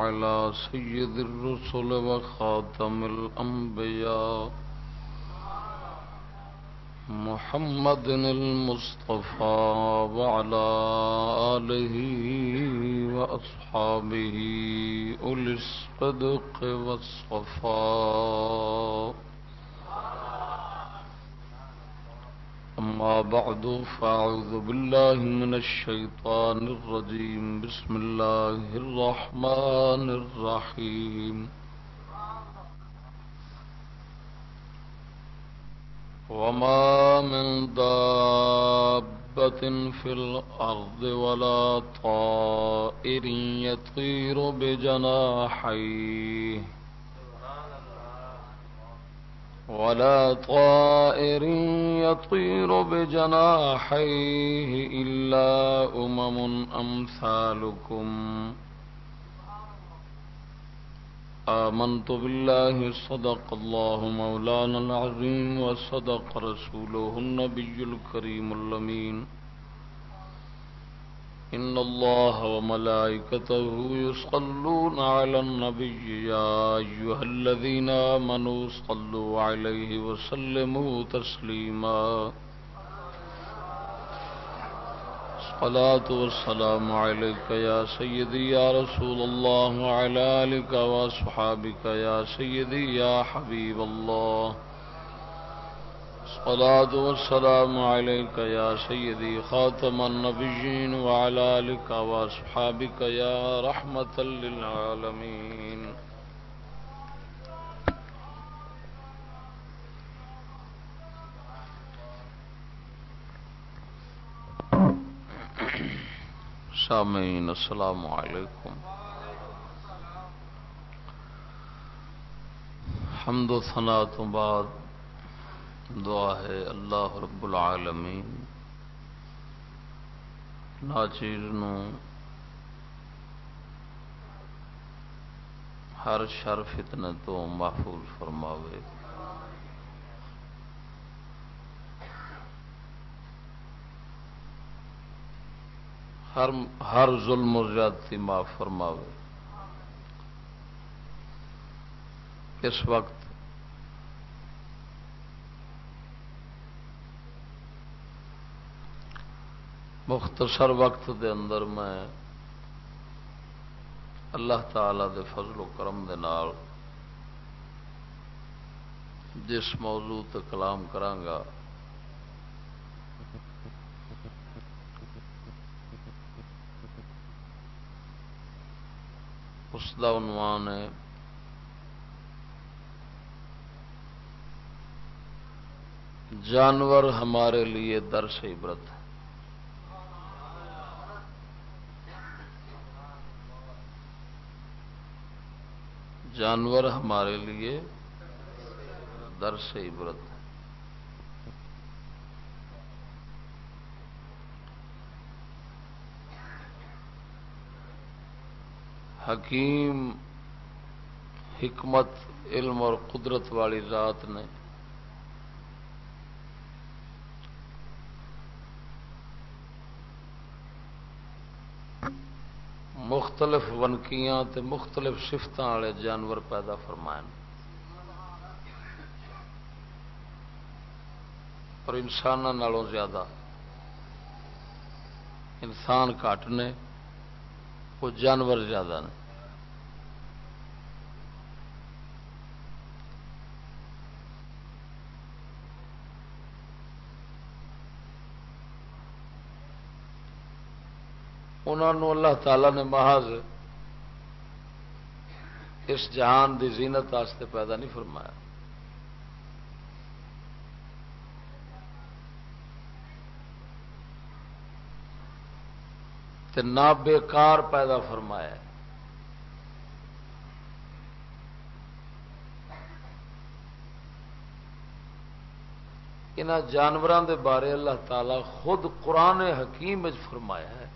على سيد الرسل وخاتم الأنبياء محمد المصطفى وعلى آله وأصحابه أولي الصدق والصفاء أما بعد، فأعوذ بالله من الشيطان الرجيم. بسم الله الرحمن الرحيم. وما من دابة في الأرض ولا طائر يطير بجناحيه. ولا طائر يطير بجناحيه إلا أمم أمثالكم. آمنت بالله، صدق الله مولانا العظيم، وصدق رسوله النبي الكريم اللمين إن الله وملائكته يصلون على النبي يا أيها الذين آمنوا صلوا عليه وسلموا تسليما صلاة والسلام عليك يا سيدي يا رسول الله وعلى آلك وأصحابك يا سيدي يا حبيب الله الصلاة والسلام عليك يا سيدي خاتم النبيين وعلى آلك وأصحابك يا رحمة للعالمين. سامعين السلام عليكم. حمد و ثنا تو بعد. دعا ہے اللہ رب العالمین۔ ناچیر ہر شر فتنے تو محفوظ فرماوے۔ ہر ہر ظلم و زیادتی معاف فرماوے۔ اس وقت مختصر وقت دے اندر میں اللہ تعالی دے فضل و کرم دے نال جس موضوع تے کلام کرانگا، اس کا عنوان ہے، جانور ہمارے لیے درس عبرت ہے۔ جانور ہمارے لیے درس عبرت ہے۔ حکیم حکمت علم اور قدرت والی ذات نے مختلف ونکیاں تے مختلف سفت والے جانور پیدا فرمائے اور انسانوں نالوں زیادہ انسان کٹ نے وہ جانور زیادہ نے۔ انہوں اللہ تعالی نے محض اس جہان دی زینت واسطے پیدا نہیں فرمایا۔ تے نہ بیکار پیدا فرمایا۔ ان جانوروں دے بارے اللہ تعالی خود قرآن حکیم فرمایا ہے۔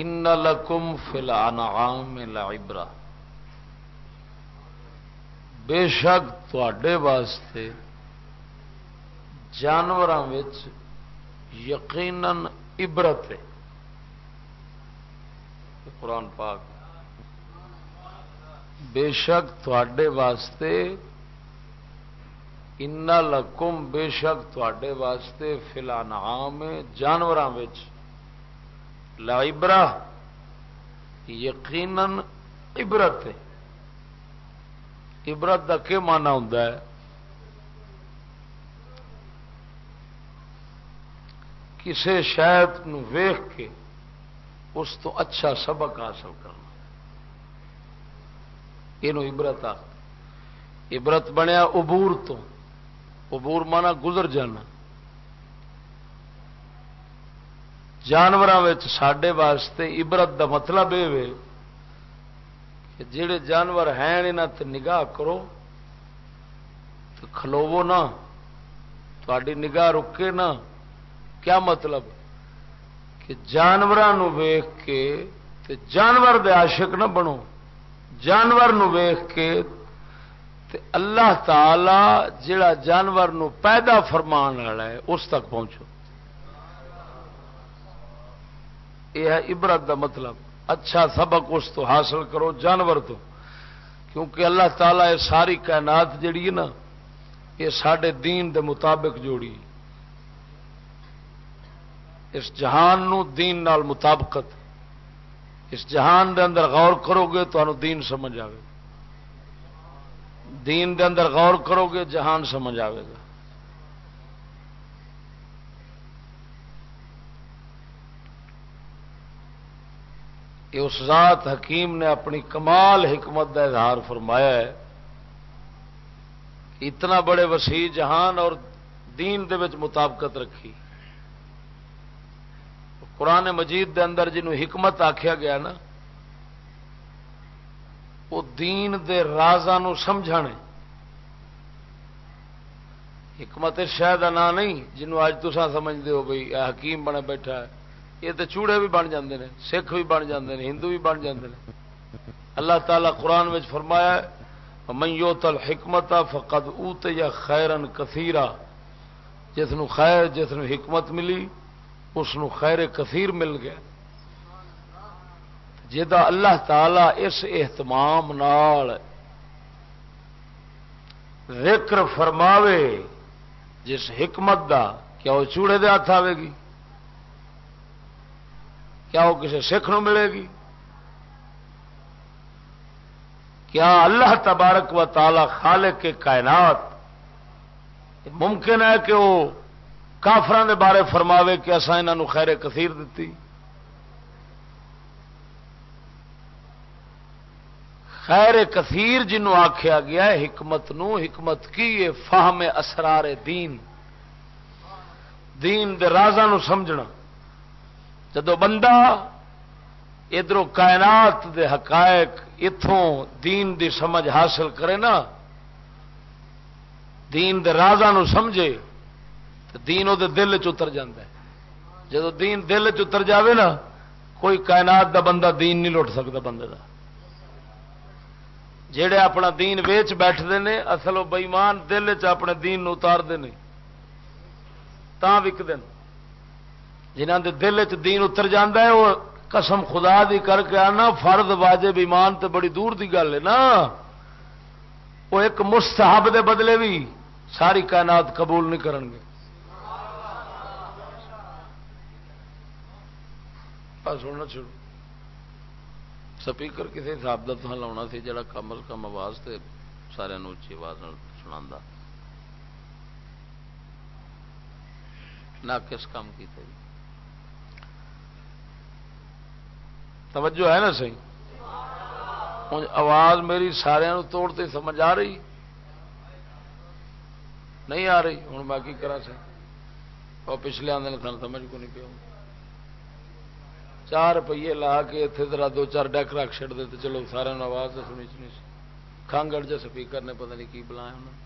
ان لکم فلان عام لعبرہ بے شک تے واسطے جانوروں یقیناً عبرت ہے۔ قرآن پاک بے شک تھوڑے واسطے ان لکم بے شک تھوڑے واسطے فلانام جانوروں لائبرا یقیناً عبرت عبرت کا کیا مانا ہوں کسی شاید ویخ کے اس تو اچھا سبق حاصل کرنا۔ یہ عبرت آ عبرت بنیا عبور تو۔ عبور مانا گزر جانا۔ جانوروں سڈے واسطے عبرت دا مطلب یہ کہ جڑے جانور ہیں یہاں تے نگاہ کرو تو کھلوو نہ تاری نگاہ رکے نہ۔ کیا مطلب؟ کہ جانوروں ویخ کے تے جانور دے عاشق نہ بنو۔ جانور ویخ کے تے اللہ تعالی جڑا جانور نو پیدا فرمان والا ہے، اس تک پہنچو۔ یہ ہے عبرت دا مطلب۔ اچھا سبق اس تو حاصل کرو، جانور تو۔ کیونکہ اللہ تعالی یہ ساری کائنات جڑی ہے نا، یہ سڈے دین دے مطابق جوڑی اس جہان نو دین نال مطابقت۔ اس جہان دے اندر غور کرو گے تو دین سمجھ آئے دین دے اندر غور کرو گے، جہان سمجھ آئے گا۔ کہ اس ذات حکیم نے اپنی کمال حکمت کا اظہار فرمایا ہے۔ اتنا بڑے وسیع جہان اور دین دے وچ مطابقت رکھی۔ قرآن مجید دے اندر جنہوں حکمت آخیا گیا نا، وہ دین دے رازا سمجھانے حکمت شاید کا نام نہیں جنوں اج تسا سمجھتے ہو بھائی حکیم بنے بیٹھا ہے۔ یہ تو چوڑے بھی بن جاندے ہیں سکھ بھی بن جاندے ہیں ہندو بھی بن جاندے ہیں اللہ تعالیٰ قرآن میں فرمایا میو تل حکمت فقد اوت یا خیرن کثیرا جس خیر، جس حکمت ملی، اس خیر کثیر مل گیا۔ جا اللہ تعالی اس اہتمام نال ذکر فرماوے، جس حکمت دا، کیا وہ چوڑے دے ہاتھ آئے گی؟ کیا وہ کسی سکھ نو ملے گی؟ کیا اللہ تبارک و تعالی خالق کے کائنات ممکن ہے کہ وہ کافران دے بارے فرماوے کہ اصا یہ خیر کثیر دیتی خیر کثیر جنوں آخیا گیا ہے، حکمت نو، حکمت کی یہ فہم اسرار دین۔ دین دے رازا نو سمجھنا۔ جدو بندہ ادھر کائنات دے حقائق اتوں دین دی سمجھ حاصل کرے نا، دین دے رازا نو سمجھے تو دین وہ دل چتر جدو دین دل چتر جاوے نا، کوئی کائنات دا بندہ دین نہیں لٹ سکتا بندے دا۔ جڑے اپنا دین ویچ بیٹھتے ہیں اصل وہ بئیمان دل چ اپنے دین اتارتے ہیں تا وکد جنہ دے دل چ دین اتر جاندہ ہے، وہ قسم خدا دی کر کے آنا، فرد واجب ایمان تے بڑی دور دی گل ہے نا۔ وہ ایک مستحب دے بدلے بھی ساری کائنات قبول نہیں کرن گے۔ سننا چھوڑو سپیکر کسی حساب کا تو لاؤنا سی جڑا کم از کم آواز تے سارے اچھی آواز سنا نہ کس کام کیتے۔ جی توجہ ہے نا سی جی، آواز میری سارے توڑتے سمجھ آ رہی۔ نہیں آ رہی، ہوں میں کرا سا اور پچھلے آدھے سن سمجھ کو نہیں پیا چار روپیے لا کے اتنے ذرا دو چار ڈیک رکھ چڑ تو چلو سارے آواز تو سنی سنی کانگڑ جا سپیکر نے پتہ نہیں کی بلایا انہوں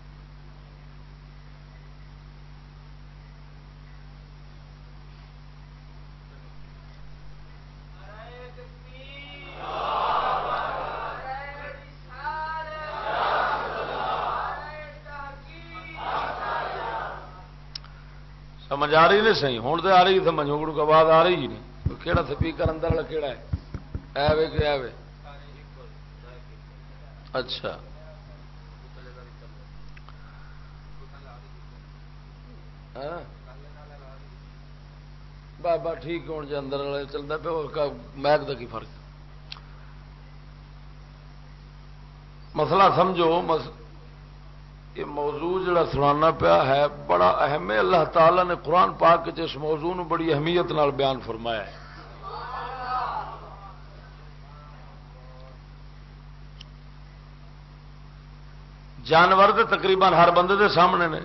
سمجھ آ رہی نہیں صحیح۔ ہوں تو آ رہی سمجھ ہوں کو بعد آ رہی ہی نہیں۔ کہڑا سپیکر اندر والا کہڑا ہے؟ اے وے کہ اے وے۔ اچھا۔ ہاں؟ بابا ٹھیک ہو جی اندر والے چلتا پیا میک کا کی فرق؟ مسئلہ سمجھو، مس یہ موضوع جڑا سنانا پیا ہے، بڑا اہم ہے۔ اللہ تعالی نے قرآن پاک اس موضوع نو بڑی اہمیت نال بیان فرمایا ہے۔ جانور تو تقریباً ہر بندے دے سامنے نے۔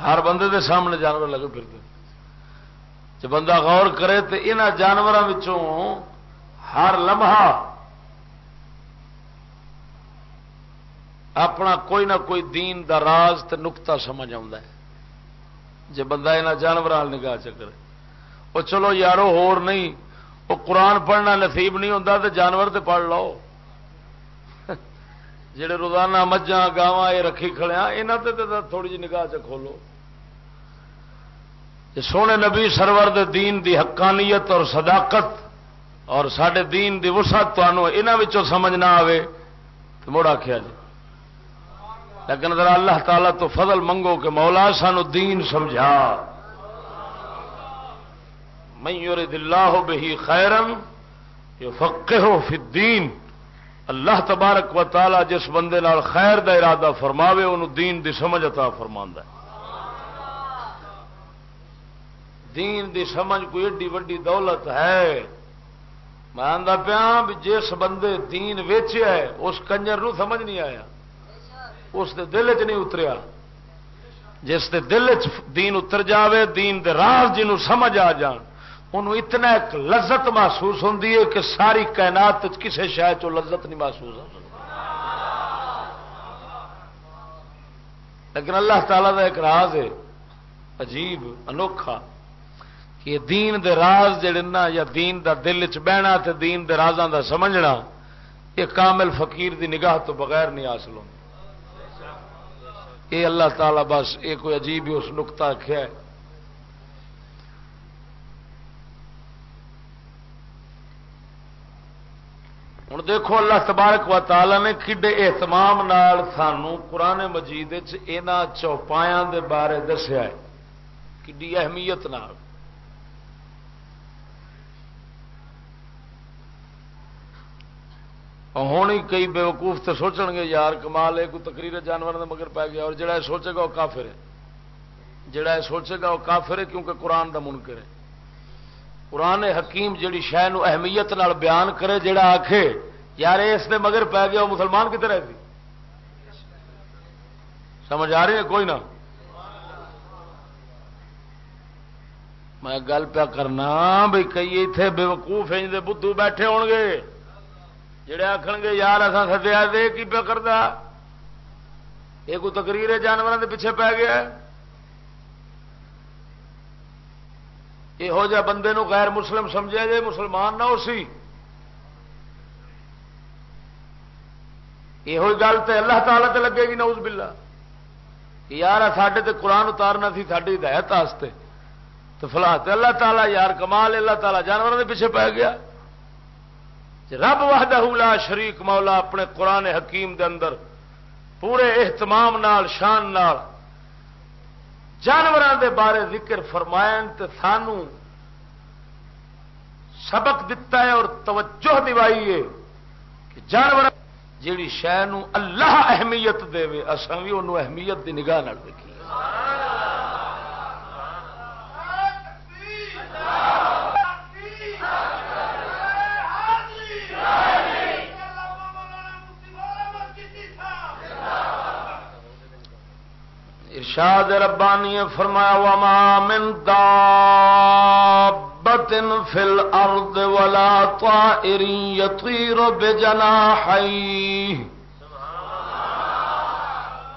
ہر بندے دے سامنے جانور لگے پھرتے۔ جب بندہ غور کرے تو یہاں جانوروں ہر لمحہ اپنا کوئی نہ کوئی دین دا راز تے نکتا سمجھ آ جی بندہ یہاں جانوروں نگاہ چکر وہ چلو یارو، ہور نہیں۔ وہ قرآن پڑھنا نصیب نہیں ہوتا تو جانور تے پڑھ لو۔ جڑے روزانہ مجھا گاواں یہ رکھی کھڑیا یہاں تے تھوڑی جی نگاہ چ کھولو۔ سونے نبی سرور دے دین دی حقانیت اور صداقت اور سڈے دین دی وسعت یہاں سمجھ نہ آئے تو مڑ آخیا جی۔ لیکن ذرا اللہ تعالیٰ تو فضل منگو کہ مولا سانو دین سمجھا۔ میں دلہ ہو بہی خیرن یہ فقے ہو فدین اللہ تبارک و تعالی جس بندے نال خیر دا ارادہ فرماوے، انہوں دین دی سمجھ عطا فرما دین دی سمجھ کوئی ایڈی وڈی دولت ہے۔ میں آدھا پیا بھی جس بندے دین ویچیا ہے، اس کنجر نو سمجھ نہیں آیا۔ اس دے دل چ نہیں اتریا۔ جس دے دل چ دین اتر جاوے، دین دے راز جنوں سمجھ آ جان، انہوں اتنا ایک لذت محسوس ہوں کہ ساری کائنات کسی شاید چ لذت نہیں محسوس ہو لیکن اللہ تعالی کا ایک راز ہے، عجیب، انوکھا، کہ دین دے راز جڑے نا، یا دین دا دل چ بہنا تے دین دے رازاں دا سمجھنا، یہ کامل فقیر دی نگاہ تو بغیر نہیں حاصل ہوتا یہ اللہ تعالی بس یہ کوئی عجیب ہی اس نقتا ہے۔ ہوں دیکھو اللہ تبارک و تعالی نے کھڈے اہتمام سانو قرآن مجید چوپایا دے بارے دسیا ہے۔ کھی اہمیت نال۔ ہوں ہی کئی بےوقوف تو سوچن گے، یار کمال ہے، کوئی تقریر جانور مگر پی گیا، اور جڑا سوچے گا وہ کافر ہے۔ جڑا سوچے گا وہ کافر ہے کیونکہ قرآن دا منکر ہے۔ قرآن حکیم جڑی شہ اہمیت نال بیان کرے، جڑا آخ یار اس نے مگر پی گیا، وہ مسلمان کتنے رہتی سمجھ آ رہی ہے کوئی نہ؟ میں گل پیا کرنا بھائی کئی اتنے بے وقوف بدھو بیٹھے ہو گے جڑے آخ گے یار اصا سدیا دے کی پیا کرتا یہ کوئی تقریر ہے جانوروں کے پیچھے پی گیا؟ یہو جہ بندے نو غیر مسلم سمجھا جائے مسلمان نہ ہو سی۔ یہ گل تو اللہ تعالی تے لگے گی نوز بلا یار ساڈے تے قرآن اتارنا سی ساری ہدایت تو فلاح اللہ تعالیٰ یار کمال، اللہ تعالیٰ جانوروں کے پیچھے پی گیا۔ رب وحدہ لا شریک مولا اپنے قرآن حکیم دے اندر پورے اہتمام نال، شان نال جانوروں دے بارے ذکر فرمایا تے سانو سبق دتا ہے اور توجہ دوائی ہے کہ جانور جیڑی شہ اللہ اہمیت دے اصل بھی انہوں اہمیت دی نگاہ دیکھی ارشاد ربانی فرمایا، وما من دابت فی الارض ولا طائر يطير بجناحيه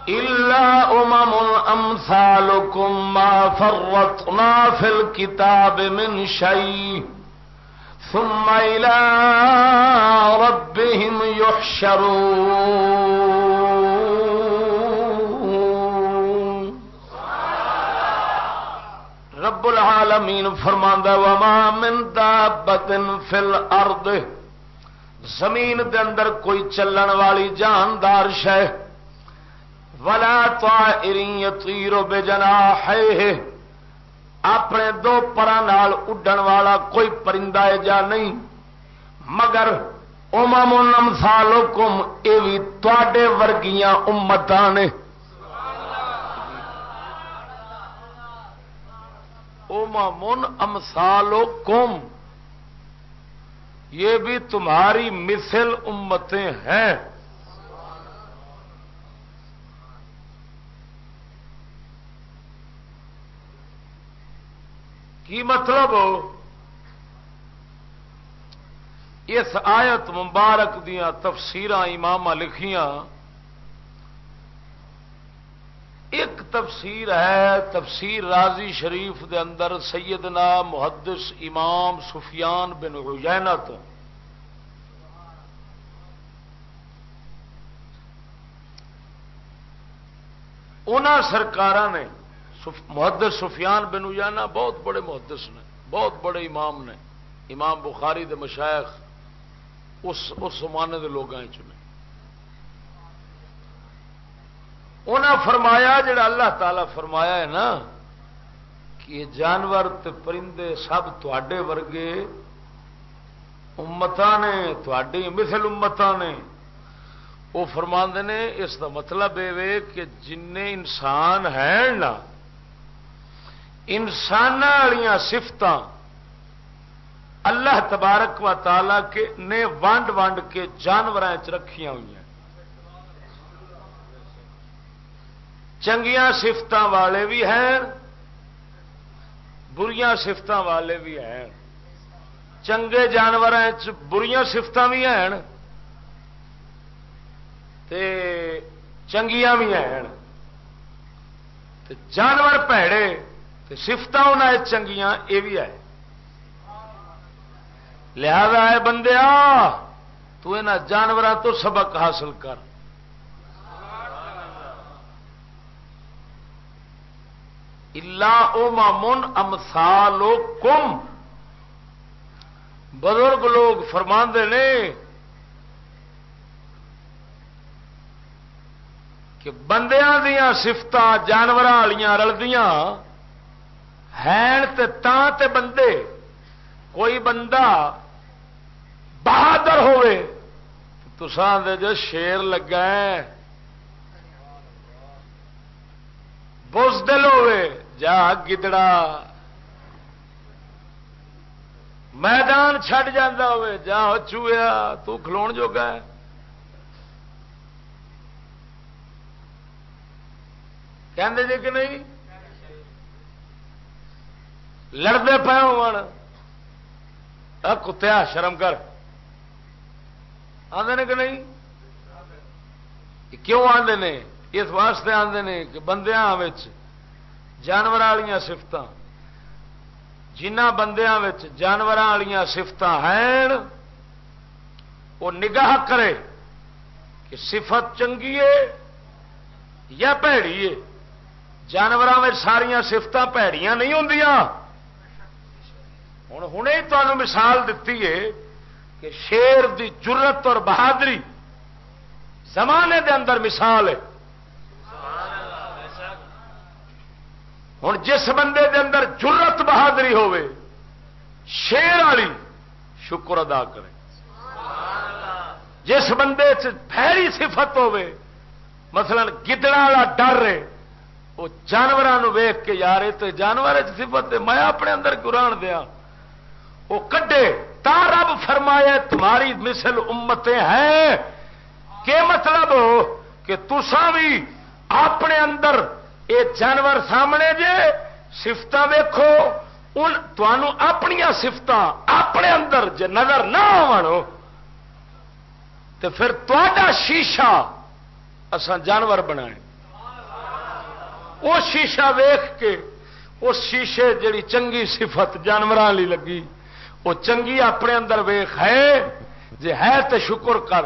إلا أمم أمثالكم ما فرطنا في الكتاب من شيء ثم إلى ربهم يحشرون رب العالمین فرماندا وما من دابت فی الارض زمین دے اندر کوئی چلن والی جاندار شے۔ ولا طائر یطیر بجناحیہ اپنے دو پرا اڈن والا کوئی پرندہ ہے جا نہیں، مگر امم امثالکم اے وی تواڈے ورگیاں امتاں نے۔ امم امثالکم یہ بھی تمہاری مثل امتیں ہیں۔ کی مطلب؟ اس آیت مبارک دیا تفسیر امام لکھیاں۔ ایک تفسیر ہے، تفسیر راضی شریف دے اندر سیدنا محدث امام سفیان بن عجینہ تو سرکار نے محدث سفیان بن اجانا بہت بڑے محدث نے، بہت بڑے امام نے، امام بخاری دے مشائق اس اس زمانے کے لوگوں چنے انہیں فرمایا، جڑا اللہ تعالی فرمایا ہے نا، کہ جانور تے پرندے سب تے ورگے امت نے تھی مثل امت نے۔ وہ فرما نے، اس کا مطلب یہ کہ جن انسان ہیں نا انسان والی سفت اللہ تبارک و تعالی کے نے ونڈ ونڈ کے جانور رکھیا ہوئی ہیں۔ چنگیا سفت والے بھی ہیں، بریاں سفت والے بھی ہیں۔ چنگے جانور بریاں سفت بھی ہیں۔ چنگیا بھی ہیں۔ جانور پیڑے سفت انہیں چنگیاں یہ بھی ہے لہذا ہے بندیا تو جانوروں تو سبق حاصل کر۔ او مامن امسال کم بزرگ لوگ فرما نے کہ بندیاں دیا سفت جانور والیا رلدیاں تے بندے۔ کوئی بندہ بہادر ہوئے تسان دے جو شیر لگا ہے۔ بزدل ہوئے جا گدڑا میدان چھڈ جانا ہوئے جا چویا تو کھلون جوگا ہے کہندے جی کہ نہیں لڑتے پے ہو کتیا شرم کر آدھے کہ نہیں کیوں آدھے نے اس واسطے آدھے نے کہ بندیا جانور والی سفت جنہ بندیا جانور والی سفت ہیں وہ نگاہ کرے کہ صفت چنگی ہے یا پیڑی ہے۔ جانوروں ساریا سفت پیڑیاں نہیں ہوں ہوں ہوں تمہیں مثال دیتی ہے کہ شیر دی جرت اور بہادری زمانے دے اندر مثال ہے۔ ہوں جس بندے دے اندر جرت بہادری ہوے شیر والی شکر ادا کرے۔ جس بندے چیری سفت ہوے مثلا گدڑا والا ڈر ہے وہ جانوروں ویخ کے یار تو جانور سفت میں اپنے اندر قرآن دیا وہ کڈے تا رب فرمایا، تمہاری مثل امتیں ہیں۔ کہ مطلب؟ کہ تسا بھی اپنے اندر یہ جانور سامنے جے سفت ویکو اپنی سفت اپنے اندر جے نظر نہ آو تو پھر تا شیشہ اسان جانور بنا وہ شیشہ ویخ کے اس شیشے جڑی چنگی صفت جانوروں لگی وہ چنگی اپنے اندر ویخ ہے جی ہے تو شکر کر۔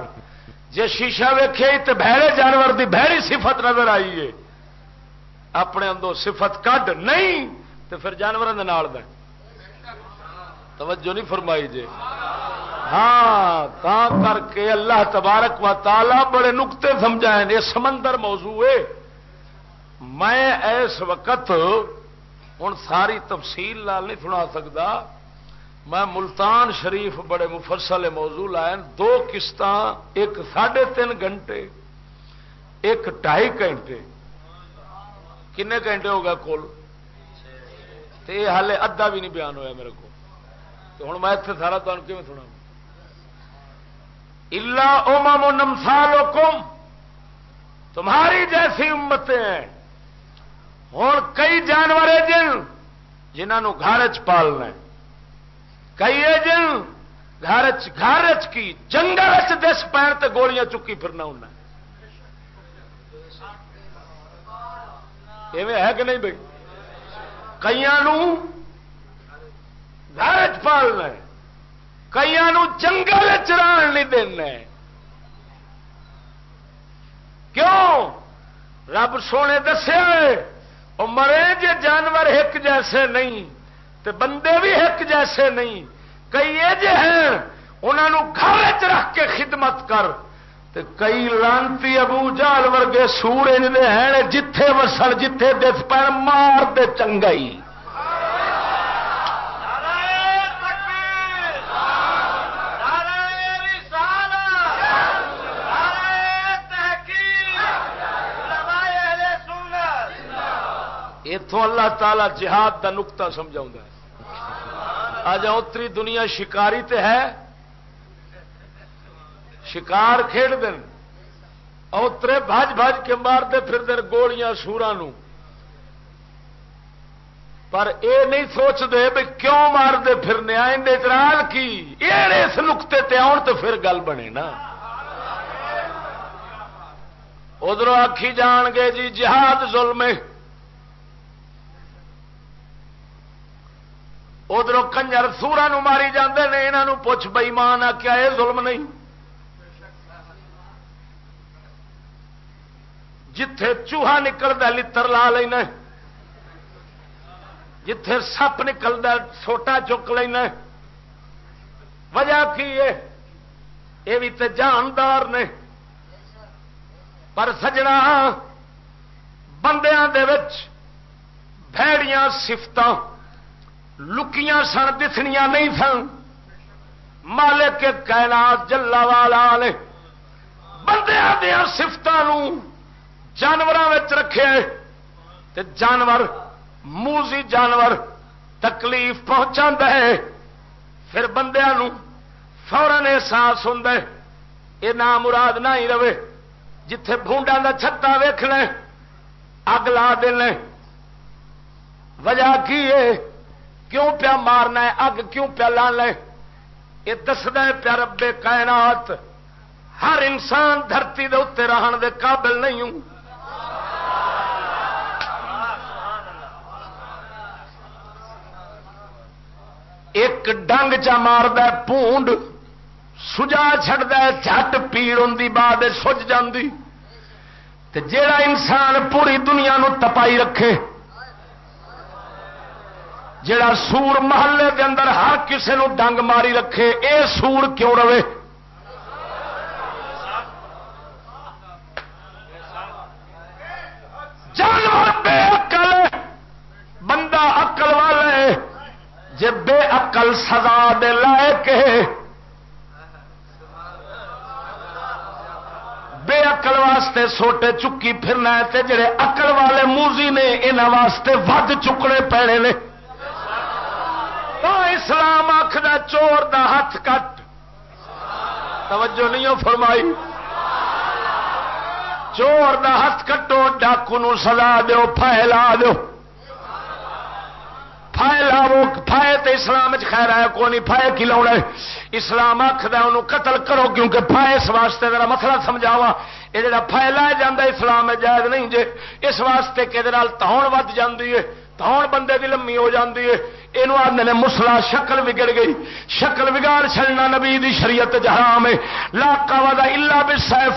جی شیشہ ویخے تو بہرے جانور دی بہری صفت نظر آئی ہے۔ اپنے اندر صفت کڈ نہیں تو پھر جانوروں کے نال د توجہ نہیں فرمائی جی ہاں تا کر کے اللہ تبارک و تعالی بڑے نقطے سمجھائے یہ سمندر موضوع ہے۔ میں اس وقت ہوں ساری تفصیل لال نہیں سنا سکتا میں ملتان شریف بڑے مفصل موضوع لائے، دو قسط ایک ساڑھے تین گھنٹے، ایک ڈھائی گھنٹے۔ کنے گھنٹے ہو گئے کول؟ ہالے ادھا بھی نہیں بیان ہوا میرے کو ہوں میں اتنے سارا تمہیں کیون سنا اللہ امام و نمسال تمہاری جیسی امتیں ہیں۔ ہوں کئی جانور جن جنہوں گھر چ پالنا کئی جن گھر گھر کی جنگل دس پین تے گولیاں چکی پھرنا ہونا ہے کہ نہیں بھائی کئی گھر پالنا کئی جنگل چران نہیں دینا کیوں؟ رب سونے دسے وہ مرے جے جانور ایک جیسے نہیں، تے بندے بھی ایک جیسے نہیں۔ کئی یہ ہیں انہوں گھر چ رکھ کے خدمت کر۔ تے کئی لانتی ابو جال ورگے سورے ہیں جتھے وسل جتھے دس پہ مار دے چنگائی۔ اتوں اللہ تعالی جہاد کا نقتا سمجھا آج اتری دنیا شکاری تے ہے۔ شکار کھیڈ دن، اوترے بج بج کے مارتے پھر دن گولیاں سورا پر اے نہیں سوچتے بھی کیوں مارتے پھرنے؟ آئے کی۔ یہ اس نقطے تے آن تو پھر گل بنے نا۔ ادھر آخی جان گے جی جہاد ظلم ادھر کنجر سورا ماری جاندے نے یہاں پوچھ بئی مان آ کیا یہ ظلم نہیں۔ جتھے چوہا نکلتا لڑ لا لینا جتھے سپ نکلتا چھوٹا چک لینا وجہ کی ہے؟ یہ بھی تو جاندار نے۔ پر سجنا، بندیاں دے وچ بھیڑیاں سفت لکیاں سن دسنیا نہیں سن۔ مالک کے کائنات جلا والا نے بندیا دیا سفتوں جانوروں رکھے تے جانور، موزی جانور تکلیف پہنچا ہے۔ پھر بندیا فورن احساس ہوں یہ نام مراد نہ ہی رہے۔ جتھے بونڈا کا چھتا ویخ لیں، اگ لا دیں وجہ کی ہے؟ کیوں پیا مارنا ہے؟ اگ کیوں پیا لانا ہے یہ دسد پیا ربے کائنات، ہر انسان دھرتی دے اتنے رہن دے قابل نہیں ہوں۔ ایک ڈنگ چا مارد پونڈ سجا چڑھتا جٹ پیڑ ہوں بعد سج جاندی جا انسان پوری دنیا نو تپائی رکھے جڑا سور محلے دے اندر ہر کسے نو ڈنگ ماری رکھے اے سور کیوں رہے جانور بے اقل بندہ اقل والے جے بے اقل سزا دے لائے بے اقل واسطے سوٹے چکی پھرنا ہے تے جڑے اقل والے موزی نے انہوں واسطے ود چکنے پینے نے۔ اسلام آخر چور دا ہاتھ کٹ۔ توجہ نہیں فرمائی۔ چور دا ہاتھ کٹو، ڈاکو سزا دو پھیلا فائے لاو فائے تو اسلام خیر آیا کو نہیں فائے کی لاؤنا اسلام آخر انہوں قتل کرو، کیونکہ فائے اس واسطے ذرا مسئلہ سمجھاوا۔ یہ جا فائے لایا جا اسلام جائز نہیں جے۔ اس واسطے کہ تہن ود جاتی ہے۔ دون بندے دی لمبی ہو جاتی ہے۔ یہ آدھے نے مسلا شکل بگڑ گئی۔ شکل بگاڑ چلنا نبی دی شریعت جہرام ہے۔ لاکا وا الا بھی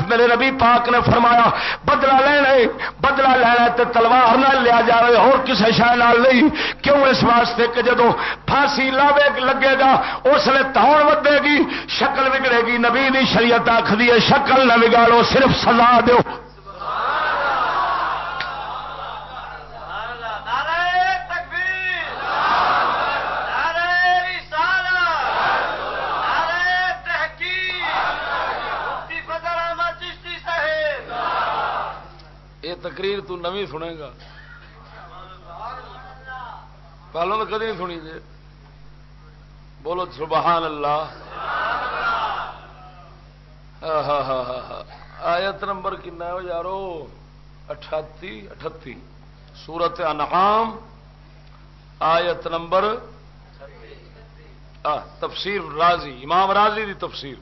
میرے نبی پاک نے فرمایا بدلا لینا بدلا لینا تے تلوار نہ لیا جائے اور کسی شہ نہیں۔ کیوں اس واسطے کہ جدو پھانسی لاوے لگے گا، اس لیے تون ودے گی، شکل بگڑے گی۔ نبی دی شریعت آخری ہے، شکل نہ بگاڑو صرف سزا دو تقریر تو نوی سنے گا۔ پہلوں تو کدی نہیں سنی جی۔ بولو سبحان اللہ۔ آیت نمبر کنا ہے یارو؟ اٹھاتی اٹھتی۔ سورت انعام۔ آیت نمبر تفسیر رازی امام راضی دی تفسیر،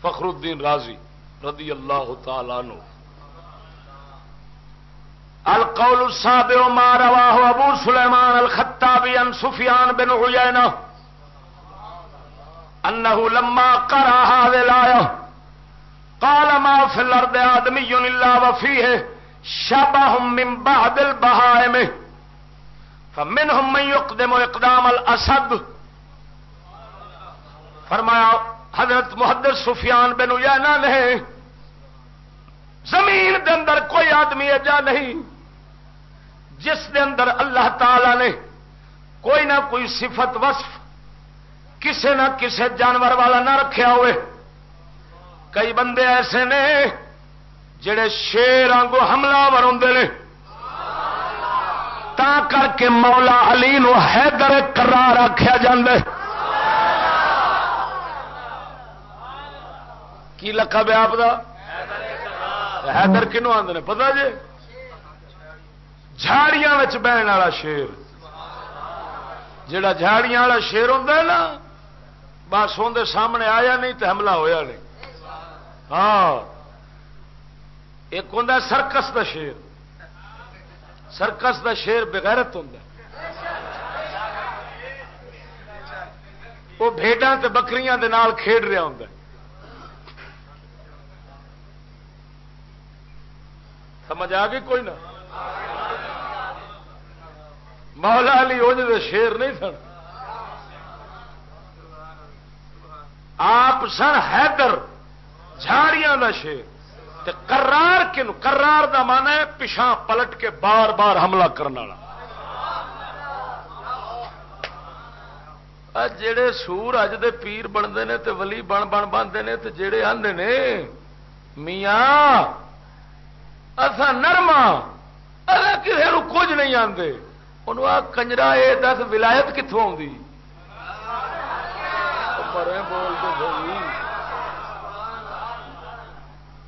فخر الدین رازی رضی اللہ تعالی عنہ۔ القول السابع ما رواه ابو سليمان الخطابي عن سفيان بن عيينة انه لما قرأ هذه الآية قال ما في الارض آدمي الا وفيه شبه من بعد البهائم فمنهم من يقدم اقدام الاسد فرمایا، حضرت محدث سفیان بن عیینہ نے، زمین دے اندر کوئی آدمی ایجا نہیں۔ جس دے اندر اللہ تعالی نے کوئی نہ کوئی صفت وصف کسے نہ کسے جانور والا نہ رکھیا ہوئے۔ کئی بندے ایسے نے جڑے شیر آنگو حملہ ور نے۔ تا کر کے مولا علی نو حیدر کرار آخیا جائے کی لکھا بیا آپ کا حیدر کنو آدھے پتا جی جھاڑیاں بہن والا شیر۔ جڑا جھاڑیاں والا شیر ہوں نا، بس اندر سامنے آیا نہیں تو حملہ ہویا نہیں۔ ہاں۔ ایک ہوں سرکس دا شیر۔ سرکس دا شیر بغیرت ہوں وہ بھیڈا بکریاں دے نال کھیڈ رہا ہوں سمجھ آ گئی کوئی نہ مولا علی دے شیر نہیں سن۔ آپ سن حیدر، جھاڑیاں دا شیر۔ تے کرار کن؟ کرار دا مانا ہے پچھا پلٹ کے بار بار حملہ کرنے والا۔ جڑے سور اج دے پیر بنتے ہیں تے ولی بن بن بنتے ہیں تے جڑے آدھے نے، میاں اصا نرما کسی کچھ نہیں آتے انہوں آ کنجرا یہ دس ولایت کتوں آئی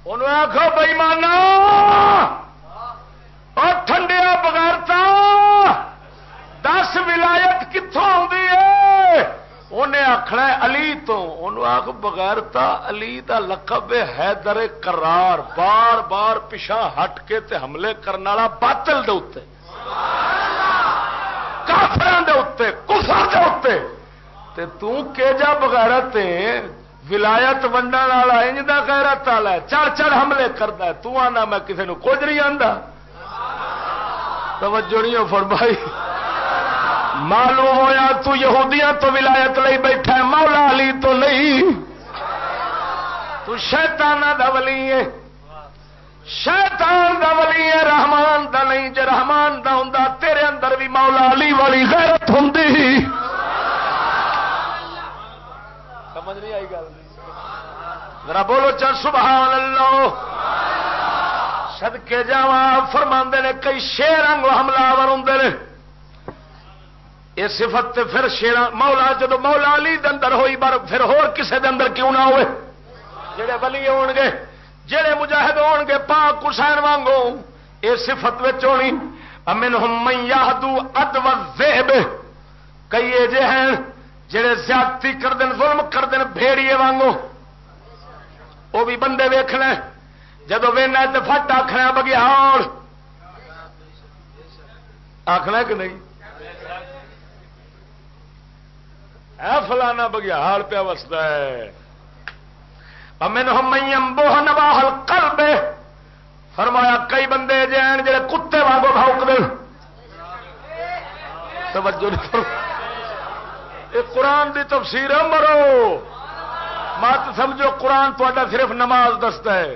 انہوں آخو بئی مانا اور ٹھنڈیا بغیرتا! دس ولایت کتوں انہیں آخنا علی تو۔ انہوں آخ بغیرتا علی دا لقب ہے در کرار بار بار پچھا ہٹ کے تے حملے کرنے والا باطل دے کافران دے کافر کفر تے تے جا بغیرت ولایت ونڈن والا انج دا غیرت والا چڑھ چڑھ حملے کرتا تو آنا میں کسی نے کچھ نہیں آتا توجہ نہیں فرمائی۔ معلوم ہوا تو یہودیاں تو ولایت لئی بیٹھا ہے، مولا علی تو نہیں۔ تو شیطانہ دا ولی ہے۔ شیطان دا ولی ہے، رحمان دا نہیں۔ جے رحمان دا ہوں تیرے اندر بھی مولا علی والی غیرت ہوں سمجھ نہیں آئی گل؟ ذرا بولو چل سبحان اللہ سد کے جا فرما نے کئی شیر انگ حملہ ور ہوں یہ صفت تے پھر شیر مولا جب مولا علی دندر ہوئی بار پھر ہور کسے دندر کیوں نہ ہوئے؟ جڑے ولی ہون گے جڑے مجاہد ہون گے پاک حسین وانگو یہ صفت ہونی۔ امن ہم یادو اد و زیب کئی جے ہیں جڑے زیادتی کر دین ظلم کر دین بھیڑیے وانگو۔ وہ بھی بندے ویخ لیں۔ جدو وینا تو فٹ آخنا بگیاڑ آخنا کہ نہیں؟ اے فلانا بگیال پیا وستا ہے۔ امن ہم بوہ نواہل کل فرمایا، کئی بندے جین جڑے کتے واگو بھاؤک دے توجہ قرآن دی تفسیر ہے، مرو۔ مت سمجھو، قرآن تا صرف نماز دستا ہے۔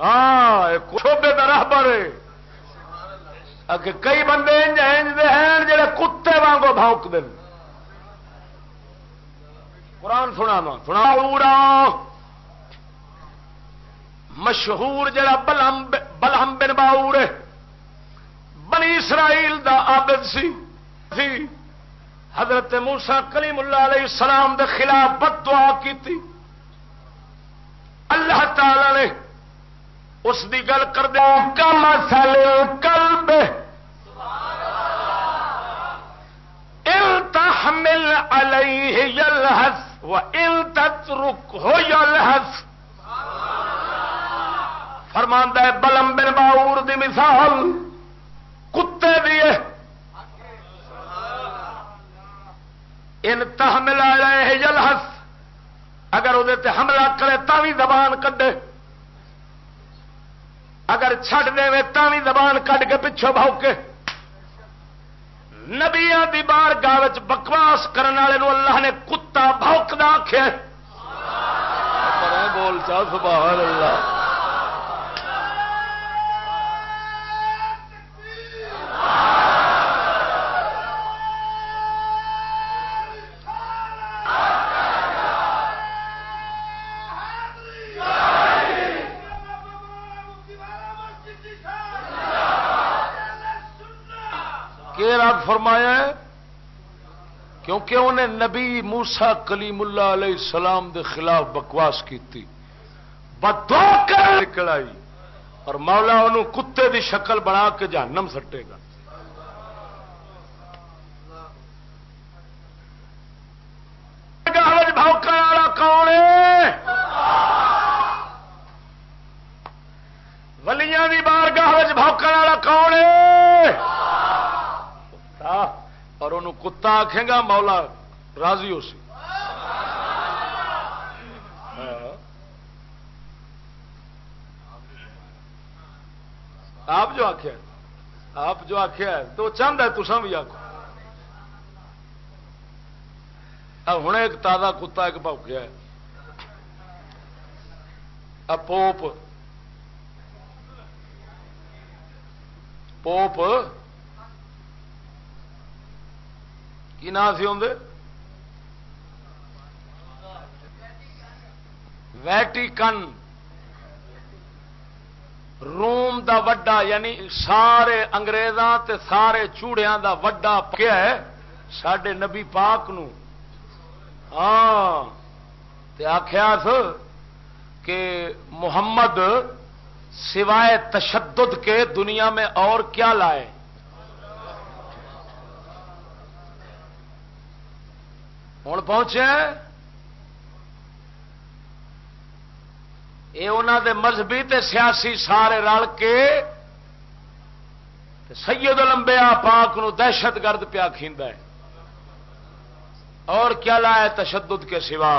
ہاں شوبے کا راہ بارے کئی بندے ہیں جڑے کتے وانگو بھونک دیں قرآن سنا سنا مشہور جڑا بلہم بلہم بن باور ہے۔ بنی اسرائیل دا عابد سی۔ حضرت موسا کلیم اللہ علیہ السلام دے خلاف بد دعا کی اللہ تعالی نے اس دی گل کر دیا۔ کم سل کل تحمل علیہ یلحس و ان تترک ہو یلحس۔ فرماندہ بلم بن باور دی مثال، کتے دیے ان تحمل رہے جلحس اگر وہ حملہ کرے تا بھی زبان کڈے۔ اگر چھڈ دے تا بھی زبان کڈ کے پچھوں بہوکے نبیا دی بار گاہ بکواس کرنے والے اللہ نے کتا بھوکتا آخیا بول چا، سبحان اللہ۔ فرمایا ہے؟ کیونکہ انہیں نبی موسا کلیم اللہ علیہ السلام دے خلاف بکواس کی نکل آئی۔ اور مولا انہوں کتے دی شکل بنا کے جہنم سٹے گا۔ بھوکن والا کون ہے؟ ولیاں دی بار گاہ بھوکن والا کون ہے؟ اور انہوں کتا آخے گا، مولا راضی ہو سی۔ آپ جو آخیا آپ جو آخیا تو چاہد ہے تو بھی آخو ہوں ایک تازہ کتا ایک بوکیا ہے پوپ پوپ کی نام سی آدھے ویٹیکن روم دا وڈا یعنی سارے انگریزاں تے سارے چوڑیاں دا وڈا پکیا ہے سڈے نبی پاک نو ہاں آخیا کہ محمد سوائے تشدد کے دنیا میں اور کیا لائے؟ ہوں پہنچے یہ انہوں دے مذہبی تے سیاسی سارے رل کے سید لمبیا پاک نو دہشت گرد پیا کھیندا ہے۔ اور کیا لایا تشدد کے سوا؟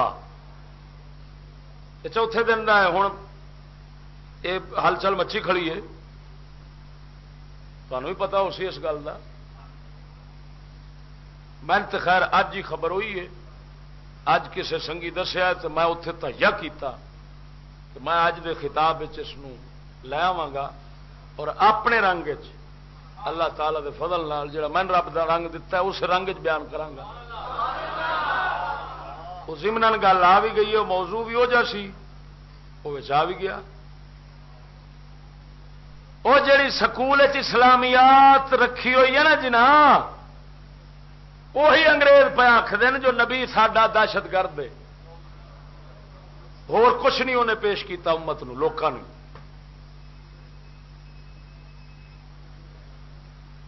چوتھے دن کا ہے، ہوں یہ ہلچل مچھی کھڑی ہے۔ تمہیں بھی پتا اسی اس گل کا میں تو خیر اج ہی خبر ہوئی ہے۔ اج کسی سنگھی دسیا تو میں اتے تہیا کیتا کہ میں اج دے خطاب اس لے آوا گا اور اپنے رنگ اللہ تعالی دے فضل نال جڑا میں رب دا رنگ دتا ہے، اس رنگ چ بیان کرا سمن گل آ بھی گئی وہ موضوع بھی ہو جا سی وہ آ بھی گیا وہ جڑی سکول اسلامیات رکھی ہوئی ہے نا جنا وہی انگریز پہ آخر جو نبی ساڈا دہشت گرد اور کچھ نہیں انہیں پیش کیتا امت نو لوگوں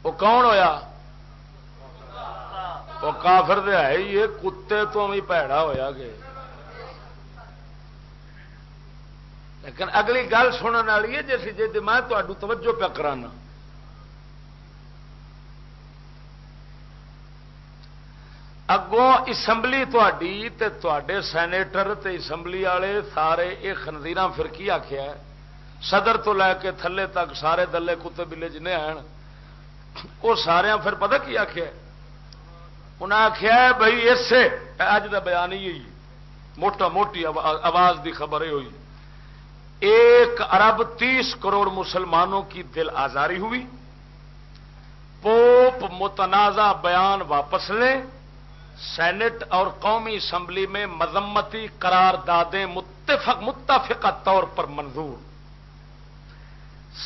وہ کون ہویا وہ کافر دے ہے ہی، یہ کتے تو بھی پیڑا ہویا گے لیکن اگلی گل سننے والی ہے جیسے جی جی میں تمہوں توجہ پہ کرانا۔ اگوں اسمبلی تھی تے سینیٹر تے اسمبلی والے سارے یہ خنزیر فرقی آخیا ہے؟ صدر تو لے کے تھلے تک سارے دلے کتے بلے جنے ہیں، وہ سارے پھر پتہ کی آخیا ہے؟ انہیں آخیا بھائی اسے اج کا بیان ہی ہوئی موٹا موٹی آواز دی خبر یہ ہوئی۔ ایک ارب تیس کروڑ مسلمانوں کی دل آزاری ہوئی۔ پوپ متنازع بیان واپس لیں۔ سینٹ اور قومی اسمبلی میں مذمتی قرار دادیں متفق، متفقہ طور پر منظور۔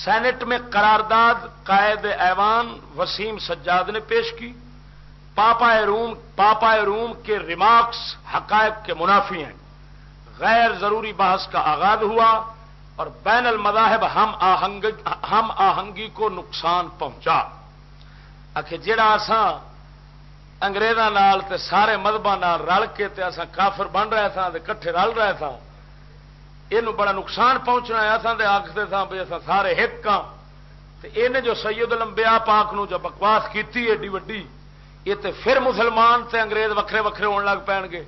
سینٹ میں قرارداد قائد ایوان وسیم سجاد نے پیش کی۔ پاپا روم پاپا روم کے ریمارکس حقائق کے منافی ہیں۔ غیر ضروری بحث کا آغاز ہوا اور بین المذاہب ہم آہنگ، ہم آہنگی کو نقصان پہنچا۔ آخ جڑا نال تے سارے مذہب رل کے تے اساں کافر بن رہے تھا تے کٹھے رل رہے تھا یہ بڑا نقصان پہنچنا ہے۔ اصل آختے تھا بھی اصل سارے ہک ہاں۔ یہ جو سید لمبیا پاک نو جو بکواس کی ایڈی وڈی یہ تے پھر مسلمان تے انگریز وکھرے وکھرے ہونے لگ پے گے۔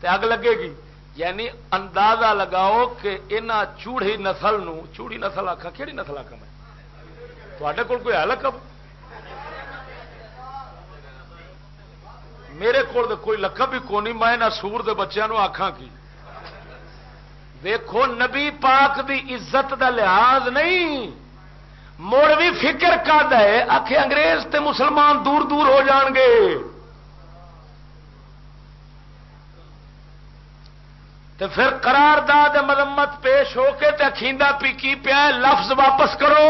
تے اگ لگے گی۔ یعنی اندازہ لگاؤ کہ یہاں چوڑی نسل نو، چوڑی نسل آخا کہڑی نسل آخا میں؟ تے کول کوئی ہے لقب؟ میرے کو کوئی لقب بھی کونی، میں نہ سور دے بچوں آخا کی۔ دیکھو نبی پاک دی عزت دا لحاظ نہیں۔ مڑ بھی فکر کد ہے آخ انگریز تے مسلمان دور دور ہو جان گے۔ تے پھر قرارداد مرمت پیش ہو کے تے اخیندا پی کی پیا لفظ واپس کرو۔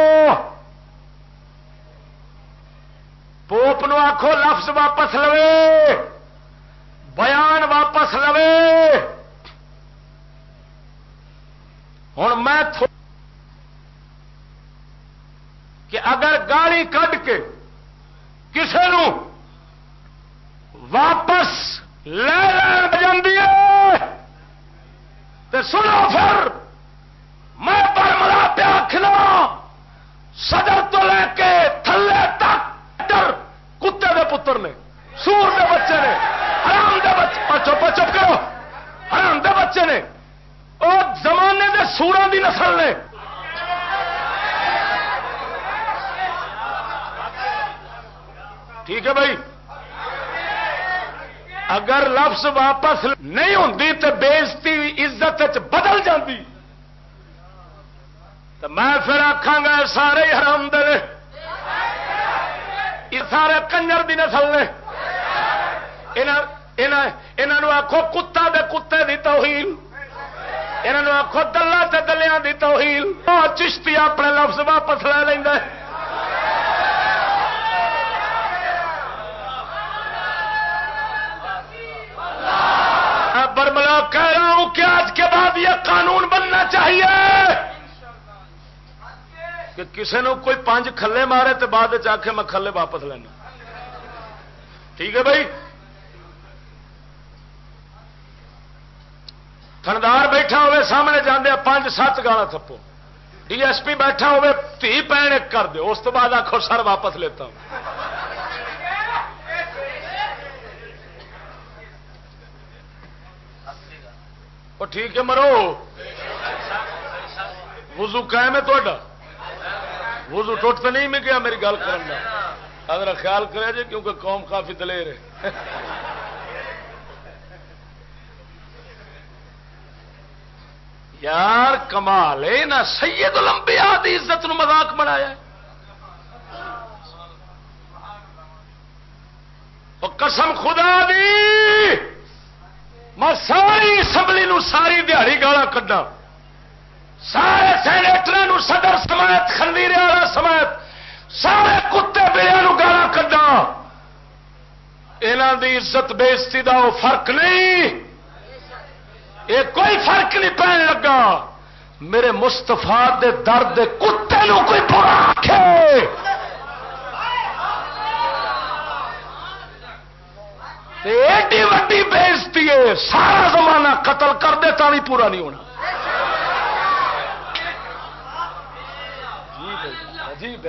پوپ نو آخو لفظ واپس لو بیان واپس لو ہوں میں کہ اگر گالی کھ کے کسی واپس لے جی تو سنو پھر، میں پر ملا پیا کھلا صدر تو لے کے تھلے تک کتے دے پتر نے، سور دے بچے نے، حرام دے بچے چپ چپ کرو، حرام دے بچے نے وہ زمانے دے سورا دی نسل نے ٹھیک ہے بھائی؟ اگر لفظ واپس نہیں ہوں تو بےزتی عزت بدل جاتی تو میں پھر آخا گا سارے حرام دے یہ سارے کنجر دی نسل نے۔ انہوں آخو کتا دے کتے دی توہین۔ انہوں آخو دلہ تے دلیا دی توہین۔ چشتی اپنے لفظ واپس لے لینا برملا کہہ رہا ہوں کہ آج کے بعد یہ قانون بننا چاہیے کہ کسی نے کوئی پانچ کھلے مارے تو بعد آخے میں کھلے واپس لینا۔ ٹھیک ہے بھائی؟ تھندار بیٹھا ہوئے سامنے جانے پانچ سات گالا تھپو۔ ڈی ایس پی بیٹھا ہوئے، تھی پین ایک کر دو اس بعد آخو سر واپس لیتا ہوں۔ وہ ٹھیک ہے مرو۔ وضو قائم ہے تا وضو ٹوٹ تو نہیں، میں گیا میری گل کرنا اگر خیال کرے جی کیونکہ قوم کافی دلیر ہے۔ یار کمال ہے نہ سید لمبیا عزت نو مذاق بنایا قسم خدا دی! میں ساری اسمبلی نو ساری دیہڑی گالا کڈا سارے سینیٹر صدر سمیت خلیرے والا سمیت سارے کتے بڑے گالا کڈا یہاں دی عزت بےزتی کا وہ فرق نہیں۔ یہ کوئی فرق نہیں پہن لگا۔ میرے مستفا دے درد کتے نو کوئی برا آخے ایڈی وڈی بےزتی ہے، سارا زمانہ قتل کر دے تا بھی پورا نہیں ہونا۔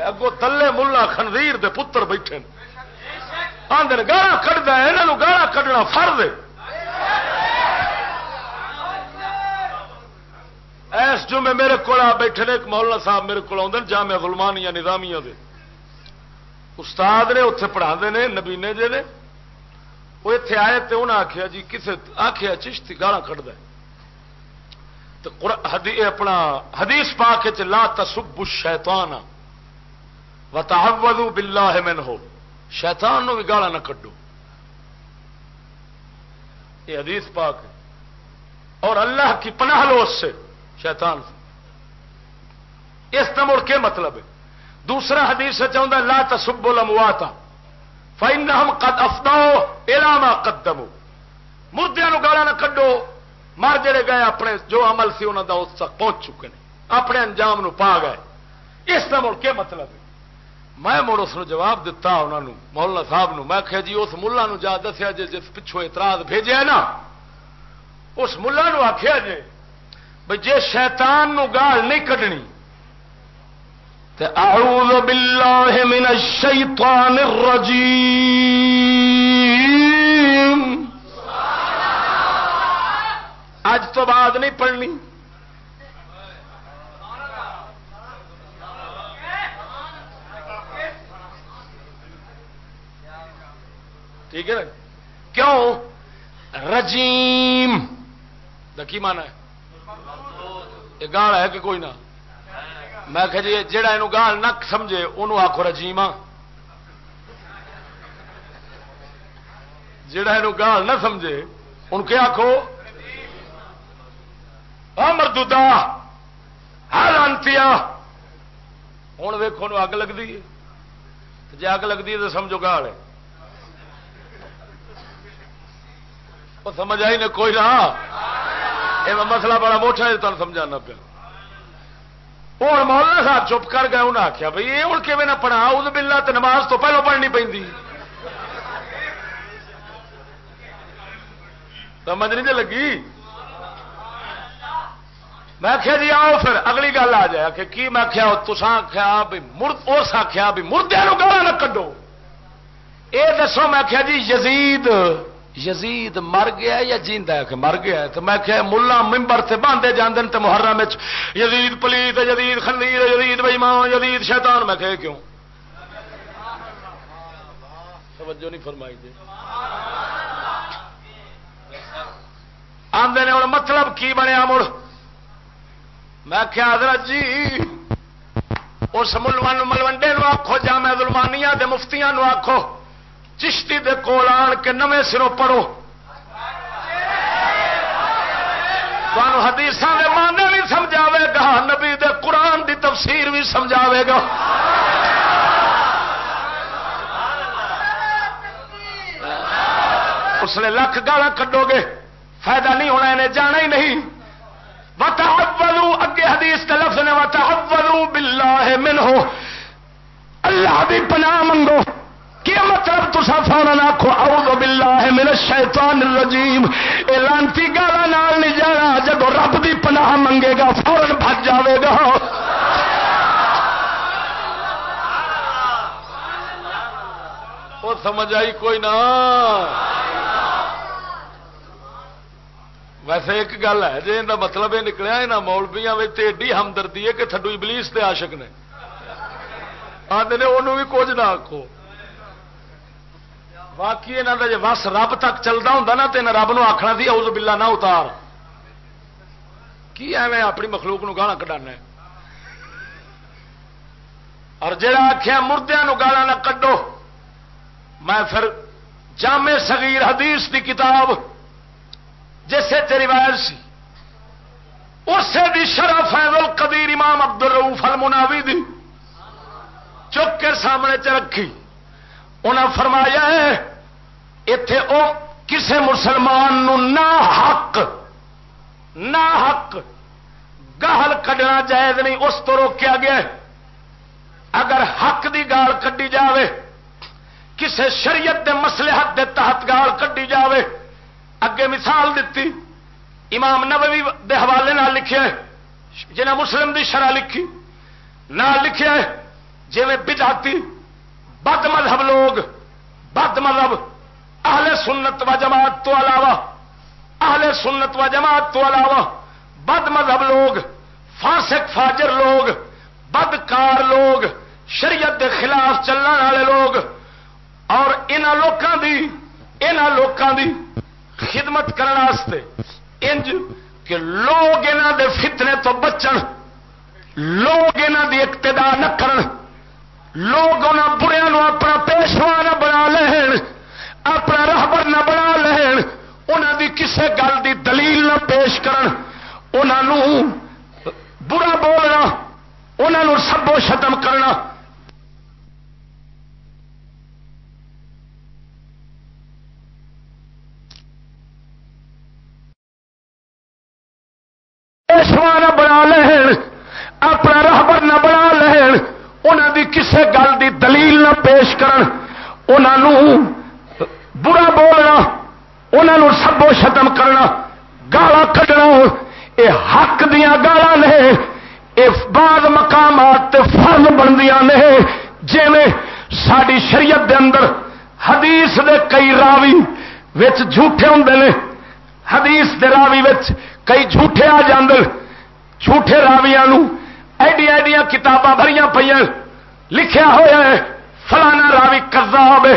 اگو تلے ملا خنویر دے پتر بیٹھے آدھے گالا کھڑا یہاں گالا کھڈنا فرد اس جو میں میرے کو بیٹھے نے، ایک مولانا صاحب میرے کو آدھے جامع فلمانیا نظامیہ دے۔ استاد نے اتنے پڑھا نے، نبینے جے نے۔ وہ اتنے آئے تو انہیں آخیا جی کسے آخیا چشتی گالا کھڑا تو اپنا حدیث پا کے لا تسب شیتان وتعوذوا باللہ من ہو شیطان نو بھی گالا نہ کڈو۔ یہ حدیث پاک اور اللہ کی پناہ لو اس سے، شیطان سے۔ اس کا مڑ کے مطلب ہے۔ دوسرا حدیث سے چاہتا لا تسب الاموات فإنهم قد افدوا الى ما قدموا۔ مردیاں نو گالا نہ کڈو، مر جڑے گئے اپنے، جو عمل سی انہوں دا اس تک پہنچ چکے ہیں اپنے انجام نو پا گئے۔ اس کا مڑ کے مطلب ہے؟ میں مڑ اس جواب دتا انہوں نے مولانا صاحب نو۔ میں کہ جی اس ملا نو جا دسیا جی جس پچھوں اعتراض بھیجا نا، اس ملا نو آخیا جی بھائی جی شیطان نو گال نہیں کڈنی اعوذ باللہ من الشیطان الرجیم اج تو بعد نہیں پڑھنی. ٹھیک ہے نا؟ کیوں؟ رجیم. کی مانا ہے؟ یہ گال ہے کہ کوئی نہ؟ میں کہ جی جہا یہ گال نہ سمجھے انہوں آخو رجیم جڑا یہ گال نہ سمجھے ان کے آخو مردودا ہر ہوں ویخو اگ لگتی ہے۔ جی اگ لگتی ہے تو سمجھو گال ہے۔ وہ سمجھ آئی نے کوئی نہ؟ یہ مسئلہ بڑا موٹا ہے تمہیں سمجھانا پیا۔ ہوں مولانا صاحب چپ کر گئے انہیں آخیا بھائی یہ ہوں کھے نہ پڑھا اس بلا تو نماز تو پہلو پڑھنی پہ سمجھ نہیں لگی؟ میں آخیا جی آؤ پھر، اگلی گل آ جائے۔ کہ کی میں آخیا تسا آخیا بھی مرد، اس آخیا بھی مردے گالا نہ کڈو۔ یہ دسو، میں آخیا جی یزید یزید مر گیا یا جیندا ہے؟ کہ مر گیا ہے۔ تو میں کہ ملا ممبر سے باندھے جاندے تو محرم یزید پلیت یزید خنیر یزید بئیمان یزید شیطان۔ میں کہ کیوں؟ توجہ نہیں فرمائی دے آدھے نے مطلب کی بنیا مڑ؟ میں کیا حضرت جی اس ملوان ملوڈے آخو جا میں دلمانیا دے مفتیاں آخو چشتی دے کول آن کے نویں سروں پڑھو۔ حدیث دے مانے بھی سمجھاوے گا، نبی دے قرآن دی تفسیر بھی سمجھاوے گا۔ اس نے لکھ گالا کڈو گے، فائدہ نہیں ہونا، انہیں جانا ہی نہیں۔ وتحولوا اگے حدیث کا لفظ نے وتحولوا باللہ منہ اللہ دی پناہ منگو۔ کیا مطلب تسا فورن آخو اعوذ باللہ من الشیطان الرجیم۔ اے لانتی گالا نال نہیں جانا جب رب دی پناہ منگے گا فورن بھج جاوے گا۔ وہ سمجھ آئی کوئی نہ۔ ویسے ایک گل ہے جی یہ مطلب یہ نکلیا یہاں مولبیا ایڈی ہمدردی ہے کہ تھڈو ابلیس کے آشک نے۔ آدھے انہوں بھی کچھ نہ آخو باقی یہاں کا جی وس رب تک چلتا ہوں نا تو رب نو آخنا سی اس بلا نہ اتار۔ کی ایویں اپنی مخلوق نو گالا کٹانا اور جڑا آخیا مردیا گالا نہ کڈو، میں پھر جامع صغیر حدیث دی کتاب جسے روایت سی، اسے دی شرف فیض القدیر امام عبد الروف المناوی دی، چک کے سامنے چ رکھی۔ انہیں فرمایا اتے او کسے مسلمان نو نہ حق نہ حق گال کڈنا جائز نہیں، اس تو روکیا گیا اگر حق دی گال کڈی جاوے، کسے شریعت دے مسئلے حق دے تحت گال کڈی جاوے۔ اگے مثال دیتی امام نبوی دے حوالے نہ لکھے جنہیں مسلم دی شرح لکھی نہ لکھے جی بدعتی بد مذہب لوگ، بد مذہب، اہل سنت و جماعت تو علاوہ، اہل سنت و جماعت تو علاوہ، بد مذہب لوگ، فاسق، فاجر لوگ، بدکار لوگ، شریعت کے خلاف چلنے والے لوگ، اور لوگوں دی لوگوں دی خدمت کرنے انج کہ لوگ انہوں دے فتنے تو بچن، لوگ انہوں دی اقتدا نہ کرن۔ لوگ انہوں بریا اپنا پیشوا نہ بنا لین، اپنا رہبر نہ بنا لین انہوں دی کسے گل دی دلیل نہ پیش کرن۔ انہوں برا بولنا انہوں سبو شتم کرنا۔ پیشوا نہ بنا لین، اپنا رہبر نہ بنا لین۔ انہوں دی کسے گل دی دلیل نہ پیش کرن۔ برا بولنا انہوں سبو شتم کرنا گالا کھڈنا یہ حق دیا گالا نے یہ بعد مقامات فرض بندیاں نے۔ جی ساری شریعت دے اندر حدیث دے کئی راوی وچ جھوٹے ہوں نے، حدیث دے راوی وچ کئی جھوٹے آ جاندے، جھوٹے راویا ایڈیا ایڈیا کتاباں بھری پہ لکھیا ہوا ہے، فلانا راوی کزاب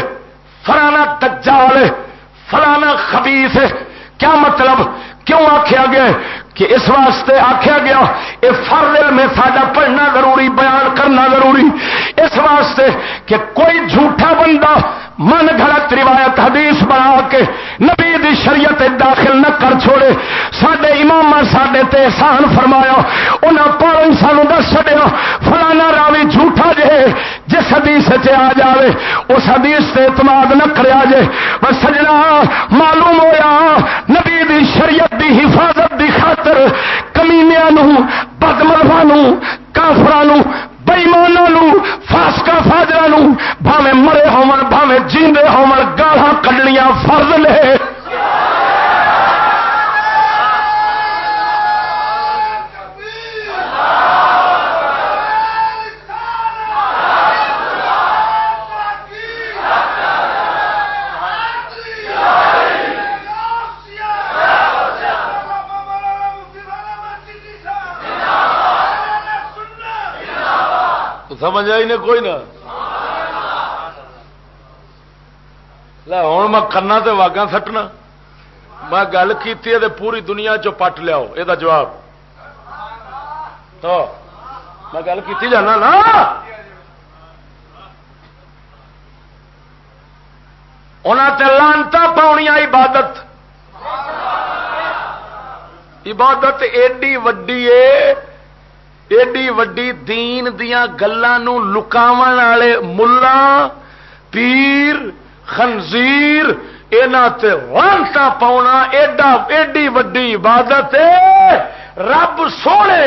فلانا دجال فلانا خبیف ہے۔ کیا مطلب؟ کیوں آخیا گیا کہ اس واسطے آخیا گیا یہ فرل میں ساڈا پڑھنا ضروری، بیان کرنا ضروری۔ اس واسطے کہ کوئی جھوٹا بندہ من گھڑت روایت حدیث بنا کے نبی دی شریعت داخل نہ کر چھوڑے۔ سڈے امام سڈے تے احسان فرمایا انہیں پورن سانو دس چڑیا فلانا راوی جھوٹا جے، جس حدیث سے آ جائے اس حدیث سے اعتماد نہ کریا جے۔ بس سجنا، معلوم ہویا، نبی دی شریعت دی حفاظت دی خاطر کمینیا بدملفا کافران بئیمانوں فاسکا فاجر بھاوے مرے ہون بھاوے جیندے ہون گالاں کڈنیاں فرض نے۔ سمجھ آئی نے کوئی نہ؟ ہوں میں کنا تے واگا سٹنا۔ میں گل کی پوری دنیا چ پٹ لیاؤ۔ یہ جواب۔ تو، میں گل کی جانا نا؟ انہوں لانتا پاؤنیا عبادت۔ عبادت ایڈی وڈی ہے ایڈی وڈی دین دیا گلوں لکاو والے ملا پیر، خنزیر تے وانتا پاؤنا ایڈا ایڈی وڈی عبادت رب سونے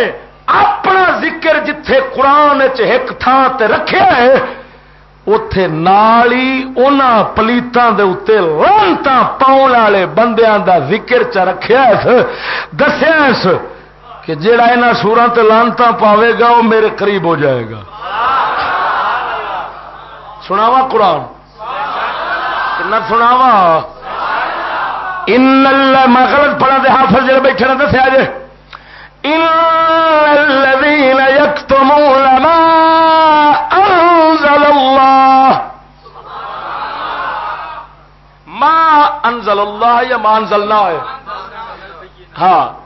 اپنا ذکر جتھے قرآن ایک تھان تے رکھے ہے اتے نالی ان پلیتوں کے اتنے لانتا پاؤن والے بندیاں دا ذکر چ رکھا دسیا کہ جڑا یہاں سورا لانتا پاوے گا وہ میرے قریب ہو جائے گا۔ سناوا قرآن؟ نہ سناوا ان میں غلط پڑھا دے حافظ جڑے بیٹھے نہ دسیا جی الذين يكتمون ما انزل الله ما انزل الله یا ما انزلنا ہے؟ ہاں۔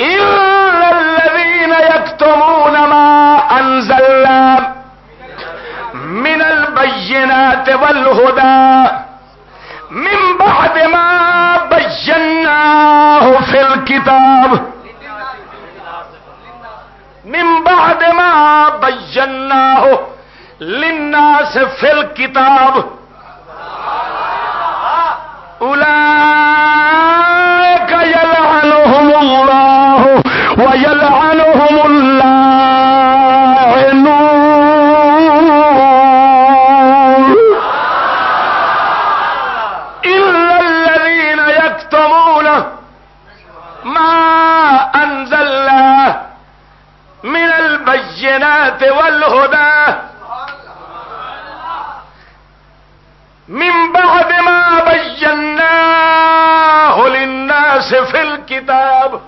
الذين يكتمون ما أنزلنا من البينات والهدى من بعد ما بيناه في الكتاب من بعد ما بيناه للناس في الكتاب أولئك والهدى من بعد ما بيناه للناس في الكتاب۔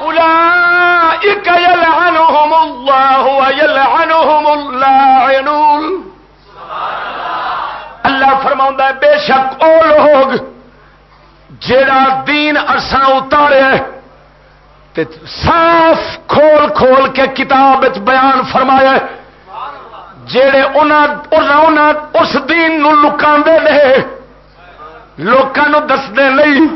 أولئك يلعنهم الله ويلعنهم اللاعنون۔ اللہ فرما بے شک او لوگ جڑا دین ارسا اتارے صاف کھول کھول کے کتاب بیان فرمایا جڑے اس دین لکا رہے لوگوں دستے نہیں۔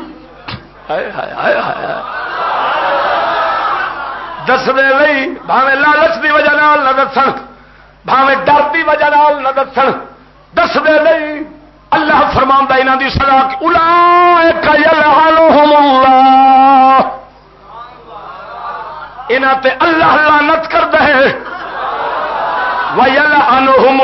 دسنے نہیں بھاوے لالچ کی وجہ نہ دس بھاوے ڈر کی وجہ نہ دس دستے نہیں، اللہ فرما یہاں کی سزا الا یہاں تے اللہ لانت کر دے وَيَلْعَنُهُمُ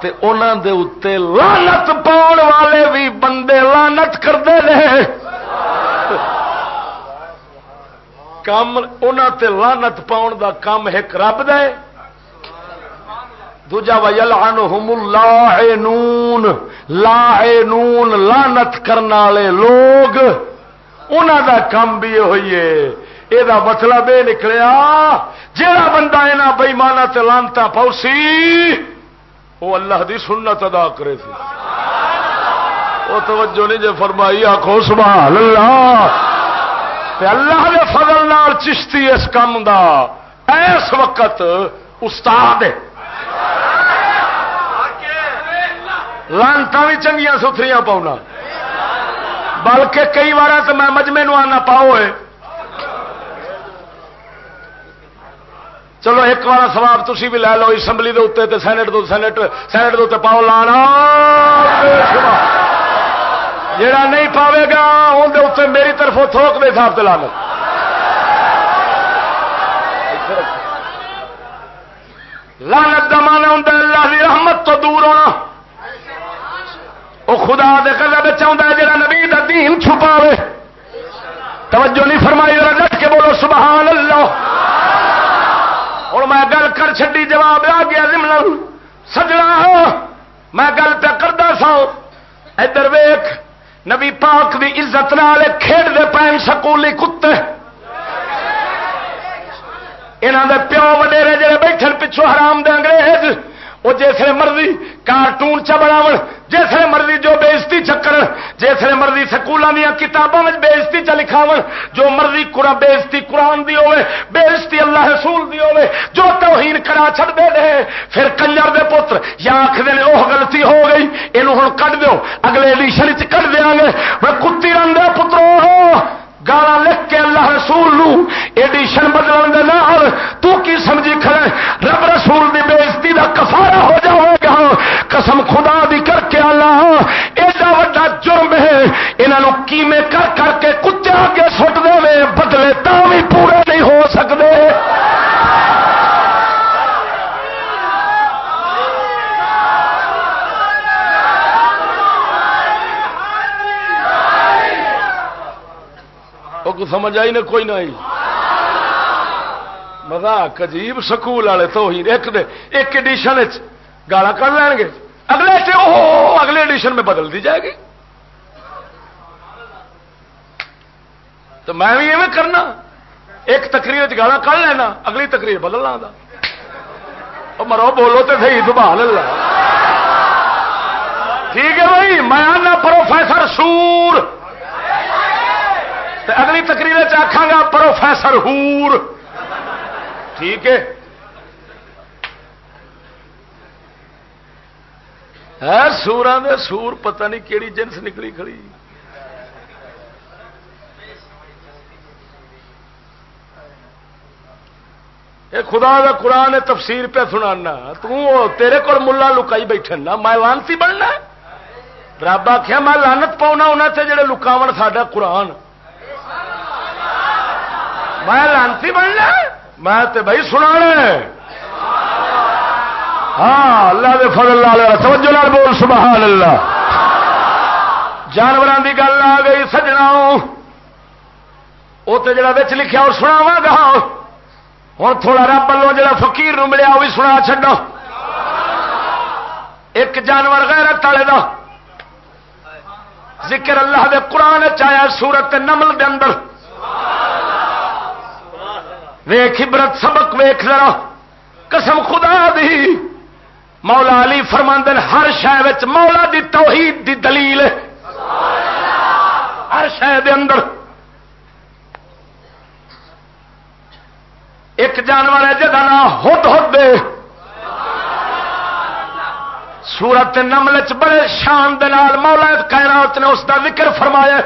تے انہاں دے اتے لانت پاؤن والے بھی بندے لانت کرتے رہے کام انہاں تے لانت پاؤن دا کام ایک رب دے دوجا وَيَلْعَنُهُمُ اللَّاعِنُونَ، لَاعِنُونَ لانت کرنا والے لوگ انہوں دا کام بھی ہوئی ہے۔ یہ مطلب یہ نکلیا جہاں بندہ یہاں بئیمانہ تلانتا پوسی وہ اللہ دی سنت ادا کرے تھی وہ توجہ نہیں جی فرمائی آخو سبحان اللہ۔ اللہ دے فضل نال چشتی اس کام دا۔ اس وقت استاد ہے۔ لانتا بھی چنگیا ستھری پاؤنا۔ بلکہ کئی بار تو میں مجمے نو آنا پاؤ چلو ایک بار سواب تھی بھی لے لو، اسمبلی کے اتنے سینٹ سینٹ سینٹ کے پاؤ لانا۔ جڑا نہیں پاوے گا اندر اتنے میری طرف تھوک دے حساب سے لا لو لانت دمانا ہوں اللہ کی رحمت تو دور ہونا۔ وہ خدا دے قلب چاہتا ہے جڑا نبی دا دین چھپاوے۔ توجہ نہیں فرمائی، ذرا ڈٹ کے بولو سبحان اللہ اور میں گل کر چڈی جواب آ گیا زمن سجنا میں گل پہ کرتا سا۔ ادھر ویخ نبی پاک دی عزت نال کھیڈ دے پین سکولی کتے۔ یہاں دے پیو وڈیرے جڑے بیٹھے پچھو حرام دے انگریز۔ وہ جسے مرضی کارٹون چ بناو جسے مرضی جو بےزتی چکر جسے مرضی سکولوں دیا کتابوں میں بےزتی چ لکھاو جو مرضی قرآن بےزتی قرآن دی ہوے بےزتی اللہ رسول دی ہوے جو توہین کرا چھڑ دے دے۔ پھر کنجر دے پتر، یا آخر وہ غلطی ہو گئی یہ ہوں کٹ دو اگلے ایڈیشن چ کٹ دیا گے۔ میں کتی رنگ پترو۔ گالا لکھ کے اللہ رسول نو ایڈیشن بدلن دے نال، تو کی سمجھی کھڑے رب رسول دی بےزتی دا کفارہ ہو جاوے گا۔ قسم خدا دی کر کے اللہ، ایڈا وڈا جرم ہے۔ انہوں کیویں کر کر کے کتے اگے سٹ دے بدلے تا بھی پورے نہیں ہو سکدے۔ کو سمجھ آئی نے کوئی نہ آئی مزاق عجیب سکول والے تو ہی ایک دے، ایک ایڈیشن گالا کر لین گے۔ اگلے اگلے ایڈیشن میں بدل دی جائے گی۔ تو میں بھی ایویں کرنا۔ ایک تقریر گالا کر لینا، اگلی تقریر بدل لا مرو، بولو تو صحیح، سبحان اللہ۔ ٹھیک ہے بھائی، میں آنا پروفیسر سور۔ اگلی تقریر آخا گا پروفیسر ہور۔ ٹھیک ہے؟ ہاں، سورا دے سور پتہ نہیں کیڑی جنس نکلی کھڑی۔ اے خدا دا قرآن تفسیر پہ سنانا۔ تیرے کو ملا لکائی بیٹھے نا میں لانتی بننا۔ رب آخیا میں لانت پاؤنا انہوں سے جڑے لکاو ساڈا قرآن۔ میں لانتی بننا میں تے بھائی سنا ہاں اللہ دے فضل اللہ توجہ لال بول، سبحان اللہ۔ جانوروں کی گل آ گئی، سجنا وہ تو جڑا بچ لکھا اور سناوا گا۔ ہوں تھوڑا رب لو جا فکیر ملیا وہ بھی سنا چڈا ایک جانور غیرت والے دا۔ ذکر اللہ دے قرآن چایا سورت نمل دے اندر۔ ویخ عبرت سبق ویخ ذرا۔ قسم خدا دی۔ مولا علی فرماندن ہر شہر مولا دی توحید دی دلیل ہر شہر اندر۔ ایک جانور ہے جہاں نام ہد ہد سورت نمل چ بڑے شان دال مولا کائنات نے اس کا ذکر فرمایا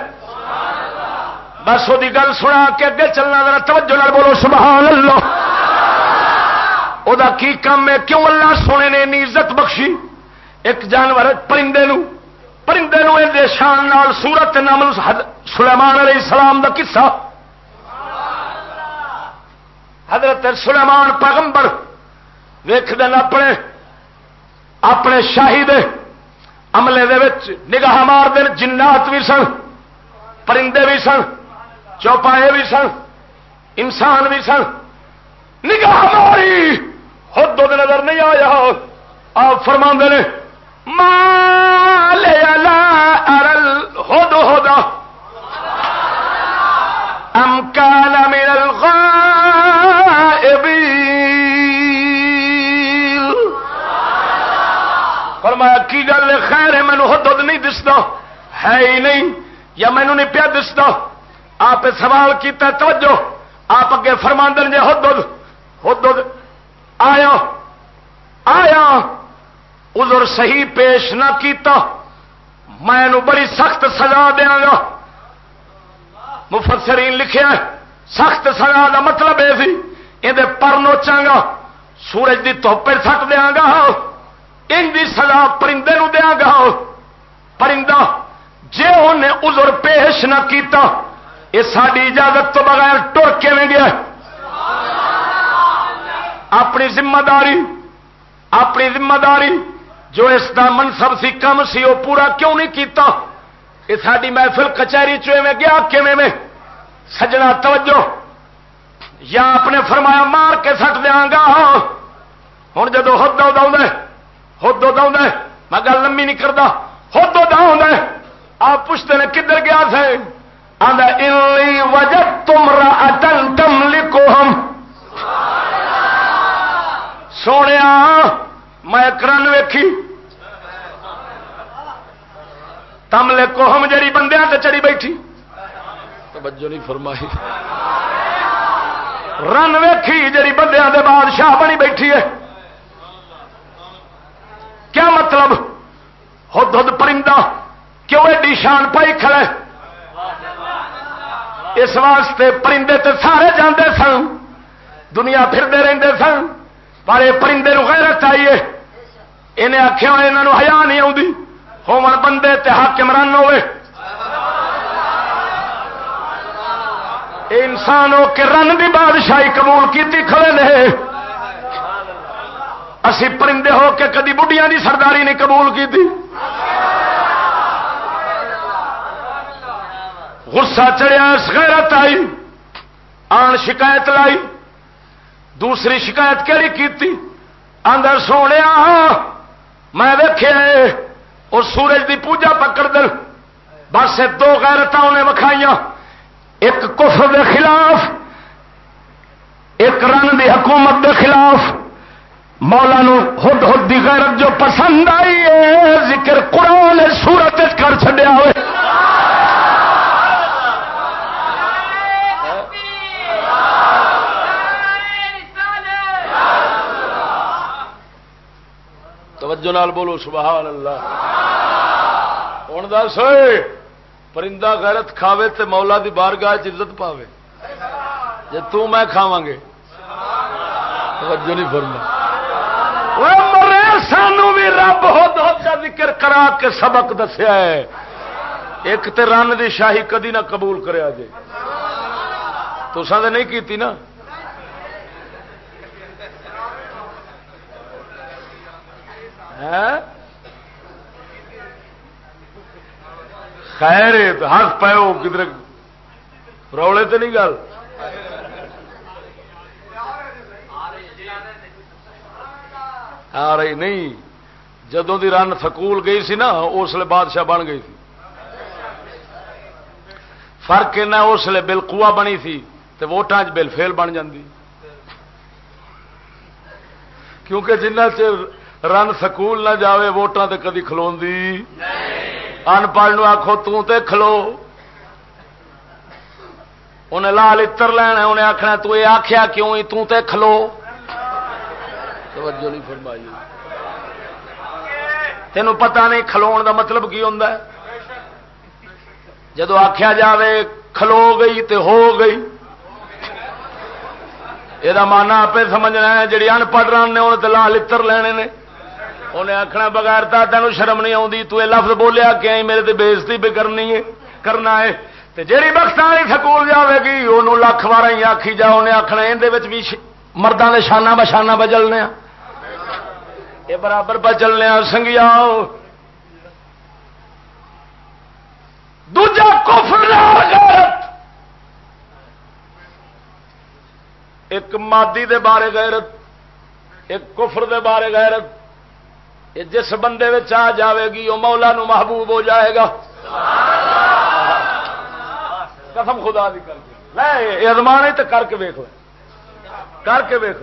بس وہ گل سنا کے اگے چلنا ذرا توجہ نال بولو سبحان اللہ او دا کی کام ہے؟ کیوں اللہ سونے نے انی عزت بخشی؟ ایک جانور پرندے نو۔ پرندے نو اے شان نال سورت نمل سلیمان علیہ السلام دا قصہ۔ حضرت سلیمان پیغمبر ویخ دن اپنے اپنے شاہی دے عملے دے وچ نگاہ مار دن جنات بھی سن، پرندے بھی سن۔ چوپائے بھی سن، انسان بھی سن۔ نگاہ ماری۔ خود دو نظر نہیں آیا۔ آپ فرما نے، مال ارل ہود ہودا ام کان من الغائبین۔ فرمایا، کی گل خیر ہے مینو ہد نہیں دستا۔ ہے ہی نہیں، یا مینو نہیں پیا دستا۔ آپ سوال کیتا توجہ، آپ اگے فرماندن جے ہد ہد آیا آیا ادھر صحیح پیش نہ کیتا، میں بڑی سخت سزا دیا گا۔ مفسرین لکھیا سخت سزا کا مطلب یہ یہ پر نوچا گا، سورج کی توپے سٹ دیا گا، ان کی سزا پرندے نو دیا گا۔ پرندہ جی انہیں ازر پیش نہ کیتا یہ ساری اجازت تو بغیر ٹر کے گیا؟ اپنی ذمہ داری، اپنی ذمہ داری، جو اس کا منصب سی، کم سی وہ پورا کیوں نہیں کیتا؟ یہ ساری محفل کچہری چویں گیا؟ میں؟ سجنا توجہ۔ یا اپنے فرمایا، مار کے سٹ دیا گا۔ ہوں جدو ہدو دے ہدو دوں میں گل لمبی نہیں کرتا ہدو دوں آپ پوچھتے ہیں، کدھر گیا تھے؟ وجہ تم اٹل تم لکھو ہم سونے میں کرن ویکھی۔ تملے کوہم جڑی بندیاں تے چڑی بیٹھی۔ توجہ نہیں فرمائی۔ رن ویکھی جڑی بندیاں دے بادشاہ بنی بیٹھی ہے۔ کیا مطلب؟ ہد ہد پرندہ کیوں ایڈی شان پائی کھڑے اس واسطے پرندے تے سارے جاندے سن۔ دنیا پھرتے رہتے سن۔ پر یہ پرندے غیرت آئیے انہیں آخیا یہاں ہیا نہیں آتی ہومن بندے تے حاکمران ہوئے انسان ہو کے رن کی بادشاہی قبول کی کھڑے نے۔ اسی پرندے ہو کے کدی بڑھیا کی سرداری نہیں قبول کی تھی غصہ چڑیا غیرت آئی، آن شکایت لائی۔ دوسری شکایت کہڑی کی اندر سونے میں دیکھے اور سورج دی پوجا پکڑ دل۔ بس دو غیرت انہیں وکھائی ایک کفر دے خلاف، ایک رن دی حکومت دے خلاف۔ مولا نو ہد ہد دی غیرت جو پسند آئی ہے، ذکر قرآن سورت کر چڈیا ہوئے۔ توجہ نال بولو، سبحان اللہ۔ ہوں دس، پرندہ غیرت کھاوے تے مولا دی بارگاہ عزت پاوے۔ جی تو میں کھاوا گے۔ توجہ نہیں فرما۔ مرے، سانو بھی رب ہو کا ذکر کرا کے سبق دسیا ہے۔ ایک تے رن دی شاہی کدی نہ قبول کرے جی تو سن نہیں کیتی نا؟ خیر ہاتھ پاؤ کدھر روڑے تو نہیں گل؟ آ رہی نہیں، جدوں دی رن سکول گئی سی نا اس لیے بادشاہ بن گئی تھی فرق اس لیے بل کوا بنی تھی تو ووٹان بل فیل بن جاندی۔ کیونکہ جنہ چر رن سکول نہ جاوے ووٹان تے کدی کھلو ان پڑھ آخو تے کھلو۔ انہیں لال اتر لینا انہیں آخنا تو یہ آخیا کیوں تے کھلو۔ توجہ نہیں فرمائی۔ تینوں پتہ نہیں کھلو دا مطلب کی ہوتا ہے۔ جدو آخیا جاوے کھلو گئی تے ہو گئی۔ یہ مانا آپ سمجھنا ہے جی ان پڑھ رہے انہیں تو لال اتر لینے نے۔ انہیں آخنا بغیر تا تینوں شرم نہیں آتی تو یہ لفظ بولیا کہ میرے تے بےزتی بھی کرنی ہے، کرنا ہے۔ جیڑی بخت والی سکول جائے گی وہ لکھ بار ہی آخی جا، انہیں آخنا یہ بھی مردوں کے شانہ بشانہ بجلنے یہ برابر بچلنے سنگیا دوجا کفر ایک مادی دے بارے غیرت، ایک کفر دے بارے غیرت۔ یہ جس بندے آ جاوے گی وہ مولا نو محبوب ہو جائے گا۔ قسم خدا دی کر کے۔ ازمان تو کر کے ویخ کر کے ویخ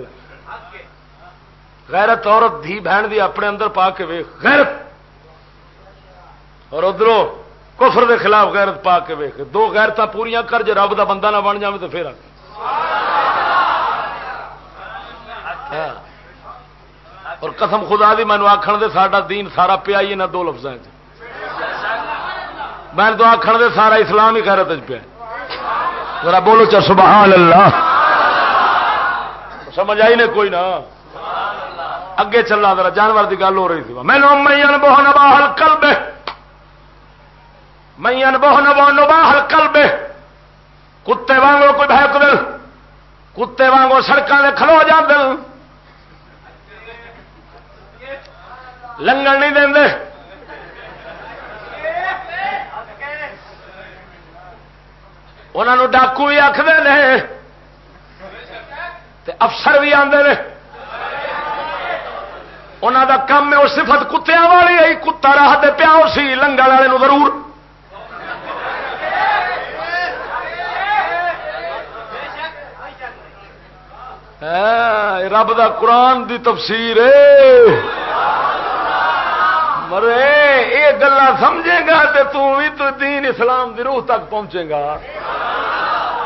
غیرت عورت دھی بہن دی اپنے اندر پا کے ویخ غیرت! اور ادھر کفر دے خلاف غیرت پا کے ویخ دو غیرت پوریا کر، جے رب دا بندہ نہ بن جائے تو پھر ہاں۔ اور قسم خدا دی مینو آخر دے ساڈا دین سارا پیا ہی نہ دو لفظ میں تو آخر دے سارا اسلام ہی غیرت پیا ذرا بولو چا سبحان اللہ سمجھ آئی نے کوئی نہ؟ اگے چلا، ذرا جانور کی گل ہو رہی تھی میں مین بہن باہل کل بے مین بہن بہن باہل کل بے کتے وانگو کوئی بہت دل۔ کتے وانگو سڑکوں میں کھلو جا دل۔ لنگن نہیں دے انہوں ڈاکو بھی آخر افسر بھی آتے ہیں انہوں کا کام ہے وہ صفت کتیا والی آئی کتا راہ دے پیا سی لنگل والے ضرور۔ ہاں، رب دا قرآن دی تفسیر مرے یہ گلا سمجھے گا تو بھی تو دین اسلام دی روح تک پہنچے گا۔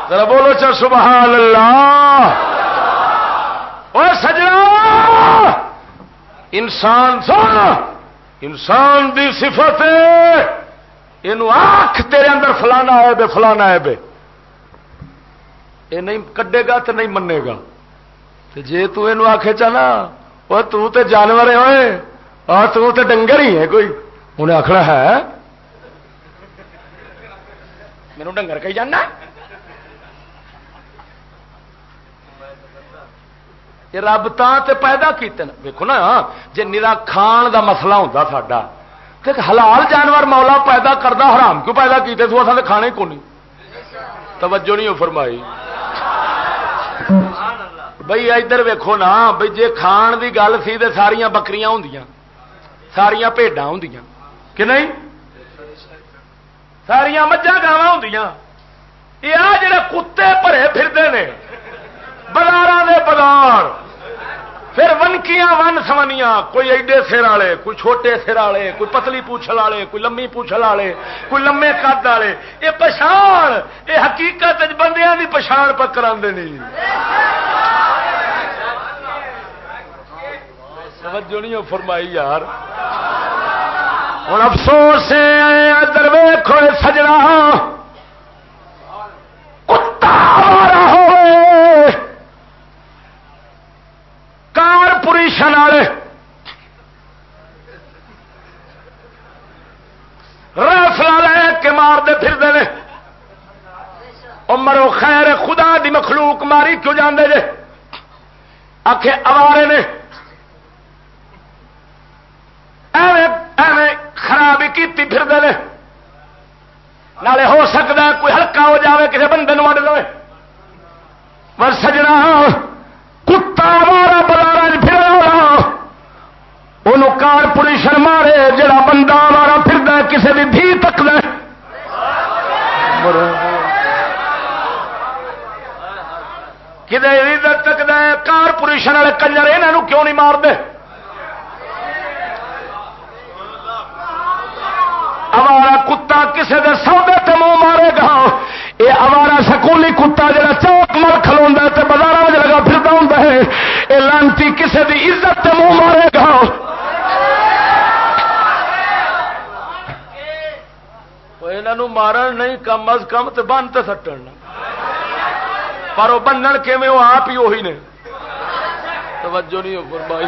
ذرا بولو چل سبحان اللہ اور سجنا، انسان سن انسان دی صفت یہ آخ تیرے اندر فلانا ہے بے فلانا ہے بے۔ یہ نہیں کڈے گا تو نہیں منے گا۔ جی تین آخے چاہنا وہ تے جانور ہوئے اور تے ڈنگر ہی ہے کوئی۔ انہیں آخنا ہے۔ میرے ڈنگر کہی جانا۔ یہ رب تے پیدا کیتے دیکھو نا جی نرا کھان دا مسئلہ ہوتا ساڈا تو حلال جانور مولا پیدا کرتا حرام کیوں پیدا کیتے؟ تو اصل کھانے کو نہیں۔ توجہ نہیں فرمائی۔ بھائی ادھر ویکو نا بھائی جی کھان دی گل سی تو ساریا بکریاں ہوں ساریا بھڈا ہوں کہ نہیں؟ ساریا مجھا گاوا ہوں یہ آ جڑے کتے بھرے پھرتے ہیں بازار بازار۔ پھر ونکیاں ون سمنیاں کوئی ایڈے سر والے کوئی چھوٹے سر والے کوئی پتلی پوچھل والے کوئی لمبی پوچھل والے کوئی لمے قد والے یہ پچھان یہ حقیقت بندیاں کی پچھان پکڑا نہیں توجہ نہیں فرمائی یار۔ ہوں افسوس ادھر ویخو سجنا۔ کتا کارپوریشن والے۔ رفلا لے کے مارتے پھرتے ہیں مرو خیر، خدا دی مخلوق ماری کیوں جانے جے؟ آخے اوارے نے۔ ایویں خرابی کی پھرتے ہیں نالے ہو سکتا ہے کوئی ہلکا ہو جاوے کسی بندے وڈ لو پر سجنا ہاں، کتا مارا بازار پھر انہوں کارپوریشن مارے جڑا بندہ مارا پھر کسی کی دھی تک دے کدے تک دے کارپوریشن والے کنجر یہاں کیوں نہیں مار اوارا کتا کسی کے سودے تے منہ مارے گا۔ یہ اوارا سکولی کتا جا چوک مل کھلوا بازار میں لگا پھرتا ہوں یہ لانتی کسی کی عزت تے منہ مارے گا۔ یہ مارن نہیں، کم از کم تو بن تو سٹن۔ پر وہ بنن کے وہ آپ ہی وہی نے۔ توجہ نہیں ہو فرمائی۔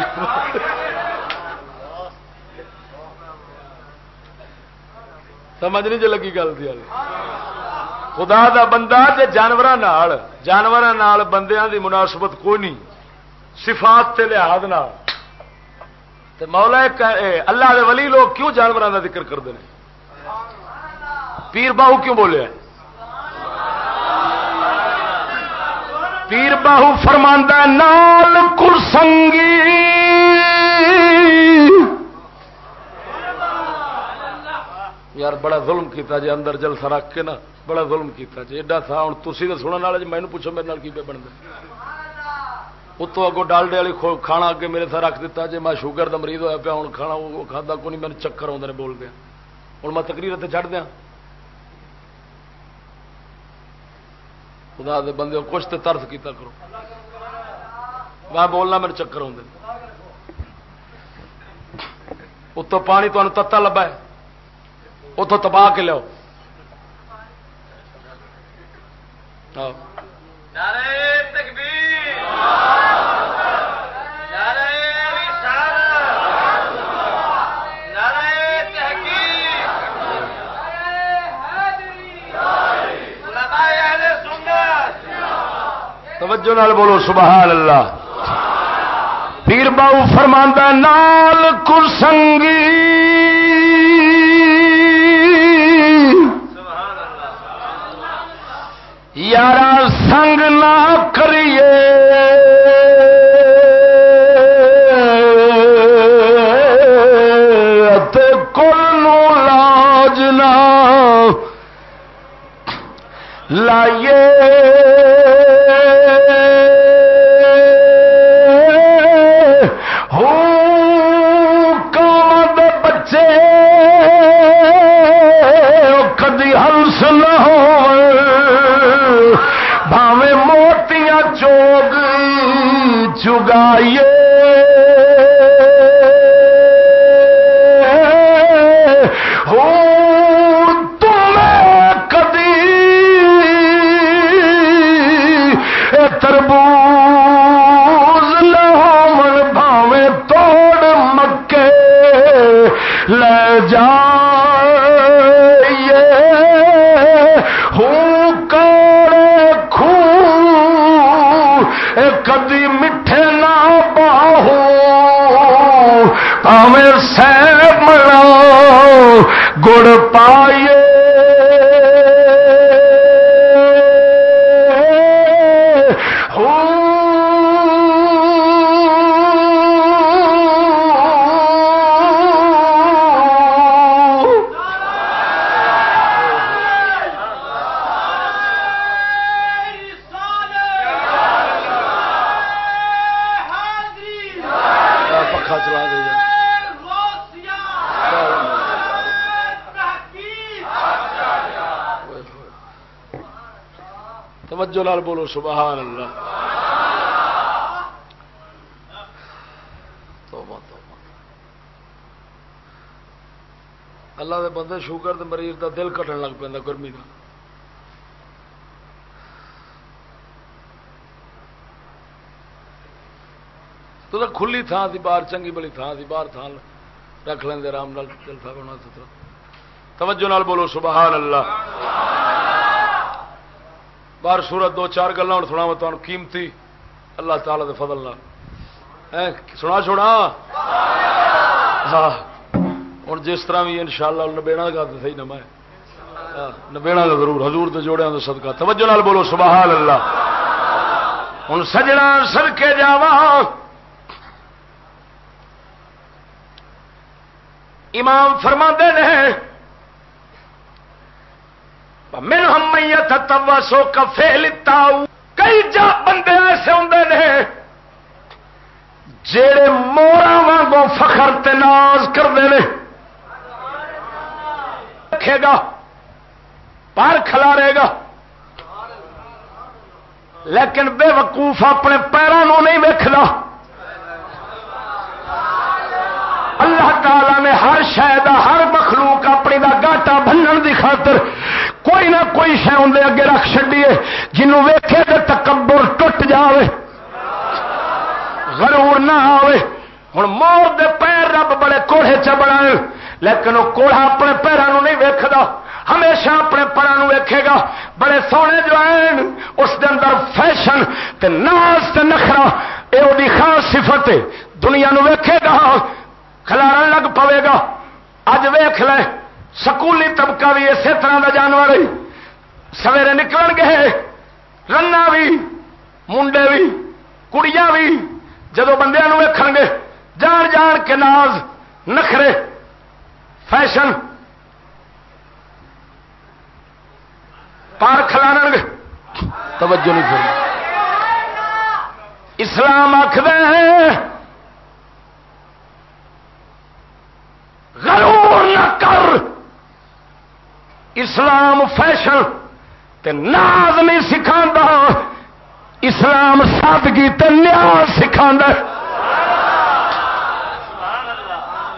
سمجھ نہیں جو لگی گل خدا دا بندہ جانور جانور بندیاں دی مناسبت کوئی نہیں۔ صفات تے لحاظ مولا اللہ دے ولی لوگ کیوں جانوروں کا ذکر کرتے ہیں؟ پیر باہو کیوں بولے پیر باہو فرماندہ نال کرسنگی۔ یار بڑا ظلم کیتا جی اندر جلسہ رکھ کے نا، بڑا ظلم کیتا جی ایڈا تھا ہوں تھی تو سننے والے جی میں پوچھو میرے کی پہ بنتا اتوں اگوں ڈالڈے والی کھانا اگے میرے ساتھ رکھ دیتا جی میں شوگر کا مریض ہوا پیا، ہوں کھانا وہ کھانا کو نہیں، میرے چکر آدھے بول دیا ہوں میں تقریر اتنے چڑھ دیا خدا دے بندے، کچھ تو ترس کیتا کرو۔ میں بولنا میرے چکر آدھے اتوں پانی تمہیں تتا لبا ہے۔ اتوں تباہ کے لو۔ توجہ نال بولو سبحان اللہ۔ پیر باؤ فرماندہ نال کرسنگی یارا سنگ نہ کریے۔ کل لاج نہ لائیے۔ کدی ہلس نہ ہو چوگ چگائیے ہو تمہیں کدی تربوز لہمن بھاوے توڑ مکے۔ لے جا ہوں گڑ پائیے لال بولو، سبحان اللہ۔ اللہ دے بندے شوگر مریض دا دل کٹن لگ پہ گرمی کا تو کھلی تھان سی باہر، چنگی بلی تھان سی باہر تھان رکھ لیں آرام دل بنا سترا توجہ نال بولو، سبحان اللہ۔ بار سورت دو چار گلا ہوں سنا تمہیں قیمتی اللہ تعالی دے فضل سنا چھوڑا ہاں ہوں جس طرح بھی ان شاء اللہ نبےڑا گا تو صحیح نہ میں نبےڑا گا ضرور حضور دے جوڑے تو صدقہ توجہ نال بولو سبحان اللہ ہوں سجنا سر کے جا امام فرما نے من ہم توا سو کفے لتا کئی جا بندے ایسے ہوں نے جڑے مورا وانگو فخر تناز کرتے ہیں رکھے گا پار کھلارے گا۔ لیکن بے وقوف اپنے پیروں نہیں ویکھنا اللہ تعالی نے ہر شہ ہر مخلوق اپنی دا گاٹا بننے دی خاطر کوئی نہ کوئی شہ اندر اگے رکھ چڈیے جنوں ویکھے تو تکبر ٹوٹ جائے غرور نہ آئے ہوں مور دے پیر رب بڑے کوڑے چ بنا لیکن وہ کوڑا اپنے پیروں نہیں ویکھدا، ہمیشہ اپنے پروں ویکھے گا۔ بڑے سونے جو ہیں، اس دے اندر فیشن تے ناز تے نخرا یہ وہ خاص صفت ہے۔ دنیا نو ویکھے گا، کھلارن لگ پوے گا۔ اج ویخ لے۔ سکولی طبقہ بھی اسی طرح کا جانور سویرے نکل گئے رنا بھی منڈے بھی، کڑیاں بھی۔ جدو بندے ویکھ گے، جان جان کے ناز نخرے فیشن۔ پار کھلا گے۔ توجہ نہیں پھر اسلام آخر غرور نہ کر۔ اسلام فیشن تے ناز نہیں سکھا اسلام سادگی تے نیاز سکھا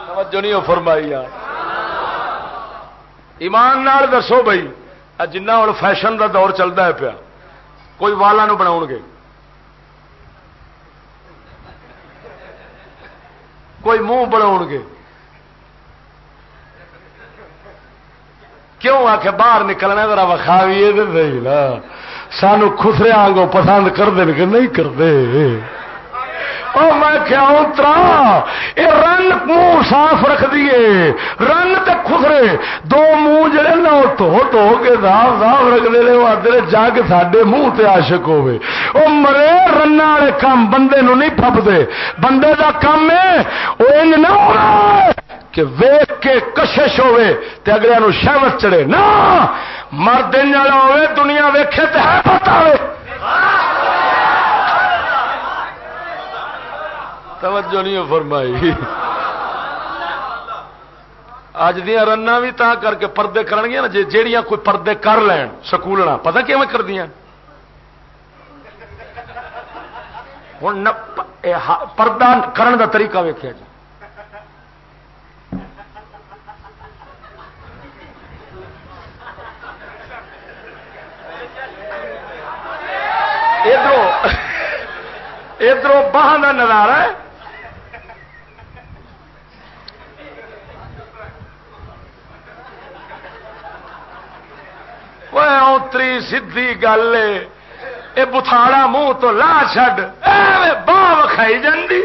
توجہ نہیں فرمائی ایمان نال دسو بھائی جنہ ہوں فیشن دا دور چلتا ہے پیا، کوئی والا بنا گے۔ کوئی منہ بنا گے۔ کیوں آ کے باہر نکلنا ذرا وکھاوی نا۔ سانو خسرے آگوں پسند کرتے کہ نہیں کرتے اور میں کیا اترا یہ رن منہ صاف رکھ دیے رن تے خسرے، دو منہ جڑے نا تو تو کے صاف صاف رکھتے رہے آتے جگ سڈے منہ تے عاشق ہوے وہ مرے، رن والے کام بندے نو نہیں پھپتے بندے دا کام ہے وہ انج نہ کہ ویخ کے کشش ہوے تے اگلے نو شہوت چڑھے۔ نا مرد والا ہوے دنیا ویکھے تے ہے پتا ہوے توجہ نہیں فرمائی۔ اج دیا رنا بھی تا کر کے پردے کرن گیا نا جی جیڑیاں کوئی پردے کر لین سکولنا پتا کیون کر دیا ہوں پردہ کرن دا طریقہ ویکیا جی ادھر ادھر باہر کا نظارہ ہے۔ اتری سی گل یہ بتھاڑا منہ تو لا چڈ باہ کھائی جی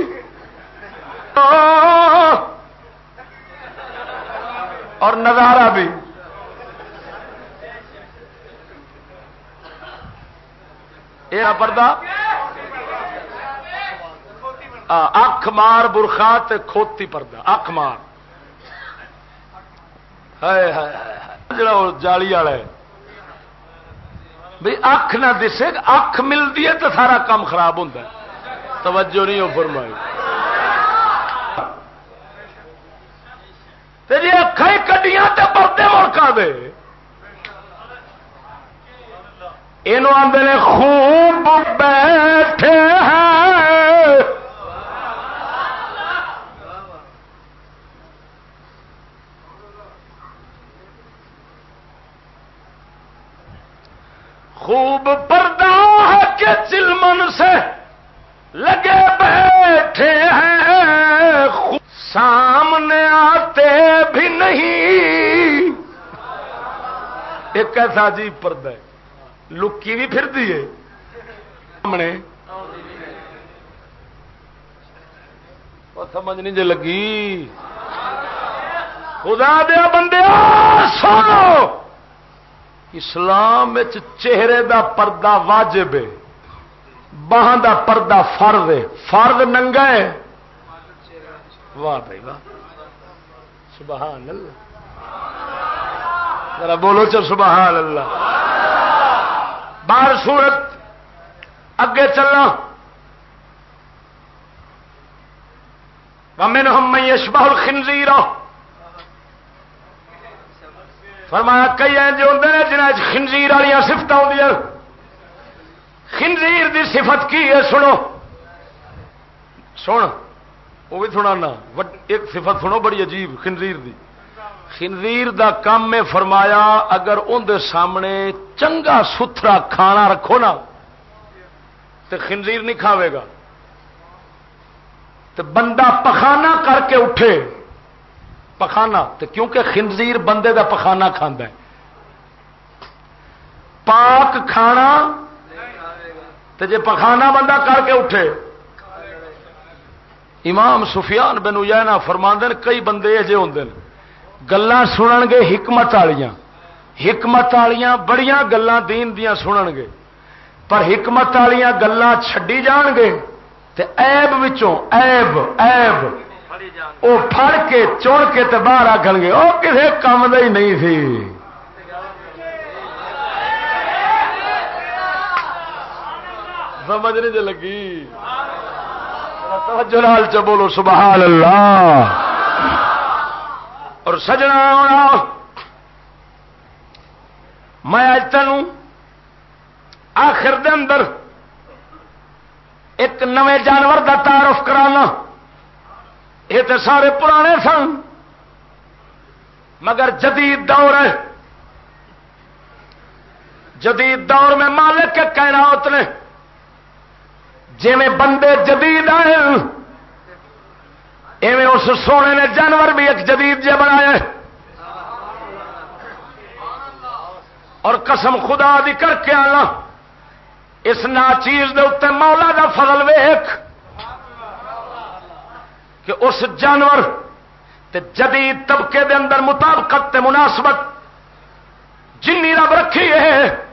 اور نظارہ بھی۔ یہ پردہ اکھ مار برخا کھوتی پردہ اکھ مار۔ جڑا جالی والا ہے۔ بھائی اکھ نہ دسے، اکھ ملتی ہے تو سارا کام خراب ہوتا ہے۔ توجہ نہیں ہو فرمائی۔ جی اکھا ہی کڈیاں تو پردے ملکا دے۔ یہ آدھے خوب بیٹھے ہیں۔ خوب پردہ ہے کہ چلمن سے لگے بیٹھے ہیں سامنے آتے بھی نہیں۔ ایک ایسا عجیب پردہ ہے۔ لکی بھی پھر دیے سامنے۔ سمجھ نہیں جی لگی۔ خدا دیا بندے سو اسلام چہرے دا پردہ واجب ہے باہ دا پردہ فرد ہے۔ فرد ننگا ہے۔ واہ بھائی واہ۔ سبحان اللہ ذرا بولو چل سبحان اللہ بار سورت اگے چلنا۔ ممن ہم یشبہ الخنزیر فرمایا کئی ہیں جو ہوں جنہیں خنزیر والی سفت آدی خنزیر دی صفت کی ہے؟ سنو۔ سن۔ وہ بھی سنا ایک صفت سنو، بڑی عجیب، خنزیر دی۔ خنزیر دا کام میں فرمایا، اگر اندر سامنے چنگا ستھرا کھانا رکھو نا تو خنزیر نہیں کھاوے گا۔ تو بندہ پخانا کر کے اٹھے۔ پخانا تو کیونکہ خنزیر بندے دا پخانا کھانا ہے۔ پاک کھانا تو جے پخانا بندہ کر کے اٹھے۔ امام سفیان بن اجینا فرماند کئی بندے یہ ہوں گلان سنن گے حکمت والیاں حکمت والیاں بڑی گلان دین دیا سنن گے۔ پر حکمت والیاں گلان چڈی جان گے۔ تے ایب وچوں ایب ایب وہ پھڑ کے چڑ کے تے باہر آخن گے وہ کسی کام کا ہی نہیں سی۔ سمجھ نہیں جی لگی۔ جلال چ بولو، سبحان اللہ۔ اور سجنا ہونا۔ میں اج تین آخر دے اندر ایک نئے جانور کا تعارف کرانا۔ یہ تو سارے پرانے سن۔ مگر جدید دور ہے۔ جدید دور میں مالک کے کہنا نے جی بندے جدید آئے ایویں اس سونے نے جانور بھی ایک جدید جہ بنایا اور قسم خدا دی کر کے آنا، اس نا چیز دے اتنے مولا دا فضل ویخ کہ اس جانور تے جدید طبقے دے اندر مطابقت تے مناسبت جن رب رکھی ہے،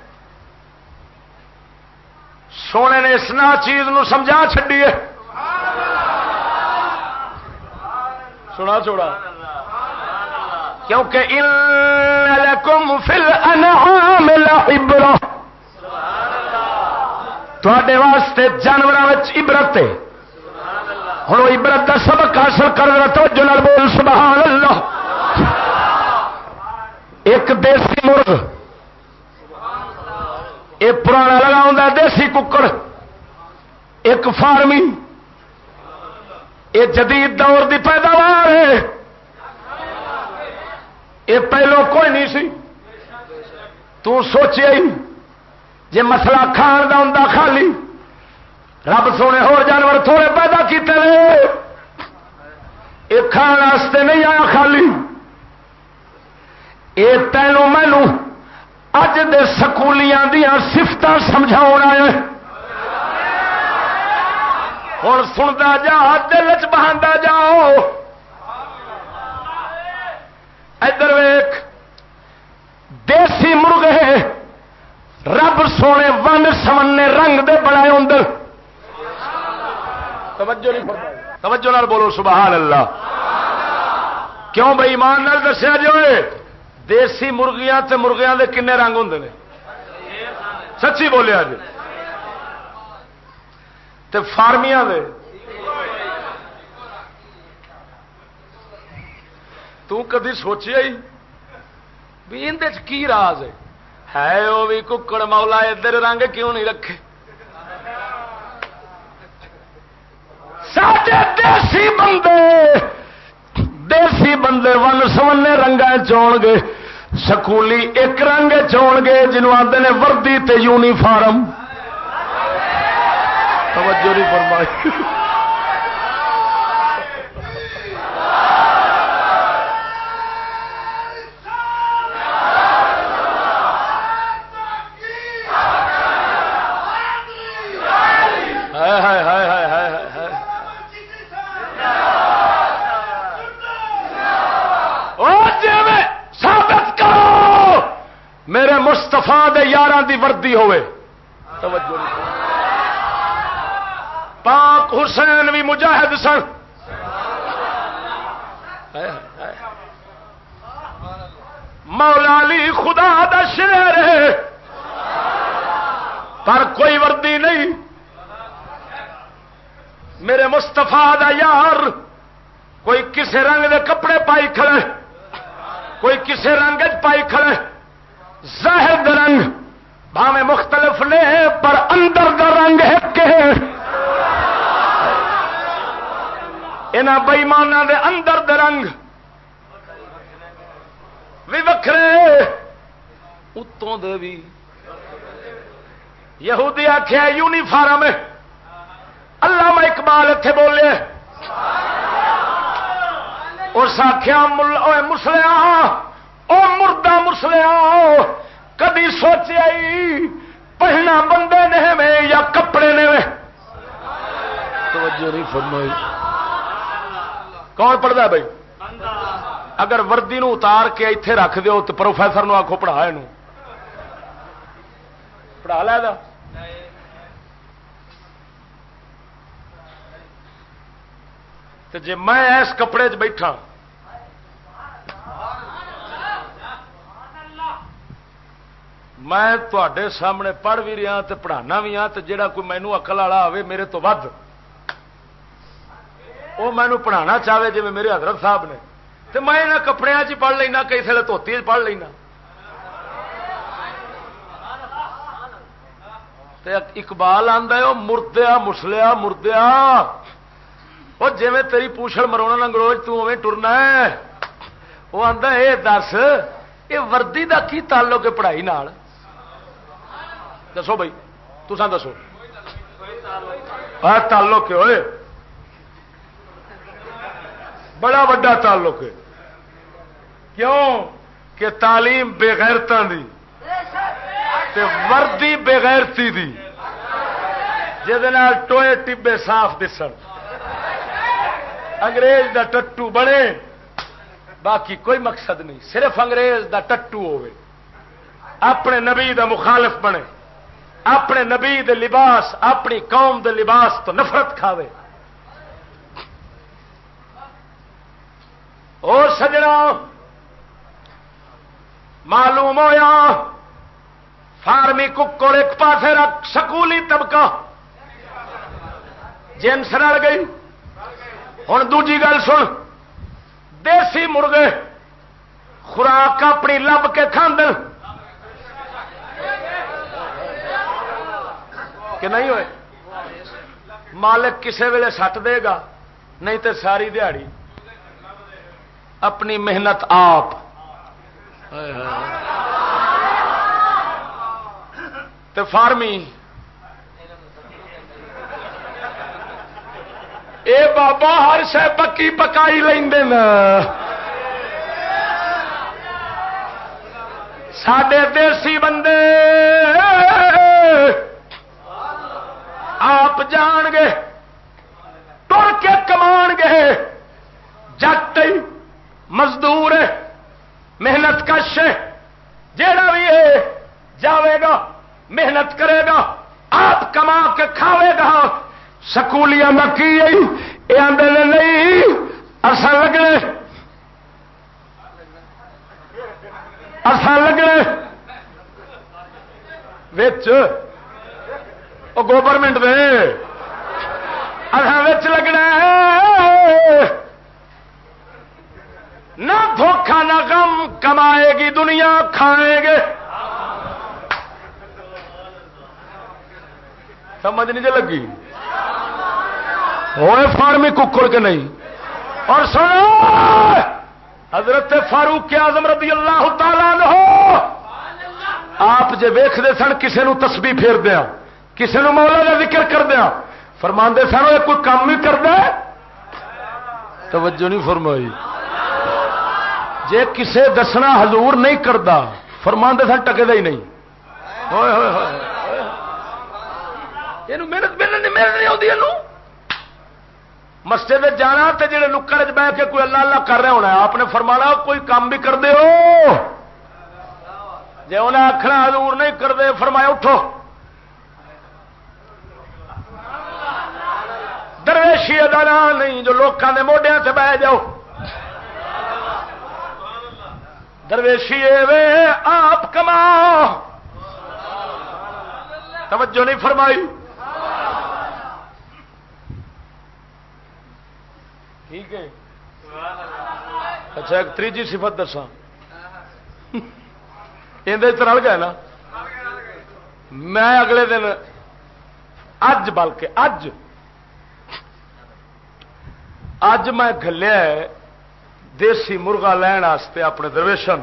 سونے نے اس نا چیز نو سمجھا چڈی ہے۔ سنا چھوڑا۔ کیونکہ ان فل انعام لعبرہ واسطے جانوروں عبرت ہے۔ ہوں عبرت کا سبق حاصل کر رہا توجہ نال بول سبحان اللہ ایک دیسی مرغ یہ پرانا لگا دیسی ککڑ۔ ایک فارمی۔ یہ جدید دور دی پیداوار ہے۔ یہ پہلو کوئی نہیں سی۔ تو سوچے جی مسئلہ کھان کا ہوں خالی۔ رب سونے ہو جانور تھوڑے پیدا کیتے ہیں یہ کھان واسطے نہیں آیا خالی۔ یہ تینوں مینو اج دے سکولیاں دیا سفت سمجھا آیا ہوں سنتا جا، دل چ بہانا جاؤ ادھر ویخ دیسی مرغے رب سونے ون سمنے رنگ دے بڑے اندر توجہ نہیں توجہ نال بولو، سبحان اللہ۔ کیوں بھائی ایمان نال دسیا جی جو دیسی مرغیاں تے مرغیاں دے کنے رنگ ہوں نے۔ سچی بولیا جی۔ تے فارمیاں دے۔ تو کدی سوچیا ہی؟ بھی اندر کی راز ہے؟ وہ بھی ککڑ مولا، ادھر رنگ کیوں نہیں رکھے؟ سارے دیسی بندے دیسی بندے ون سمنے رنگ چون گے، سکولی ایک رنگ چون گے جنوب آتے ہیں وردی تے یونیفارم۔ توجہ نہیں فرمائی۔ میرے مستفا یار دی وردی ہوئے۔ پاک حسین بھی مجاہد سن۔ مولا علی خدا دا شیر ہے۔ پر کوئی وردی نہیں۔ میرے مستفا دا یار، کوئی کسے رنگ دے کپڑے پائی کھڑے، کوئی کسے رنگ پائی کھڑے۔ زہد رنگ بھاوے مختلف نے، پر اندر دا رنگ ہے۔ کہ یہاں بئیمانہ دے اندر دے رنگ بھی وکھرے۔ اتوں دے بھی یہودی آخیا یونیفارم۔ اللہ میں اقبال اتنے بولے۔ اس آخیا مسلیا او مردہ مسلیا کدی سوچیا پہنا بندے نے میں یا کپڑے نے توجہ نہیں فرمائی۔ کون پڑھتا بھائی؟ اگر وردی نو اتار کے اتے رکھ دو تو پروفیسر نو آخو پڑھا یہ پڑھا لیا جی میں اس کپڑے چ بیٹھا میں تے سامنے پڑھ بھی رہا تو پڑھانا بھی ہاں تو جا کوئی مینو اقل والا آئے میرے تو ود۔ وہ مینو پڑھانا چاہے جی میرے حضرت صاحب نے۔ تو میں یہاں کپڑے چ پڑھ لینا، کئی سال دھوتی پڑھ لینا۔ اقبال آدھا مردیا، مسلیا، مردیا۔ وہ جی تیری پوچھل مرونا نگروج تمہیں ٹرنا وہ آتا یہ دس یہ وردی کا کی تعلق ہے پڑھائی نال؟ دسو بھائی تسان دسو۔ تعلق ہوئے بڑا وا تعلق ہے۔ کیوں؟ کہ تعلیم بےغیرتا دی۔ وردی بےغیرتی دی۔ ٹوئے ٹبے صاف دس انگریز دا ٹٹو بنے۔ باقی کوئی مقصد نہیں، صرف انگریز دا ٹٹو ہوئے اپنے نبی دا مخالف بنے۔ اپنے نبی دے لباس، اپنی قوم دے لباس تو نفرت کھاوے۔ اور سجنا، معلوم ہوا فارمی ککڑ ایک پاس رکھ، سکولی طبقہ۔ جنس رل گئی۔ ہوں دوجی گل سن، دیسی مرغے خوراک اپنی لب کے کھاند کہ نہیں ہوئے? مالک کسے ویلے سٹ دے گا؟ نہیں تے ساری دیہڑی اپنی محنت آپ۔ تے فارمی۔ اے بابا ہر شہ پکی پکائی لینا سڈے دیسی بندے۔ آپ جان گے ٹر کے کمان گے جٹ مزدور محنت کش جیڑا بھی ہے، جاوے گا، محنت کرے گا، آپ کما کے کھاوے گا۔ سکولیاں میں کی یہ آدھے نہیں اصل لگنے۔ اصل لگنے۔ گورنمنٹ دے۔ اصل لگنا نہ دھوکھا نہ غم کمائے گی، دنیا کھائیں گے۔ سمجھ نہیں جی لگی؟ ہوئے فارمی ککڑ کے نہیں۔ اور سنو، حضرت فاروق آزم رضی اللہ تعالی ہو آپ جی ویختے سن کسی نو تسبی پھیر دیا۔ کسی نو مولا کا ذکر کر دیا ہاں۔ فرما سن یہ کوئی کام نہیں کرتا توجہ نہیں فرمائی۔ جے کسے دسنا حضور نہیں کرتا فرما سن ٹکے ہی نہیں۔ ہوئے ہوئے ہوئے محنت محنت نہیں آتی مسجد جانا تے جڑے لکڑ بہ کے کوئی اللہ اللہ کر رہا ہونا آپ نے فرمانا کوئی کام بھی کر دے ہو۔ جی انہیں آخنا حضور نہیں کرتے فرمایا اٹھو۔ درویشی ادا نہیں، جو لوگوں کے موڈیا سے بہ جاؤ۔ درویشی وے آپ کما۔ توجہ نہیں فرمائی۔ ٹھیک ہے۔ اچھا ایک تیجی سفت دسا یہ رل گیا نا۔ میں اگلے دن، اج بلکہ اج اج میں گلیا دیسی مرغا لین واسطے اپنے درویشن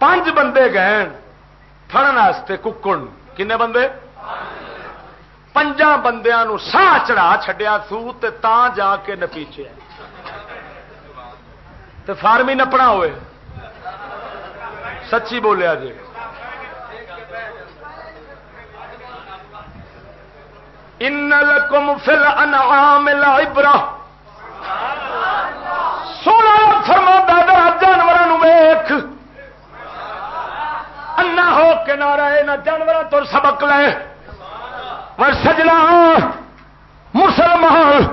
پانچ بندے گئے واسطے ککڑ کنے بندے؟ پنجا بندیا سا چڑھا چڈیا سو تا جا کے نپیچے۔ تو فارمی نپنا ہوئے۔ سچی بولیا جی ان لکم فل انعام العبرہ سونا فرما درا جانوروں ویخ انا ہو کے نہ رہے، نہ جانوروں تو سبق لے۔ پر سجنا، مسلمان،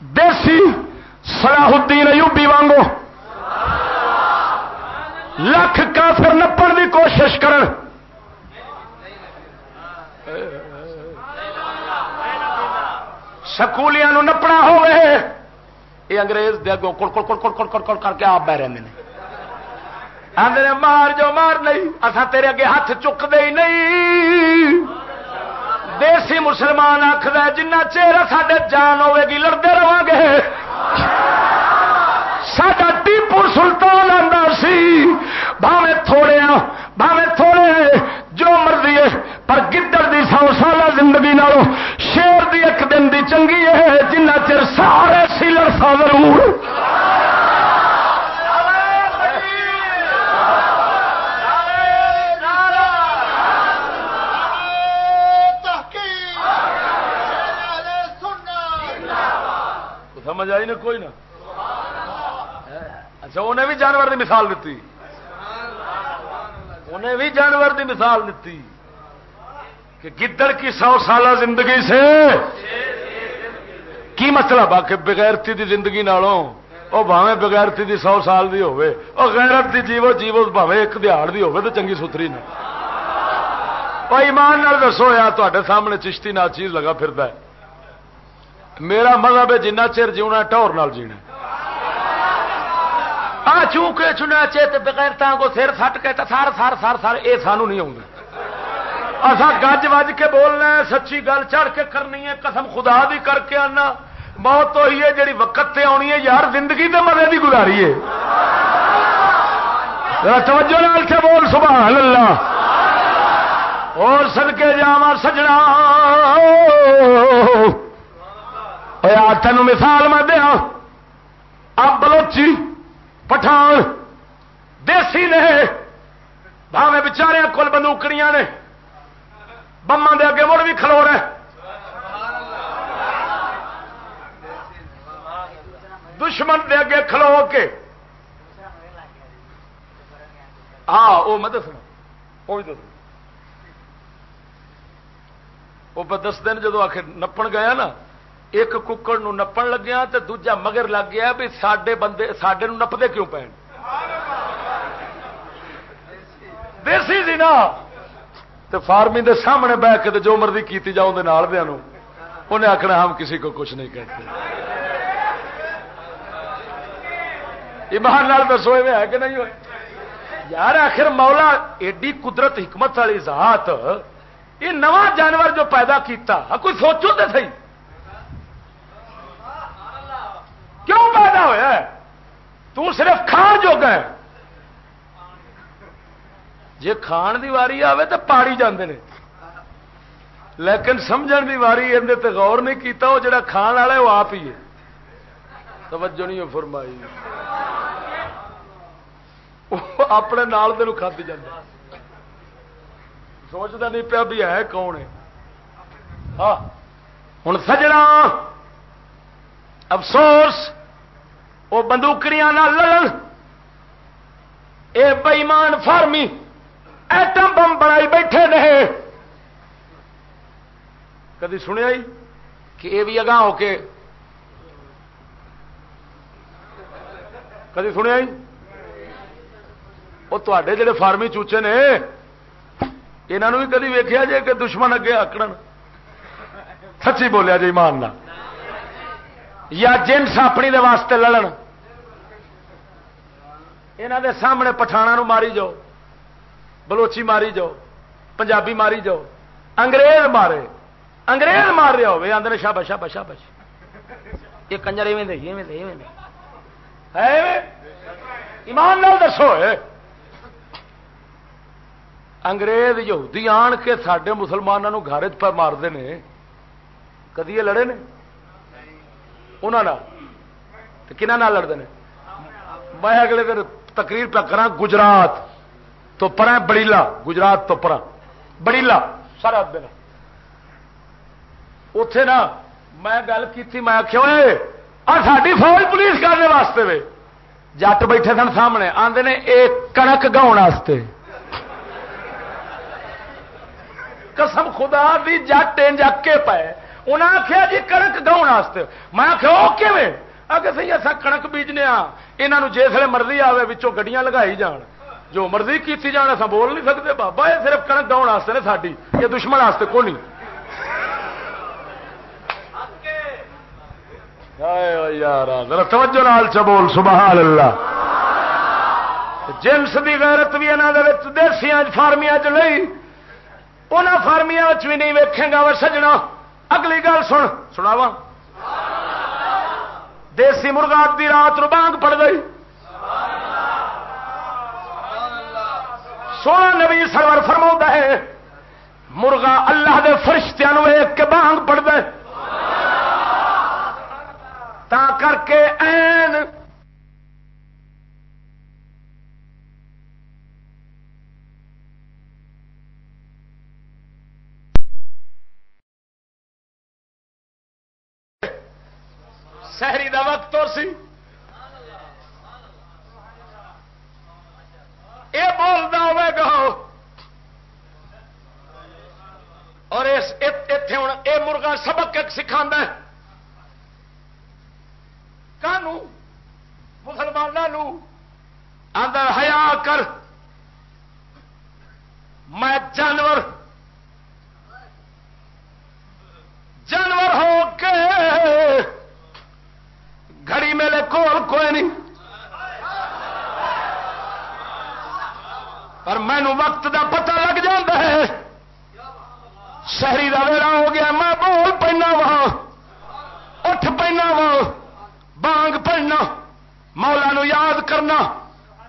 دیسی صلاح الدین ایوبی وانگو۔ لکھ کافر نپن کی کوشش کر سکولیاں نپنا ہوئے یہ انگریز دے اگوں کڑ کڑ کڑ کڑ کڑ کڑ کر کے آپ بہ رہے ہیں۔ آدھے مار جو مار نہیں اصا تیرے اگے ہاتھ چکتے ہی نہیں۔ دیسی مسلمان آخر جنہ چہرہ سڈے جان ہوے گی لڑتے رہا گے۔ سڈا ٹیپو سلطان آتا سی۔ بھاوے تھوڑے بھاوے تھوڑے جو مرضی ہے پر گدڑ دی سو سالہ زندگی نالو شیر دی ایک دن دی چنگی ہے، جنہ چر سارے سیلر سا ضرور سمجھ آئی نا کوئی نہ اچھا انہیں بھی جانور دی مثال دیتی۔ انہیں بھی جانور دی مثال دیتی۔ کہ گدڑ کی سو سالہ زندگی سے کی مطلب آ کہ بغیرتی دی زندگی نالوں؟ وہ بھاوے بغیرتی دی سو سال دی ہوئے وہ غیرت دی جیو جیو بھاوے ایک دیہڑ دی ہوئے تو چنگی ستری نے ایمان نال دسو یا تے سامنے چشتی نہ چیز لگا پھرتا ہے۔ میرا مذہب ہے جنہ چر جیونا ٹور نال جینا آ چونکہ چنا چیت بغیر کو سر سٹ کے سار سار سار سار یہ سانو نہیں آؤں اصا گج وج کے بولنا ہے، سچی گل چڑھ کے کرنی ہے، قسم خدا دی کر کے آنا۔ بہت تو ہی ہے جی وقت تے آنی ہے، یار زندگی تو مزے کی گزاری ہے۔ توجہ نال سے بول سبحان اللہ اور سدکے جا سجنا۔ تین مثال میں دیا۔ اب بلوچی، پٹھان۔ دیسی نے بھاوے بچارے کل بندوکڑیاں نے۔ بما دے اگے مڑ بھی کھلو رہے دشمن دے اگے کھلو کے۔ ہاں وہ میں دسنا۔ وہ بھی دس وہ جدو آخر نپن گیا نا ایک ککڑ نپن لگیا تو دوجا مگر لگ گیا بھی سڈے بندے سڈے نپتے کیوں پے دیسی سی نا تو فارمی دے سامنے بہ کے جو مرضی کی جاؤ دیا انہیں آخنا ہم کسی کو کچھ نہیں کہتے۔ ایمان دسو ہے کہ نہیں ہوئے؟ یار، آخر مولا ایڈی قدرت، حکمت والی ذات، یہ نواں جانور جو پیدا کیتا کوئی سوچو تو صحیح؟ کیوں پیدا ہوا تو صرف کھان جو گئے۔ جی کھان دی واری آئے تو پاڑی جاندے نے۔ لیکن سمجھن دی واری اندر غور نہیں کیتا وہ جڑا کھان والا ہے وہ آپ ہی ہے۔ توجہ نہیں فرمائی۔ اپنے نال دے کھد جانا سوچتا نہیں پیا بھی ہے کون ہے۔ ہاں ہوں سجنا۔ افسوس وہ بندوکڑیاں نہ لڑ اے بئیمان فارمی۔ ایٹم بم بنائی بیٹھے رہے کدی سنیا ہی؟ کہ یہ بھی اگاں ہو کے۔ کدی سنیا ہی؟ وہ تے جڑے فارمی چوچے نے یہاں بھی کدی ویکیا جی کہ دشمن اگے آکڑ سچی بولیا جی مان یا جنس اپنی دے واسطے لڑن۔ یہاں دے سامنے پٹھانا ماری جاؤ۔ بلوچی ماری جاؤ پنجابی ماری جاؤ انگریز مارے، انگریز مار رہا ہوے آدھے شابا شابا شابا یہ کنجر ایویں دے ایویں دے ایویں دے۔ ایمان نال دسو انگریز یہودی آن کے سڈے مسلمانوں گھر پر مارتے ہیں کدی لڑے نے؟ انہوں کنہ لڑتے ہیں میں اگلے دن تقریر پہ کرا گجرات۔ تو پر بڑیلا، گجرات تو پر بڑیلا، سارا دن۔ اتے نا میں گل کی میں آخیا ساری فوج پولیس کرنے واسطے وے۔ جٹ بیٹھے سن سامنے آتے نے ایک کنک گاؤن قسم خدا بھی جٹ کے پے۔ انہیں آخیا جی کنک گاؤن میں آخیا وہ کیون آگے سی اصا کنک بیجنے یہاں جسے مرضی آئے بچوں گڈیاں لگائی جان۔ جو مرضی کی جان اصا بول نہیں سکتے، بابا، یہ صرف کنک گاؤن نے ساری یہ دشمن واسطے کو نہیں یار توجہ نال چبول سبحان اللہ۔ جنس کی غیرت بھی یہاں دیسیا فارمیا چ لئی ان فارمیا بھی نہیں ویکھے گا وہ سجنا۔ اگلی گل سن سناوا دیسی مرغا دی رات نو بانگ پڑ گئی۔ سونا نبی سرور فرما ہے، مرغا اللہ دے فرشتوں ایک کے بانگ پڑ دے تا کر کے این سہری دا وقت تو سی۔ یہ بولتا ہوئے گا اور اتے ہوں یہ مرغا سبق سکھا کانو مسلمانوں اندر ہیا کر۔ میں جانور جانور ہو کے گھڑی میرے کول کوئی نہیں۔ پر مینو وقت دا پتہ لگ جاتا ہے۔ شہری کا ویلا ہو گیا، میں بول پہنا وا۔ اٹھ پہنا وا۔ بانگ پڑھنا۔ مولا نو یاد کرنا۔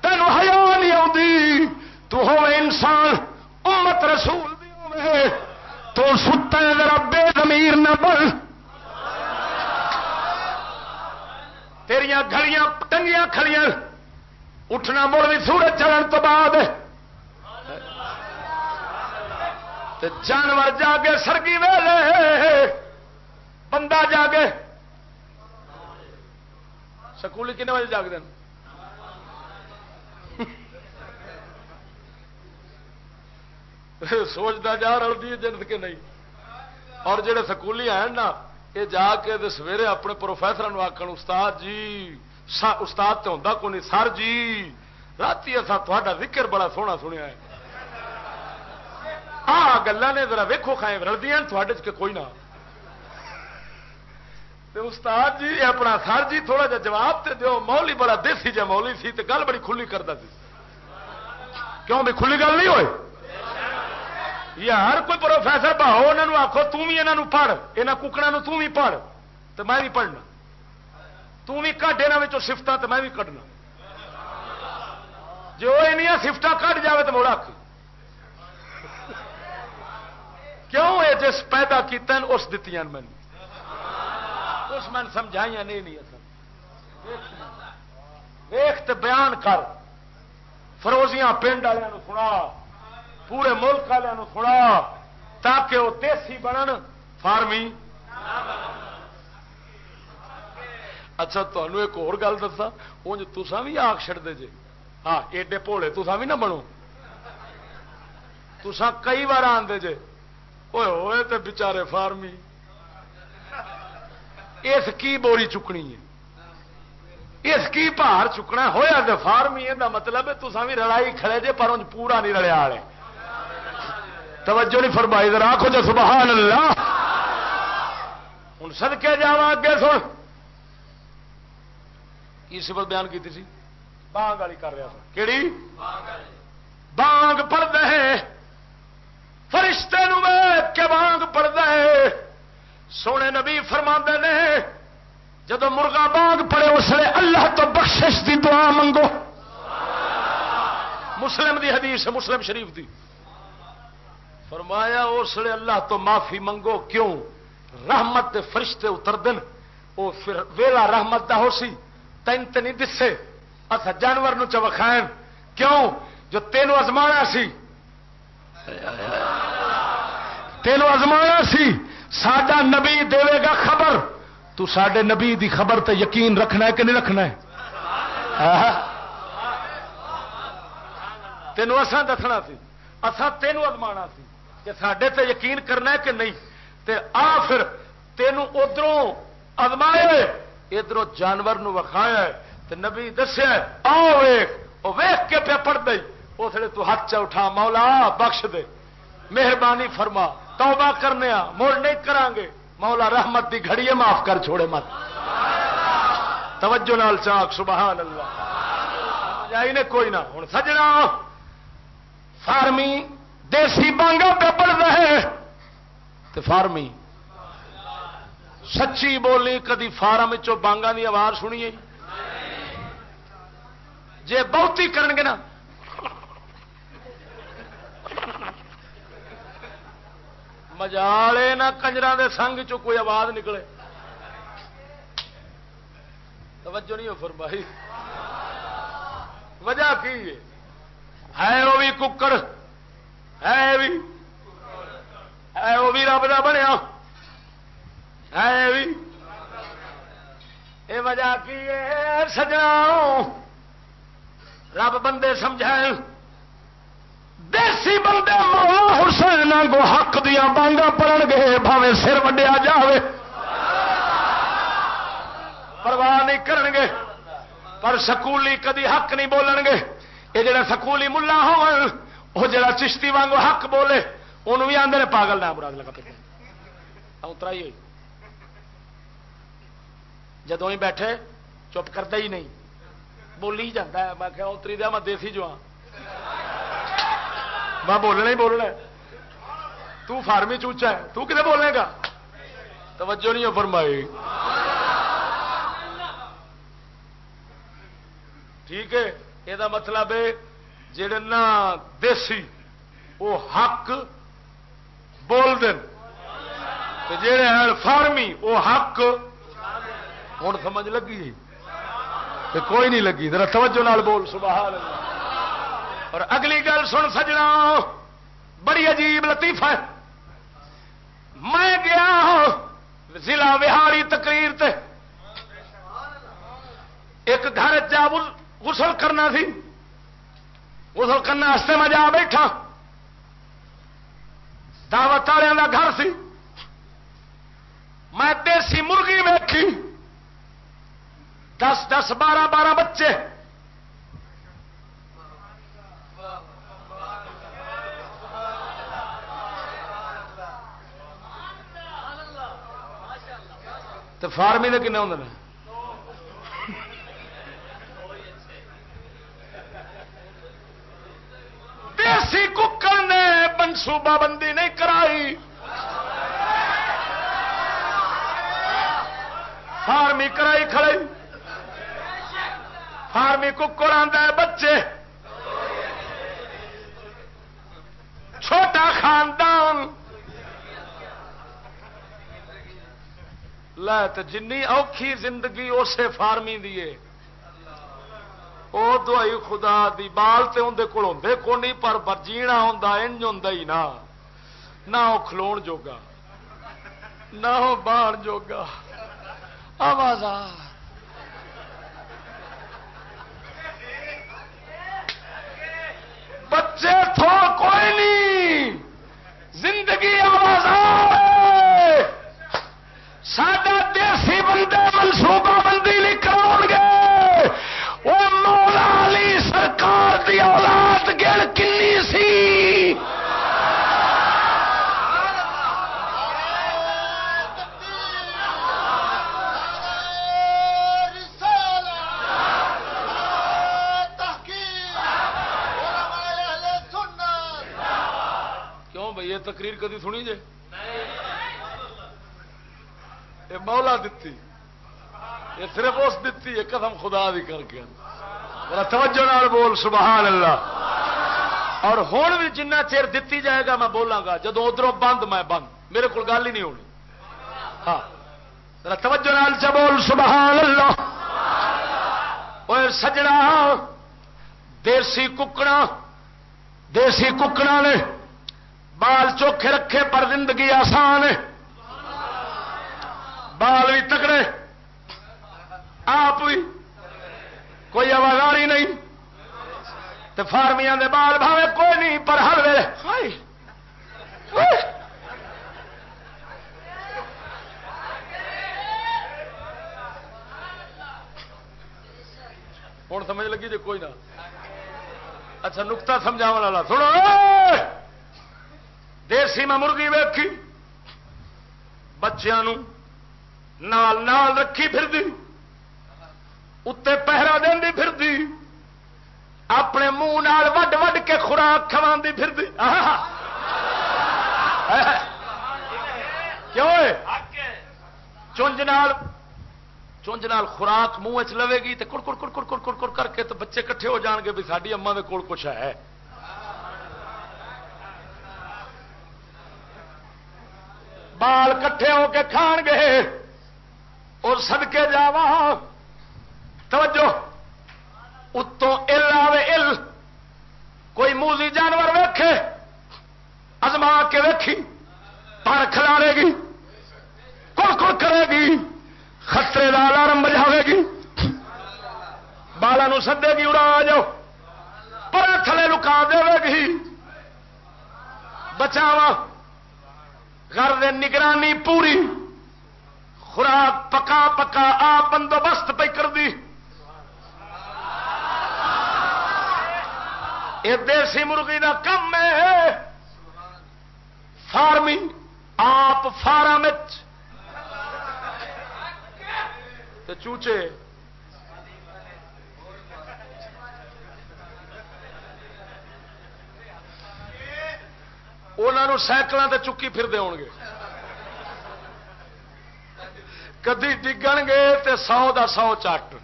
تینوں ہیا نہیں آتی تو ہو انسان، امت رسول دی تو ستا ذرا بے زمیر نہ بن۔ تیریا گھڑیاں، ٹنگیاں کھڑیاں۔ اٹھنا مڑ بھی سورج چلن تو بعد جانور جاگے سرگی ویلے، بندہ جاگے۔ سکولی کنے بجے جاگ دین؟ سوچتا جا رلتی ہے جنت کے نہیں۔ اور جڑے سکولی ہیں نا یہ جا کے سویرے اپنے پروفیسر آخر استاد جی استاد تو ہوں کو نہیں، سر جی رات اصا تا ذکر بڑا سونا سنیا ہے۔ آ گلا نے ذرا ویکو کھائے رلدی تھے کوئی نہ۔ استاد جی اپنا سر جی تھوڑا جا جواب تے دیو۔ مولی بڑا دیسی جا مولی سی تے گل بڑی کھلی کرتا سی۔ کیوں بھی کھلی گل نہیں ہوئی ہر کوئی پروفیسر بہو انہوں آخو تم بھی یہاں پڑھ یہاں ککڑا تم بھی پڑھ تو میں بھی پڑھنا۔ تم بھی کٹ یہاں سفت تو میں بھی کھنا جو یہ سفت کٹ جائے تو موڑا کیوں یہ جس پیدا کیا اس دیتی میں اس میں سمجھائی نہیں نہیں ویخ بیان کر۔ فروزیاں پنڈ والوں سنا۔ پورے ملک والوں سنا۔ تاکہ وہ دیسی بنن۔ فارمی۔ اچھا تمہیں ایک اور گل دسا انج تسا بھی آگ چڑتے جی ہاں ایڈے بھولے تسا بھی نہ بنو تسا کئی بار آدھے جے۔ ہوئے ہوئے تو بچارے فارمی اس کی بوری چکنی ہے اس کی بھار چکنا ہوا تو فارمی یہ مطلب تصا بھی رڑائی کھڑے جے پر پورا نہیں رلیا والے توجہ نہیں فرمائی ذرا آخو جو سبحان اللہ ہوں سدکے جا اگے سن کی سبت بیان کی بانگ والی کر رہا سر کہڑی بانگ پڑھتے ہیں فرشتے ویک کے بانگ پڑھتا ہے۔ سونے نبی فرما نے جب مرغا بانگ پڑے اس لیے اللہ تو بخشش دی دعا منگو۔ مسلم دی حدیث مسلم شریف دی۔ فرمایا، اس لیے اللہ تو معافی منگو، کیوں؟ رحمت دے فرشتے اتر دن وہ پھر ویلا رحمت دا ہو سی تین نہیں دسے۔ اصا جانور نو چوکھائیں۔ کیوں؟ جو تینوں ازمایا سی تینوں ازمایا سی سڈا نبی دے گا خبر۔ تو سڈے نبی دی خبر تے یقین رکھنا ہے کہ نہیں رکھنا ہے؟ تینوں اسان دسنا سی اسان تینوں ازما سی کہ سڈے تے یقین کرنا ہے کہ نہیں۔ تے آ پھر تینوں ادھروں ازمایا ادھر جانور وکھایا نبی دسیا آؤ ویخ وہ ویخ کے پہ پڑ دئی اس لیے تو ہاتھ چ اٹھا، مولا بخش دے، مہربانی فرما، توبہ کرنے مڑ نہیں کران گے۔ مولا رحمت دی گھڑی معاف کر، چھوڑے مت۔ توجہ نال چاک، سبحان اللہ۔ جائی نے کوئی نہ ہوں سجنا۔ فارمی دیسی بانگا پہ رہے تو فارمی۔ سچی بولی، کدی فارم بانگا دی آواز سنیے۔ جی بہتی کرن گے نا مجالے نہ کنجر دے سنگ چ کوئی آواز نکلے توجہ نہیں ہو فرمائی وجہ کی ہے وہ بھی ککڑ ہے بھی ہے وہ بھی رب کا بنیا ہے بھی یہ وجہ کی ہے سجنا رب بندے سمجھائے دیسی بندے مولا حسین کو حق دیا بانگا پڑن گے بھاوے سر وڈیا جاوے۔ پرواہ نہیں کرن گے، پر سکولی کدی حق نہیں بولن گے۔ یہ جڑا سکولی ملا ہو جڑا چشتی وانگو حق بولے انہوں بھی آدھے پاگل نہ براد لگا پہ ہاں، اترا ہی جدو ہی بیٹھے، چپ کرتا ہی نہیں۔ بولی جاتا ہے۔ میں اتری دیا میں دیسی جو ہاں میں بولنا ہی بولنا تو فارمی چوچا ہے۔ تو کتنے بولنے گا توجہ نہیں فرمائی۔ ٹھیک ہے۔ یہ مطلب ہے، جڑے نا دیسی، وہ حق بول دین جڑے ہیں فارمی، وہ حق۔ ہوں سمجھ لگی؟ کوئی نہیں لگی۔ ذرا توجہ نال بول، سبحان اللہ۔ اور اگلی گل سن سجنا، بڑی عجیب لطیف ہے۔ میں گیا ضلع بہاری تقریر تے۔ ایک گھر جا غسل کرنا سی۔ غسل کرنے میں جا بیٹھا۔ دعوت والوں کا گھر سی۔ میں دیسی مرغی ویکھی۔ دس دس، بارہ بارہ بچے۔ تو فارمی کے کنے ہوں دیسی ککر نے منصوبہ بندی نہیں کرائی۔ فارمی کرائی کھڑی فارمی ککڑ آتا ہے بچے۔ چھوٹا خاندان۔ لے تو اوکھی زندگی اسے فارمی دیے وہ دوائی خدا دی بال تے اندر کول ہوں کو نہیں، پر جینا ہوں انج ہوں ہی نہ نہ وہ کھلو جوگا، نہ وہ بان جوگا۔ آواز بچے تھو، کوئی نہیں۔ زندگی آواز سڈا دیسی بندے منصوبہ بندی نہیں کرو گے۔ وہ مولا علی سرکار دی اولاد گل کنی سی۔ کیوں بھائی تقریر کدی سنی جی یہ مولا دیتی یہ صرف اس دیتی ہے قدم خدا دی کر کے۔ توجہ نال بول، سبحان اللہ۔ اور ہوں بھی جنہ چیر دیتی جائے گا میں بولاں گا جدو ادھر بند میں بند۔ میرے کو گل ہی نہیں ہونی۔ ہاں۔ توجہ نال بول، سبحان اللہ۔ اور سجنا دیسی ککڑا دیسی ککڑا نے، بال چوکھے رکھے پر زندگی آسان ہے۔ بال بھی تکڑے، آپ بھی۔ کوئی آوازاری نہیں۔ تو فارمیا دے بال بھاوے کوئی نہیں، پر ہر ویلے۔ ہوں سمجھ لگی جی کوئی نہ۔ اچھا نکتا سمجھا والا۔ سنو۔ دیسی میں مرغی ویکھی۔ بچوں نال نال رکھی پھر دی اتنے پہرا دینی پھر دی اپنے منہ وڈ وڈ کے خوراک کھوا پھر دی کیوں چونج نال چونج نال خوراک منہ چ لوے گی تو کڑ کڑ کڑ کڑ کڑ کڑ کر کے تو بچے کٹھے ہو جان گے بھی ساری اما کے کول کچھ ہے۔ بال کٹھے ہو کے کھان گے۔ اور سدکے جا توجہ۔ اتوں ال آوے ال۔ کوئی موزی جانور ویکھے، ازما کے ویکھی پر کھلارے گی، کڑ کڑ کرے گی، خطرے کا الارم بجاوے گی۔ بالا سدے گی، اڑا جاؤ۔ پر تھلے لکا دے گی۔ بچاوا گھر نگرانی پوری۔ خوراک پکا پکا آ بندوبست پہ کر دی۔ یہ دیسی مرغی کا کم ہے۔ فارمنگ آپ فارم چوچے۔ انہوں سائکلوں سے چکی پھر دے گے کدی ڈگن گے تو سو دا سو چٹ۔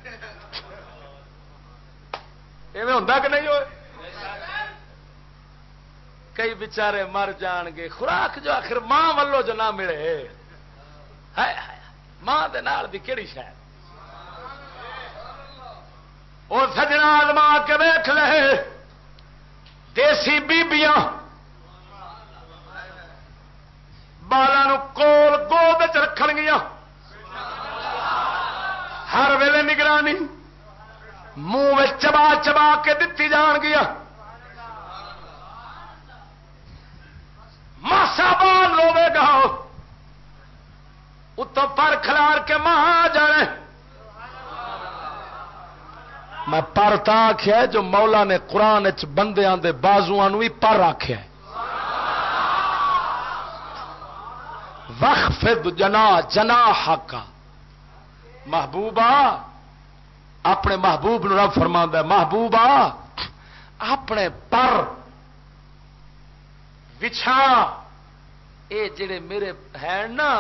ایویں ہوں کہ نہیں ہوئے؟ کئی بچارے مر جان گے، خوراک جو آخر ماں ولو جو نہ ملے۔ ماں دی کہڑی شاید وہ سجنا آدما کے ویخ لے۔ دیسی بیبیاں بالا کول گود رکھ گیا ہر ویلے نگرانی منہ چبا چبا کے دتی جان گیا۔ ماسا بال لوے گا۔ اتوں پر کھلار کے ماں جانے۔ میں پر تا آخیا جو مولا نے قرآن چ بندیاں دے بازو بھی پر آخیا وقف جنا جنا حق محبوبہ، اپنے محبوب نو رب فرما محبوبہ، اپنے پر بچھا۔ اے جڑے میرے ہیں نا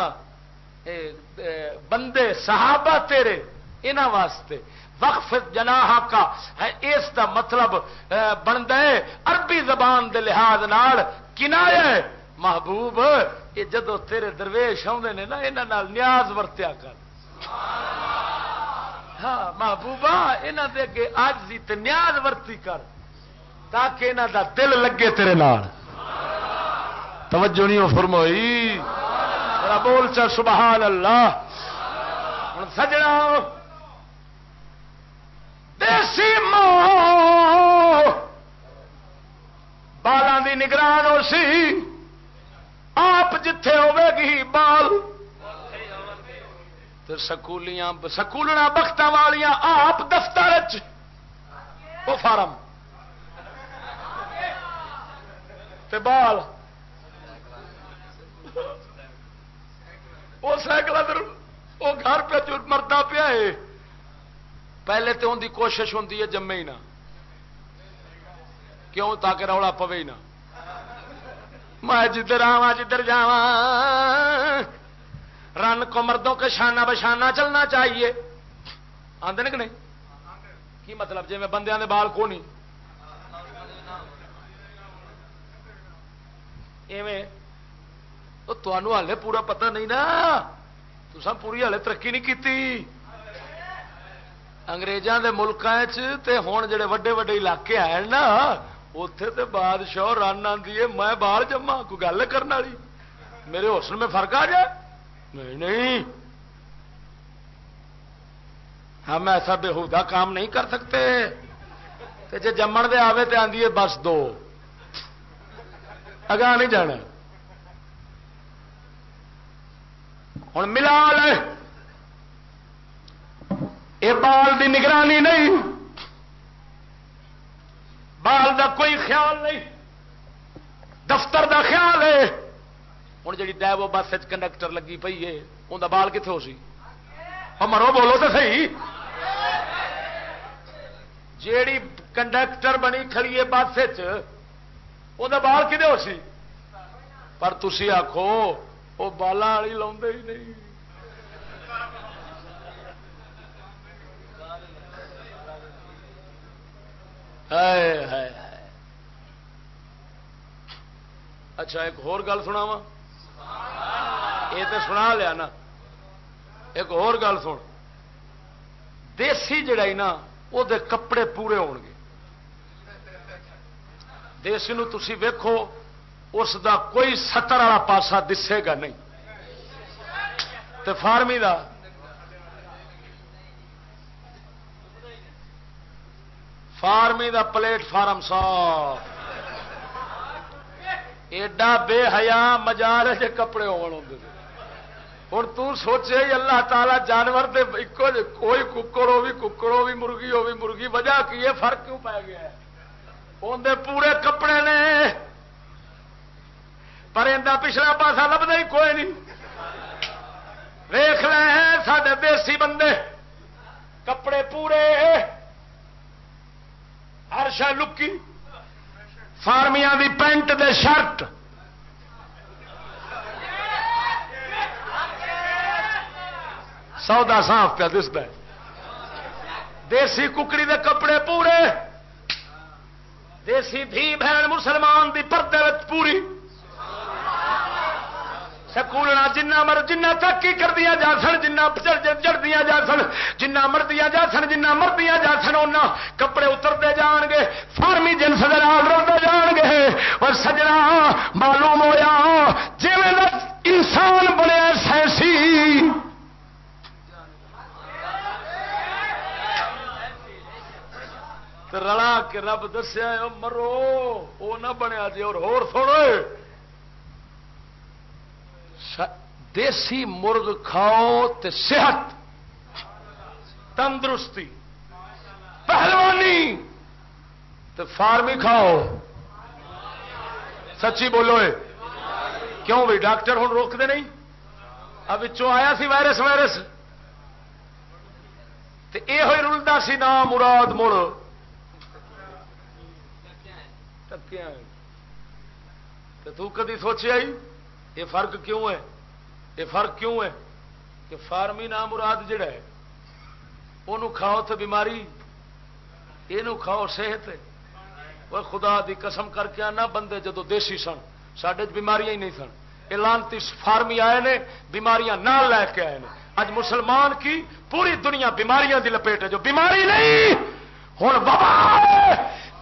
بندے، صحابہ تیرے انہوں واسطے۔ وقف جناح کا اس دا مطلب بنتا ہے، عربی زبان دے لحاظ نال کنایا محبوب یہ جدو تیرے درویش آدھے نے نا یہاں نیاز ورتیا کر۔ ہاں محبوبہ یہاں دے اگے آج دی نیاز ورتی کر، تاکہ یہاں دا دل لگے تیرے نال۔ توجہ نہیں فرمائی۔ بول چا سبحان اللہ ہوں سجنا۔ دیسی ماں۔ بالاں دی نگران ہو سی آپ جتھے ہوے گی، بال۔ سکولیاں سکولنا بخت والیاں آپ دفتر وہ فارم. بال. وہ سائیکل ادھر وہ گھر پہ مرتا پیا ہے، پہلے تو ان کی کوشش ہوتی ہے جمے ہی نہ۔ کیوں؟ تاکہ رولا پوے ہی نہ۔ میں جدھر آوا جدھر جا رن کو مردوں کے شانہ بشانہ چلنا چاہیے۔ آدھے کہ نہیں؟ کی مطلب؟ جی میں بندیاں دے بال کو نہیں تمہوں ہالے پورا پتہ نہیں نا۔ تو پوری ہالے ترقی نہیں کی اگریزوں کے ملک ہوں جڑے وڈے وڈے علاقے آئے نا اتے تو بادشاہ رن آتی ہے، میں بال جما کوئی گل کرنے والی؟ میرے حسن میں فرق آ جائے۔ نہیں نہیں۔ ہم ایسا بےحدہ کام نہیں کر سکتے۔ جی جمن دے آوے تو آدھی ہے، بس دو۔ اگاں نہیں جانا۔ ہوں ملال یہ بال دی نگرانی نہیں۔ بال دا کوئی خیال نہیں۔ دفتر دا خیال ہے۔ ہوں جی ڈیو بس کنڈکٹر لگی پی ہے انہیں بال کتنے ہو سی مرو بولو تو صحیح جیڑی کنڈکٹر بنی کھڑی ہے بس وہ بال کھے ہو سی پر تھی آخو وہ بالا والی لا ہی نہیں اچھا ایک ہور گل سنا وا یہ تو سنا لیا نا۔ ایک ہور گل سن۔ دیسی جڑا نا وہ کپڑے پورے ہو گے۔ دیسی تھی ویکو اس دا کوئی ستر والا پاسا دسے گا نہیں۔ تو فارمی دا۔ فارمی دا پلیٹ فارم صاف۔ ایڈا بے حیا مزار ہے کپڑے ہوں ہوں توچے اللہ تعالی جانور دے کوئی ککڑ ہو بھی ککڑ ہو بھی مرغی ہو بھی مرغی، وجہ کی ہے؟ فرق کیوں پی گیا اندر پورے کپڑے نے۔ پر اندر پچھلا پاسا لبدا ہی کوئی نہیں۔ ویخ رہے ہیں سارے دیسی بندے، کپڑے پورے، ہر شہ لکی۔ فارمیا دی پینٹ دے شرٹ۔ سودا صاف پہ دستا دیسی ککڑی دے کپڑے پورے۔ دیسی دھی بہن مسلمان دی پردے پوری۔ سکولنا جنہ مر جنہ ترقی کر دیا جا سن، جنہ چڑھدیا جا سن، جنہ مردیا جا سن، جنہ مردیا جا سن ان کپڑے اترتے جان گے، فارمی جنس روتے جان گے۔ اور سجنا معلوم ہوا جی انسان بنیا سینسی رلا کے رب دسیا مرو وہ نہ بنیا جی اور دیسی مرغ کھاؤ تے صحت، تندرستی، پہلوانی، تے فارمی کھاؤ۔ سچی بولو کیوں بھائی ڈاکٹر ہوں روکتے نہیں؟ اب آیا سی وائرس وائرس۔ یہ رلتا سی نام مراد مڑ تو کدی سوچیا ہی؟ یہ فرق کیوں ہے؟ یہ فرق کیوں ہے کہ فارمی نام مراد جڑا ہے وہ کھاؤ تو بیماری یہ کھاؤ صحت وہ خدا دی قسم کر کے آنا بندے جدو دیسی سن سڈے بیماریاں ہی نہیں سن۔ لانتی فارمی آئے نے، بیماریاں نہ لے کے آئے اج مسلمان کی پوری دنیا بیماریاں دی لپیٹ ہے، جو بیماری نہیں ہوں بابا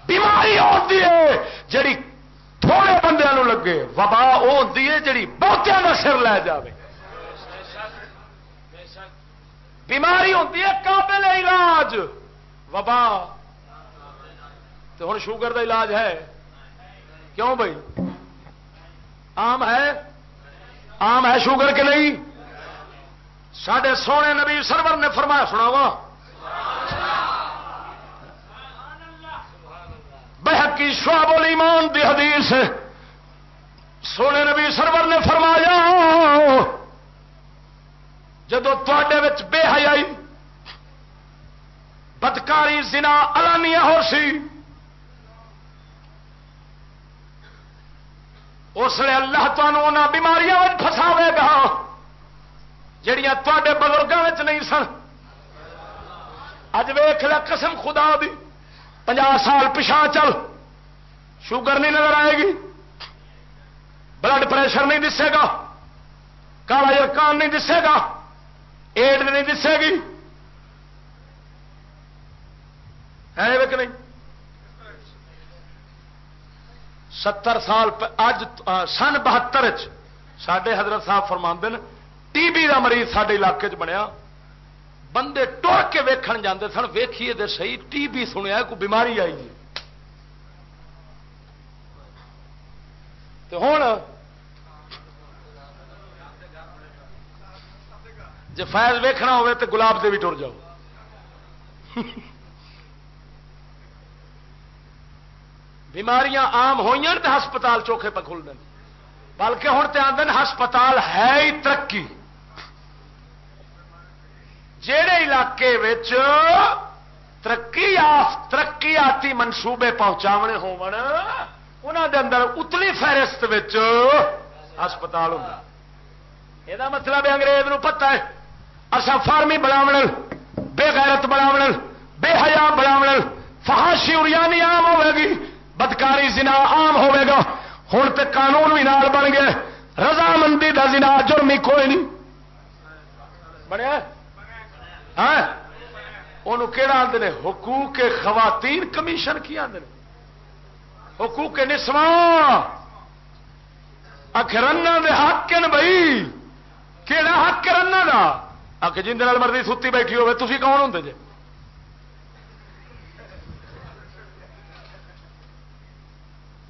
بیماری ہوتی ہے، جڑی تھوڑے بندے لگے، وبا وہ ہوتی ہے جی بہتوں کا سر لے جائے بیماری ہوتی ہے قابل علاج۔ وبا۔ تو ہوں شوگر کا علاج ہے۔ کیوں بھائی آم ہے؟ آم ہے شوگر کے نہیں؟ سڈے سونے نبی سرور نے فرمایا سناوا بحقی شعب الایمان دی حدیث۔ سونے نبی سرور نے فرمایا، جدو تے بے حیائی، بدکاری، زنا الانیہ ہو سی، اس لیے اللہ تمہوں بیماریاں فساوے گا، جڑیاں تے بزرگوں نہیں سن۔ اج ویخ قسم خدا دی پنجا سال پچھا چل۔ شوگر نہیں نظر آئے گی۔ بلڈ پریشر نہیں دسے گا۔ کالا یرکان نہیں دسے گا۔ ایڈ نہیں دسے گی۔ ہے کہ نہیں؟ ستر سال اج سن بہتر سڈے حضرت صاحب فرما ٹی بی کا مریض سارے علاقے چ بنیا۔ بندے ٹر کے ویکھن جاندے سن، ویکھیے دے صحیح ٹی بی سنیا، کوئی بیماری آئی ہے۔ ہوں جی فائد ویکھنا ہوئے تو گلاب دے بھی ٹر جاؤ۔ بیماریاں آم ہوئی تو ہسپتال چوکھے پہ کھل دیں بلکہ ہوں تو آدھے ہسپتال ہے ہی ترقی۔ جہے علاقے ترقی ترقی آتی منصوبے پہنچاونے اندر اتلی فہرست ہسپتال ہوں یہ مطلب انگریز نو پتا ہے۔ اصا فارمی بناو بے غیرت بناو بے حیا بناو فہاشی اریانی عام ہوے گی، بدکاری زنا عام ہوے گا۔ ہوں تو قانون بھی نال بن گیا رضامندی کا زنا جرمی کوئی نہیں۔ بنیا؟ ہاں؟ کہڑا آدھے حقوق خواتین کمیشن کی آدھے حقوق نسواں۔ اخرنا دے حق بھائی۔ کہڑا حق رنا کا آ کے جن مرضی ستی بیٹھی ہوے تھی کون ہوں جی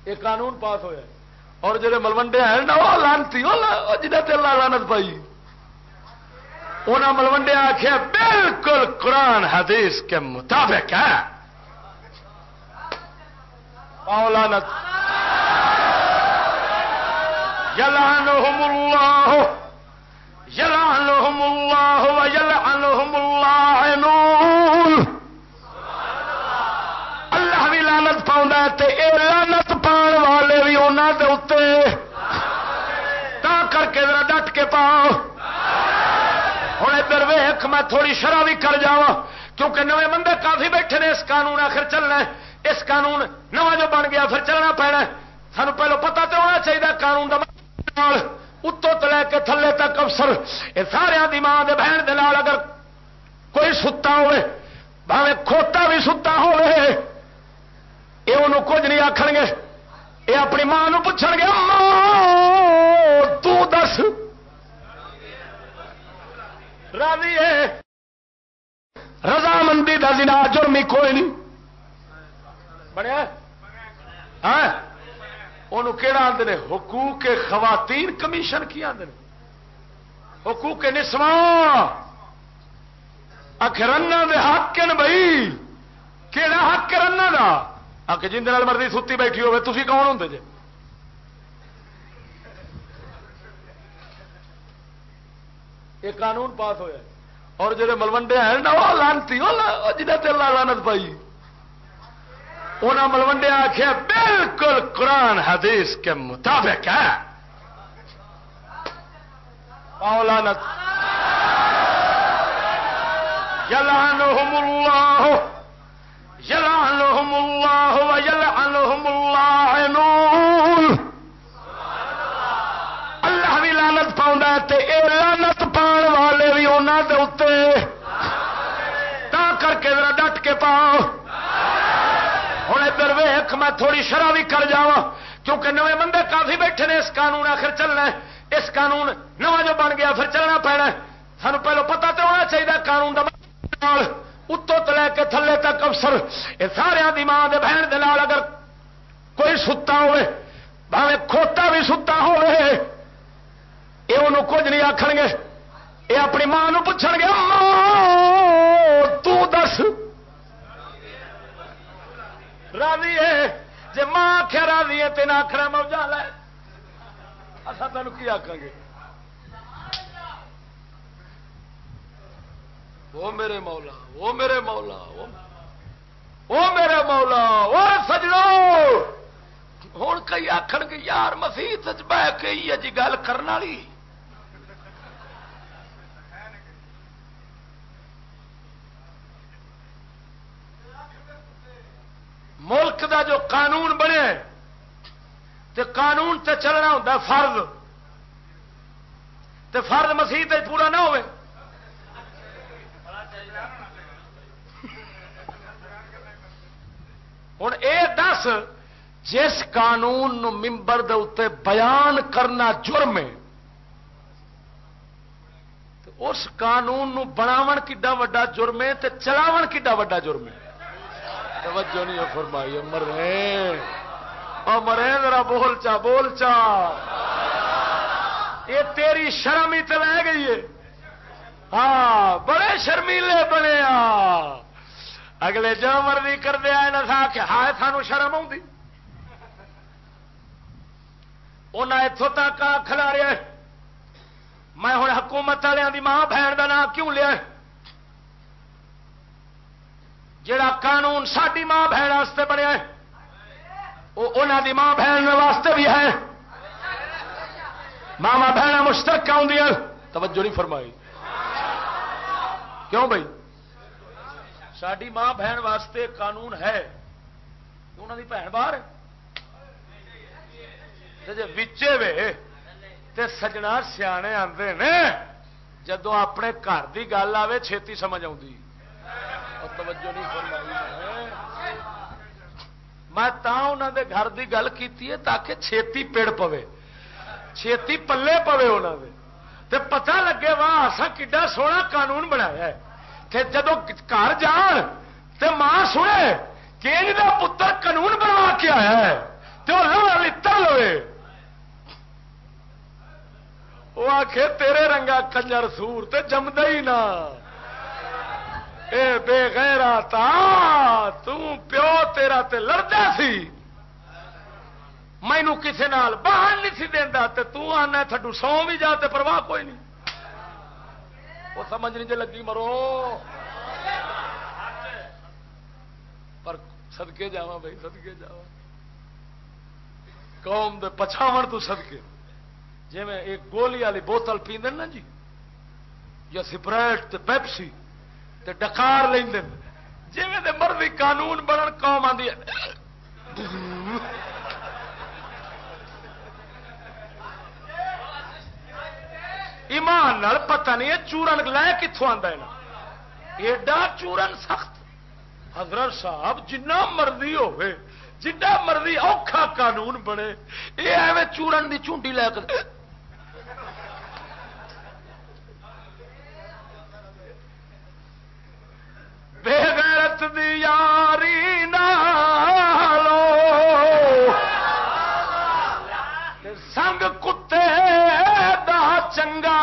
یہ قانون پاس ہوا اور جڑے ملوڈے ہیں نا، وہ لانتی جنہیں تیل لانت پائی۔ انہیں ملوڈیا آخیا بالکل قرآن حدیث کے مطابق ہے۔ لانت یلعنہم اللہ یلعنہم اللہ ویلعنہم اللہ اللہ بھی لانت پاؤں اے لانت پان والے بھی انہوں کے اتنے تا کر کے ذرا ڈٹ کے پاؤ۔ ہوں ادھر ویخ میں تھوڑی شرح بھی کر جا کیونکہ نئے بندے کافی بیٹھے نے اس قانون آخر چلنا ہے۔ اس قانون نواں جو بن گیا، پھر چلنا پینا سانو پہلو پتا تو ہونا چاہیے قانون کا اتوں تو لے کے تھلے تک افسر۔ یہ سارا دی ماں دے بہن دے نال اگر کوئی ستا ہوے بھاوے کھوتا بھی ستا ہوے یہ انہوں کچھ نہیں آخ گے۔ یہ اپنی ماں پوچھ گے تو دس۔ راضی ہے۔ رضامندی کا زنا، جرمی کوئی نہیں۔ بنیا ہاں؟ کہڑا آدھے حقوق خواتین کمیشن کی آدھے حقوق نسواں۔ اخرنا دے حق بھائی۔ کہڑا حق کرنا کا آ کے جن مرضی ستی بیٹھی ہوے تھی کون ہوں جی یہ قانون پاس ہوا اور جڑے ملوڈے ہیں نا وہ لانتی جنہیں تیل لانت پائی۔ انہیں ملوڈے آخیا بالکل قرآن حدیث کے مطابق ہے۔ لانت یلعنہم اللہ یلعنہم اللہ ویلعنہم اللہ اللہ بھی لانت پاؤں تے اے لانت پان والے بھی انہوں کے اتنے تا کر کے ذرا ڈٹ کے پاؤ۔ ادھر ویخ میں تھوڑی شرح بھی کر جا کیونکہ نئے بندے کافی بیٹھے نے اس قانون آخر چلنا ہے۔ اس قانون نواں جو بن گیا، پھر چلنا پینا سانو پہلو پتا تو ہونا چاہیے قانون کا اتوں تو لے کے تھلے تک افسر۔ یہ سارا دی ماں دے بہن دے نال اگر کوئی ستا ہوے بھاوے کھوتا بھی ستا ہوے یہ انہوں کچھ نہیں آخ گے۔ یہ اپنی ماں پوچھ گے تو دس راضی ہے؟ جی ماں آخیا راضی ہے تین آخر موجہ لے۔ اصا تین کی آخان گے؟ وہ میرے مولا وہ میرے مولا وہ میرے مولا وہ سجڑو ہوں کئی آخر گے، یار مسیح بہ کے جی گل کرنے والی۔ ملک دا جو قانون بنے، تے قانون تے چلنا ہوتا فرض۔ تے فرض مسیح تے پورا نہ ہوئے۔ ہوں یہ دس، جس قانون ممبر دے اتنے بیان کرنا جرم ہے اس قانون بناو کڈا وا جرم ہے چلاو کڈا وا جرم ہے۔ توجہ نہیں فرمائی مرے مرے ذرا بول چا بول چا۔ یہ تیری شرم ہی تو لے گئی ہے۔ ہاں بڑے شرمیلے بنے آ۔ اگلے جو مرضی کر دیا نسا کہ ہائے سانو شرم آ اتوں تک کھلا رہا میں ہوں حکومت والوں کی ماں بہن کا نام کیوں لیا جڑا قانون ساری ماں بہن واسطے بنیا وہ انہوں دی ماں بہن واسطے بھی ہے۔ ماوا بہن مشترک آدی توجہ نہیں فرمائی۔ کیوں بھائی؟ ساری ماں بہن واسطے قانون ہے۔ انہوں کی بہن باہر جی وے، تے سجنا سیانے آتے نے جدو اپنے گھر کی گل آئے چھتی سمجھ آتی توجہ نہیں فرمائی میں انہوں دے گھر دی گل کی تاکہ چھتی پیڑ پوے۔ چھتی پلے پوے انہوں دے۔ تے پتہ لگے واہ اصا کڈا سونا قانون بنایا ہے۔ کہ جدو گھر جان تے ماں سنے کہ ان پتر قانون بنوا کے آیا ہے تو لو لڑ لوے۔ وہ آخ تیرے رنگا کنجر سور تے جمد ہی نہ۔ اے بے غیرا تا پیو تیرا تے لڑتا سی۔ مینو کسی نال باہر نہیں سی دینا تے تو آنا تھڈو سو بھی جا تے پرواہ کوئی نہیں۔ وہ سمجھ نہیں جی لگی مرو۔ پر سدکے جا بھائی سدکے جا قوم دے پچھاو تو سدکے جی میں ایک گولی والی بوتل پیند نا جی یا سپریٹ پیپسی۔ تے ڈکار لیں جی مرضی قانون بنن قوم آدھی ایمان پتہ نہیں چورن لے کتوں آتا ہے ایڈا چورن سخت۔ حضرت صاحب، جنہ مرضی ہوے جنہ مرضی اوکھا قانون بنے یہ ایویں چورن دی چونڈی لے کر بے غیرت دی یاری نالو سنگ کتے دا چنگا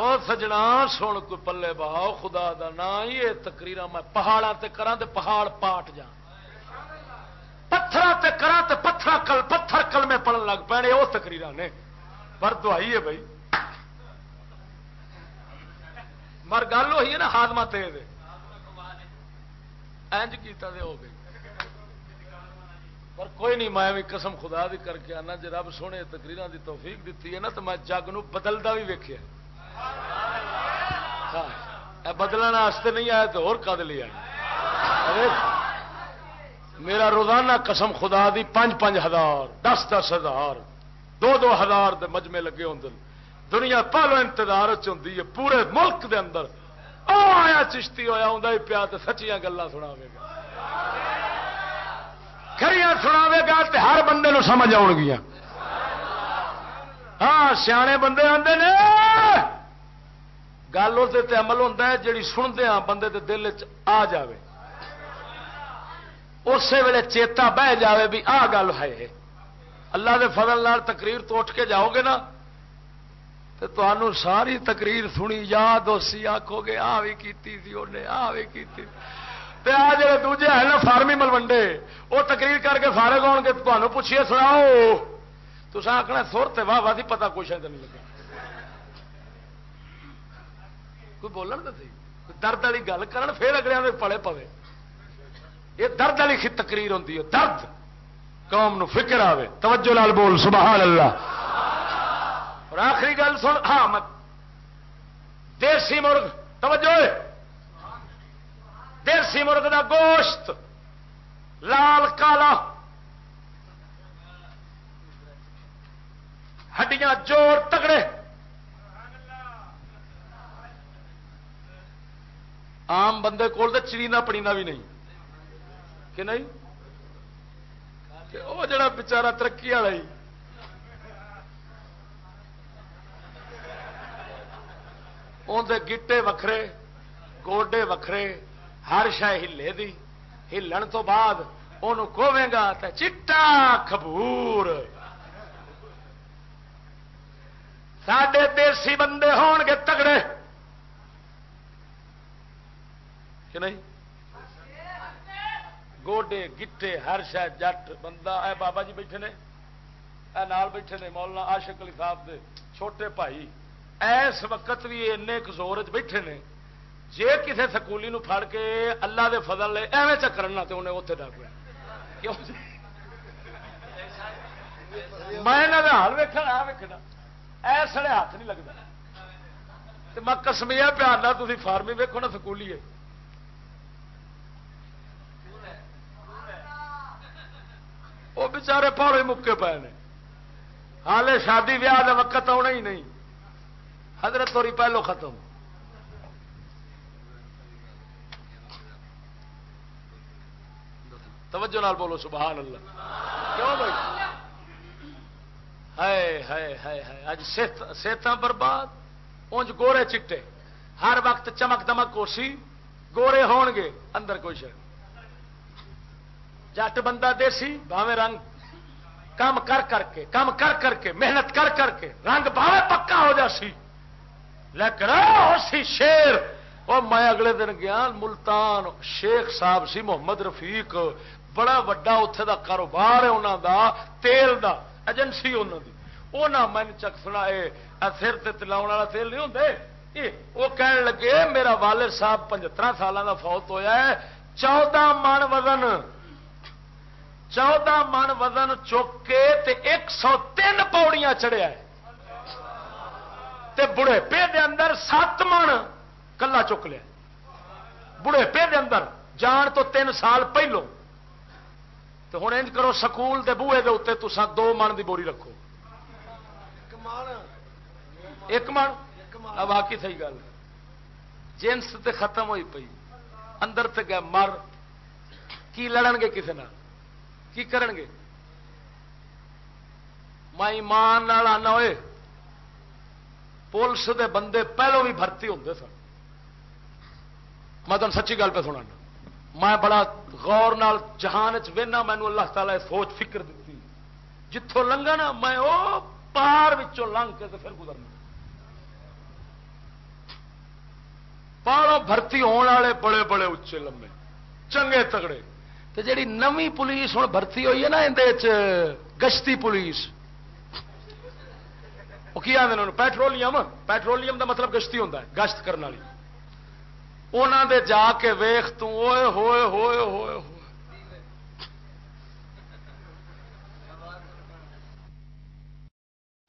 وہ سجنا، سن کوئی پلے بہاؤ خدا دا نا یہ تقریر میں پہاڑا تے کرا تے پہاڑ پاٹ جا پتھر تے کرا تے پتھر کل پتھر کل میں پڑھن لگ پے وہ تقریر نے۔ پر دوائی ہے بھائی مر گل ہوئی ہے نا ہاتما تے اینج کیتا دے ہو گئی پر کوئی نہیں، میں بھی قسم خدا دی کر کے آنا جی رب سونے تقریر دی توفیق دیتی ہے نا، تو میں جگ نو بدلتا بھی ویکیا بدلنے واسطے نہیں آیا تو کد لیا میرا روزانہ قسم خدا دی پانچ پانچ ہزار، دس دس ہزار، دو دو ہزار دے مجمے لگے ہوں دنیا پہلو انتظار چی ہے، پورے ملک دے اندر آیا چشتی ہوا ہوں پیا تو سچیاں گلیں سنا گا۔ سنا گا ہر بندے نو سمجھ آن گیا ہاں سیانے بندے آتے نے گل اس عمل ہوتا ہے جی سنتے ہاں بندے دے دل چ آ جائے اسی ویلے چیتا بہ جائے بھی آ گل ہے اللہ دے فضل نال تقریر تو اٹھ کے جاؤ گے نا تو ساری تقریر سنی، یاد اسی آخو گے، آ بھی کیتی تھی انہیں آ بھی کیتی۔ تے آ جڑے دوجے ہیں نا، فارمی ملوڈے وہ تقریر کر کے فارغ ہو گے تمہیں پوچھیے، سناؤ۔ تو آخنا سر تو واہ واہ پتا کچھ نہیں لگا۔ کوئی بولن تو سی درد والی گل کر پھر اگلے پڑے پوے۔ یہ درد والی تقریر ہوتی ہے، درد۔ قوم نو فکر آوے۔ توجہ لال بول، سبحان اللہ۔ اور آخری گل سن ہاں مت دیسی مرغ، توجہ دیسی مرغ دا گوشت لال، کالا۔ ہڈیاں جوڑ، تگڑے۔ آم بندے کول تو چرینا پڑینا بھی نہیں۔ کہ نہیں؟ وہ جڑا بچارا ترقی والا ہی۔ اندر گٹے وکھرے، گوڈے وکھرے، ہر شہ ہلے دی۔ ہلن تو بعد انہوں کوے گا تو چٹا کبور سڈے دیسی بندے ہون گے تگڑے۔ کہ نہیں؟ گوڈے گٹے ہر شہ جٹ، بندہ، اے بابا جی بیٹھے نے، اے نال بیٹھے نے، مولانا آشک علی صاحب دے چھوٹے بھائی، ایس وقت بھی این زور بیٹھے نے، جے کسے سکولی نو پھڑ کے اللہ دے فضل لے، ایویں چکرنا تو انہیں اتنے ڈر پیا۔ میں حال ویکنا آ ویکنا ایسے ہاتھ نہیں لگتا میں کسمیا پیار نہ تھی فارمی ویکو نا، سکولی ہے۔ وہ بچارے پاڑے مکے پے نے۔ حالے شادی ویاہ کا وقت آنا ہی نہیں۔ حضرت توری پہلو ختم۔ توجہ نال بولو، سبحان اللہ۔ کیوں بھائی؟ ہائے ہائے ہائے اج صحت برباد، اونج گورے چٹے۔ ہر وقت چمک دمک کوسی گورے ہون گے اندر کوئی شہ جٹ بندہ دیسی، باوے رنگ کام کر کر کے کام کر کر کے، محنت کر کر کے، رنگ باوے پکا ہو جا سی لیکن سی شیر اور میں اگلے دن گیا، ملتان شیخ صاحب سی، محمد رفیق، بڑا وڈا اتے دا کاروبار ہے انہوں دا، تیل دا، ایجنسی انہوں دی۔ وہ نہ میں چک سنا سر تلاؤ والا تیل نہیں ہوتے وہ کہنے لگے، میرا والد صاحب پچہتر سالوں کا فوت ہویا ہے، چودہ من وزن چودہ من وزن چک کے تے ایک سو تین پوڑیاں چڑھیا ہے تے بڑھے پے دے اندر سات من کلا چک لیا۔ بڑھے پے دے اندر، جان تو تین سال پہلو۔ تو ہوں انج کرو سکول دے بوئے دے اتنے تسا دو من دی بوری رکھو۔ ایک من؟ اب آ کی صحیح گل۔ جنس تے ختم ہوئی پئی۔ اندر تے گئے مر۔ کی لڑن گے کسی نہ کی کرن گے؟ میں ایمان آنا ہوئے، پولیس دے بندے پہلو بھی بھرتی ہوتے سن۔ میں تمہیں سچی گل پہ سنا میں بڑا غور نال جہان چہنا مینو اللہ تعالی سوچ فکر دیتی جتوں لنگا نا میں وہ پار لنگ کے پھر گزرنا۔ پاروں بھرتی ہونے والے بڑے بڑے اچے لمے چنگے تگڑے۔ تو جیڑی نوی پولیس ہوں بھرتی ہوئی ہے نا اندر گشتی پولیس۔ وہ کی آدھے پیٹرولیم۔ پیٹرولیم دا مطلب گشتی ہوتا ہے، گشت کرنے والی۔ انہوں دے جا کے ویخ توئے ہوئے ہوئے ہوئے ہوئے۔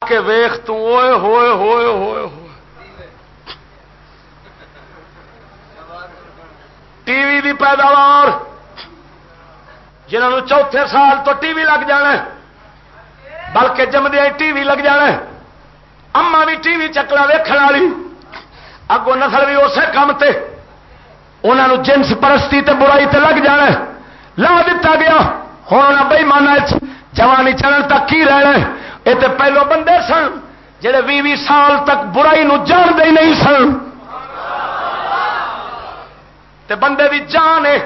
کے ویخ ہوئے ہوئے ہوئے ہوئے ہوئے۔ ٹی وی دی پیداوار۔ جنہوں چوتھے سال تو ٹی وی لگ جانا بلکہ جمدیا ٹی وی لگ جانا اما بھی ٹی وی چکلا ویکن والی، اگوں نسل بھی اسی کام تے۔ انہوں جنس پرستی تے برائی تے لگ جانا لا دتا گیا ہوں بئی مانا جوانی چلن تک کی رہنا یہ تو پہلو بندے سن جہے بھی بھی سال تک برائی نو جانتے ہی نہیں سن۔ تے بندے دی جان ہے۔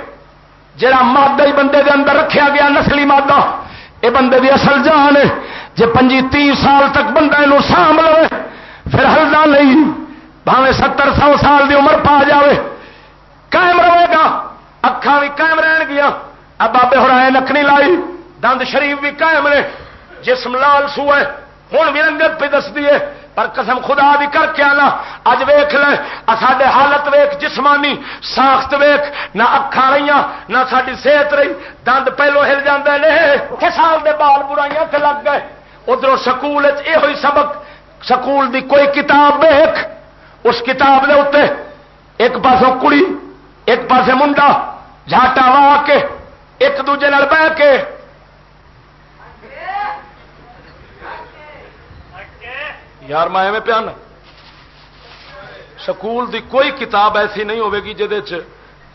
جڑا مادہ ہی بندے دے اندر رکھیا گیا، نسلی مادہ یہ بندے دی اصل جان ہے۔ جی پنجی تی سال تک بندہ یہ سانب لو پھر ہلدا نہیں۔ بھاوے ستر سو سال دی عمر پا جاوے۔ قائم رہے گا۔ اکھان بھی قائم رہن گیا۔ اب بابے ہو نکنی لائی۔ دند شریف بھی قائم نے۔ جسم لال سو ہے ہوں بھی رنگت پہ دس دیے پر قسم خدا بھی کر کے آنا۔ اج ویخ لے ساڈے حالت ویخ جسمانی ساخت ویخ نہ اکھان رہی نہ ساری صحت رہی۔ دند پہلو ہل جاندے سال دے بال برائیاں تے لگ گئے۔ ادھر سکول یہ ہوئی سبق۔ سکول دی کوئی کتاب ویخ اس کتاب دے اتنے ایک پاسوں کڑی، ایک پاسے منڈا، جھاٹا وا کے، ایک دوجے بہ کے۔ یار میں پیانا۔ سکول دی کوئی کتاب ایسی نہیں ہوگی جہد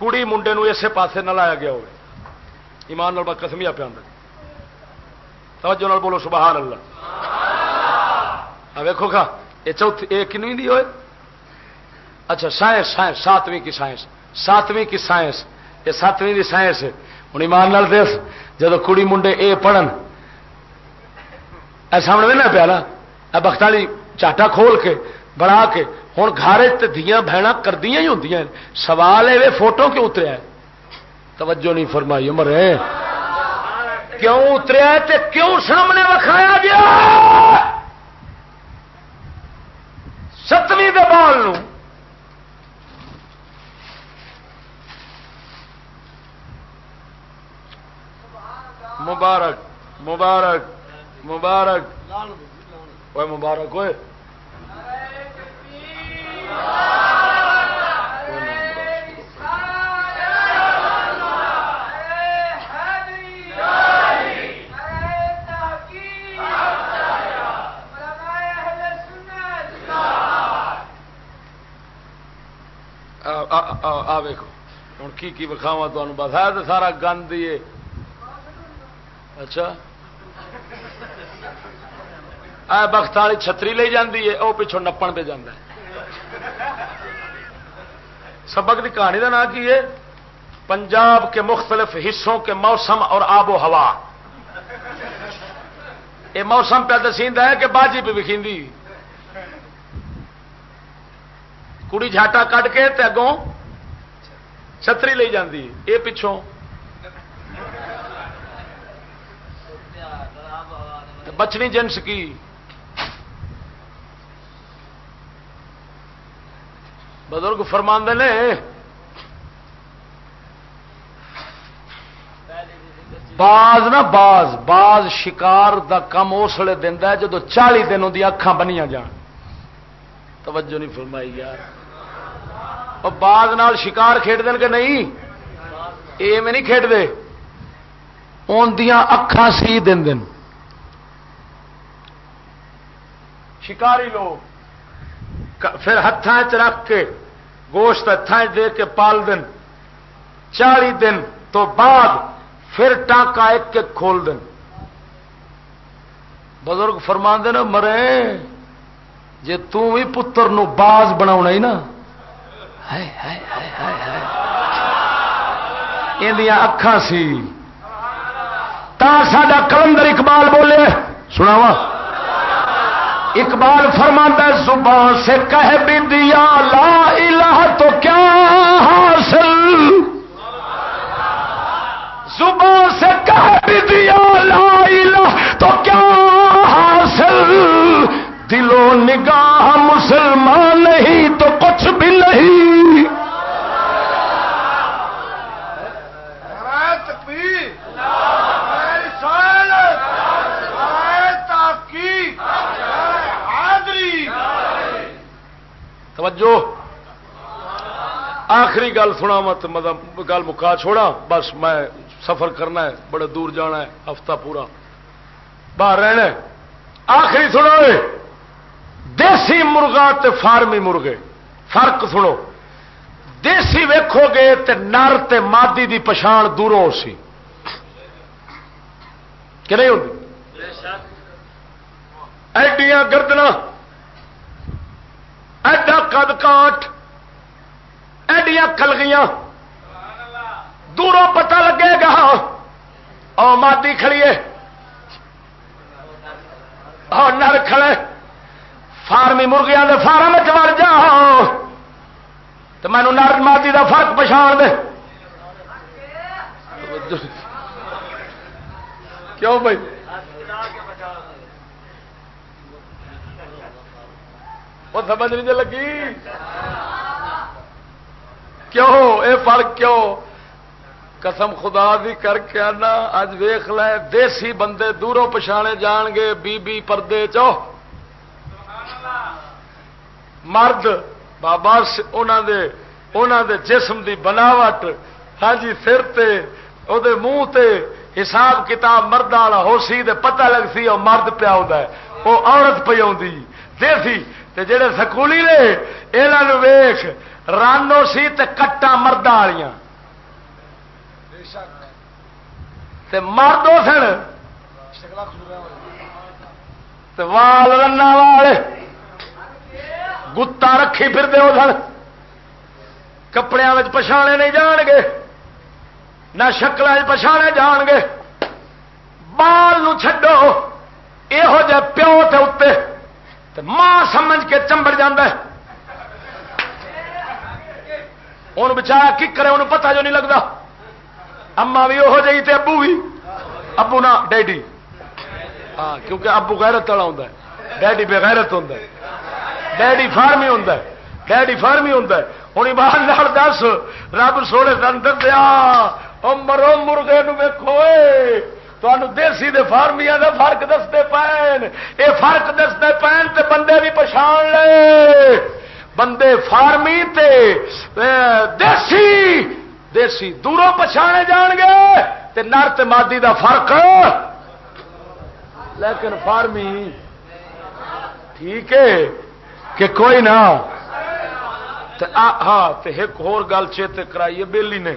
کڑی منڈے نو اسے پاسے نہ لایا گیا ایمان نال کسمیا پیا توجہ نال بولو سبحان اللہ۔ ویکو کھا، یہ چوتھی، یہ کنویں دی ہوئے۔ اچھا سائنس سائنس، ساتویں کی سائنس۔ ساتویں کی سائنس۔ یہ ساتویں دی سائنس۔ ہوں ایمان نال دس جب کڑی منڈے اے پڑھن۔ اے سامنے نہ پیا نا۔ بختالی چاٹا کھول کے بڑا کے ہوں گھر دیا بہن کردیا ہی ہوں سوال ہے فوٹو کیوں اتریا توجہ نہیں فرمائی مرے کیوں اتریا کیوں سامنے وکھایا گیا ستویں دال مبارک مبارک مبارک مبارک ہوئے ہوں کی کی وکھاوا تمہیں بس ہے تو سارا گند ہی اچھا۔ بخت والی چھتری لے جاتی ہے وہ پچھوں نپن پہ جانا سبق کی کہانی کا نام کی ہے؟ پنجاب کے مختلف حصوں کے موسم اور آب و ہوا۔ یہ موسم پہ دسیند ہے کہ باجی پہ بکھی کڑی جھاٹا کٹ کے اگوں چھتری لے جاندی۔ یہ پچھوں۔ بچنی جنس کی۔ بزرگ فرماند نے۔ باز نا باز باز شکار دا کم اس لیے دینا جدو چالی دن وہ اکھان بنیا جان۔ توجہ نہیں فرمائی یار۔ اور باز نال شکار کھیڈ دین کہ نہیں؟ یہ میں نہیں کھیڈتے ان اکھان سی دن دن۔ شکاری لوگ۔ پھر ہاتھوں چ رکھ کے گوشت ہاتھ دے کے پال دن، چالی دن تو بعد پھر ٹانکا ایک ایک کھول دن۔ بزرگ فرما نا مرے جی تھی پتر نو باز بنا ہی نا۔ اکھان سی۔ تا سا کلندر اقبال بولے سناوا اقبال فرماتا زبان سے کہہ بھی دیا، لا الہ تو کیا حاصل؟ زبان سے کہہ بھی دیا، لا الہ تو کیا حاصل؟ دلو نگاہ مسلمان نہیں تو کچھ بھی نہیں۔ توجہ. آخری گل سنا مت مطلب گل مکا چھوڑا بس میں سفر کرنا ہے، بڑے دور جانا ہے، ہفتہ پورا باہر رہنا آخری سنو دیسی مرغا تے فارمی مرغے، فرق سنو۔ دیسی ویکو گے تے نر تے مادی دی پچھان دوروں سی۔ کہ نہیں ہوتی ایڈیاں گردنا۔ ایڈا قد کاٹ، ایڈیاں کلگیاں دوروں پتہ لگے گا۔ او مادی کھڑیے۔ اور نر کھڑے۔ فارمی مرغیاں دے فارم چڑ جا۔ تو مینو نر مادی دا فرق پچھاڑ دے۔ کیوں بھائی؟ وہ سمجھ نہیں لگی۔ کیوں؟ اے فرق کیوں؟ قسم خدا دی کر کے آنا اج ویخ لے، دیسی بندے دوروں پچھانے جان گے، بی بی پردے چو۔ مرد، بابا دے دے جسم دی بناوٹ ہاں جی سر تے او دے منہ تے حساب کتاب مرد والا ہو سی تے پتہ لگ سی اور مرد پیا وہ عورت پی دیسی تے جڑے سکولی نے یہاں ویخ رانو سی تے کٹا مرد والیاں مرد سن وال رنا والے گتا رکھی پھر دے سن کپڑے پچھانے نہیں جان گے نہ شکل پچھانے جان گے بال چڈو یہو جہ پیو تے اتنے ماں سمجھ کے چمبڑ جاندہ ہے۔ ان بچارا کی کرے انہوں پتہ جو نہیں لگتا اما بھی وہ جی تے ابو بھی۔ ابو نا ڈیڈی۔ ہاں کیونکہ ابو غیرت والا ہوں ڈیڈی بے غیرت ہوں ڈیڈی فارمی ہوں ڈیڈی فارمی ہوں ہوں باہر لڑ دس، رب سونے اندر دیا۔ مرو، مرغے ویکو تمہیں دیسی دے فارمیا کا فرق دستے پین۔ یہ فرق دستے پین تے بندے بھی پچھان لے۔ بندے فارمی تے دیسی دیسی دوروں پچھانے جان گے تے نر تے مادی دا فرق۔ لیکن فارمی، ٹھیک ہے کہ کوئی نہ ہاں ایک گل چیت کرائیے بےلی نے۔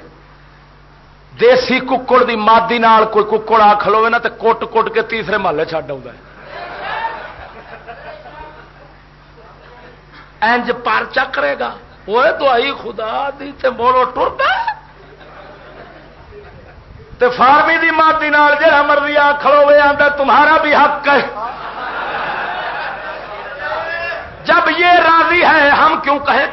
دیسی ککڑ دی مادی نال کوئی ککڑ آ کھلوے نا تو کٹ کٹ کے تیسرے محلے چڈ آج پرچا کرے گا۔ وہ تو آئی خدا دی تے موڑو ٹرتا تے فارمی دی مادی نال جہاں مرضی آ کھلوے آتا تمہارا بھی حق ہے۔ جب یہ راضی ہے، ہم کیوں کہیں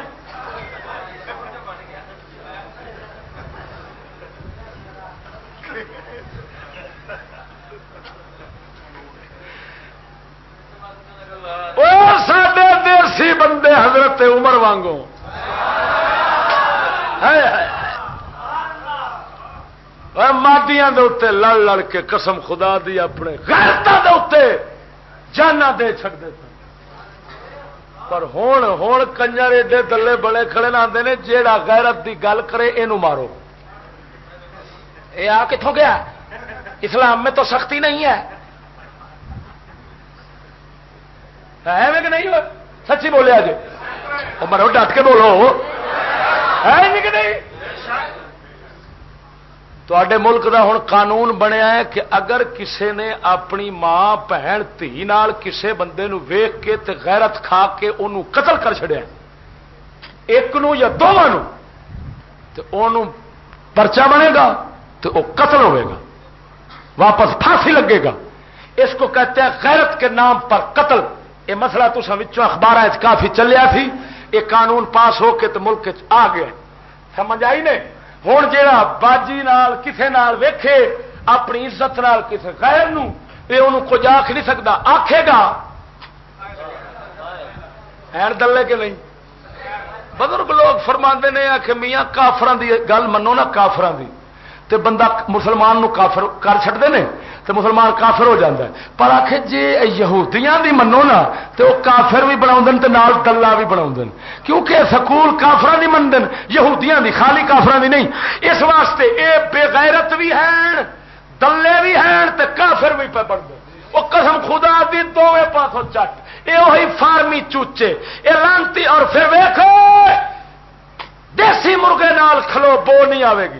سڈے دیسی بندے حضرت عمر وانگوں مادیاں دے لڑ لڑ کے قسم خدا دی اپنے دے جانا دے چکتے سن پر ہوں ہوں کنجر ایڈے دلے بڑے کھڑے نہ آتے ہیں جیڑا غیرت دی گل کرے یہ مارو یہ آ کتوں گیا اسلام میں تو سختی نہیں ہے کہ نہیں سچی بولے جی مرو ڈٹ کے بولو ہے کہ نہیں تے ملک دا ہوں قانون بنیا ہے کہ اگر کسے نے اپنی ماں بہن تھی کسے بندے نو ویخ کے تے غیرت کھا کے انہوں قتل کر چڑیا ایک نو یا دونوں تو پرچا بنے گا تو وہ قتل ہوئے گا واپس پھانسی لگے گا اس کو کہتے ہیں غیرت کے نام پر قتل یہ مسئلہ تو اخبار کافی چلیا تھی، یہ قانون پاس ہو کے تو ملک آ گیا۔ سمجھ آئی نے ہوں جا باجی نال، کسے نال ویکھے، اپنی عزت نال کسے غیر نو یہ انہوں کچھ آخ نہیں سکتا آخے گا؟ این دلے کے نہیں۔ بزرگ لوگ فرما نے آ کہ میاں کافران دی گل منو نا کافران دی۔ تے بندہ مسلمان نو کافر کر چڑتے ہیں تو مسلمان کافر ہو جاتا ہے۔ پر آخ جی یہودیاں دی منو نا تو وہ کافر بھی بنا نال دلہ بھی بنا کیونکہ سکول کافر نہیں منتے یہودیاں دی، خالی کافر دی نہیں۔ اس واسطے اے بے غیرت بھی ہیں، دلے بھی ہیں، تے کافر بھی پہ بڑھتے وہ قسم خدا دی دونوں پاسوں چٹ۔ یہ وہی فارمی چوچے۔ یہ لانتی اور پھر ویخو دیسی مرغے نال کھلو، بو نہیں آئے گی۔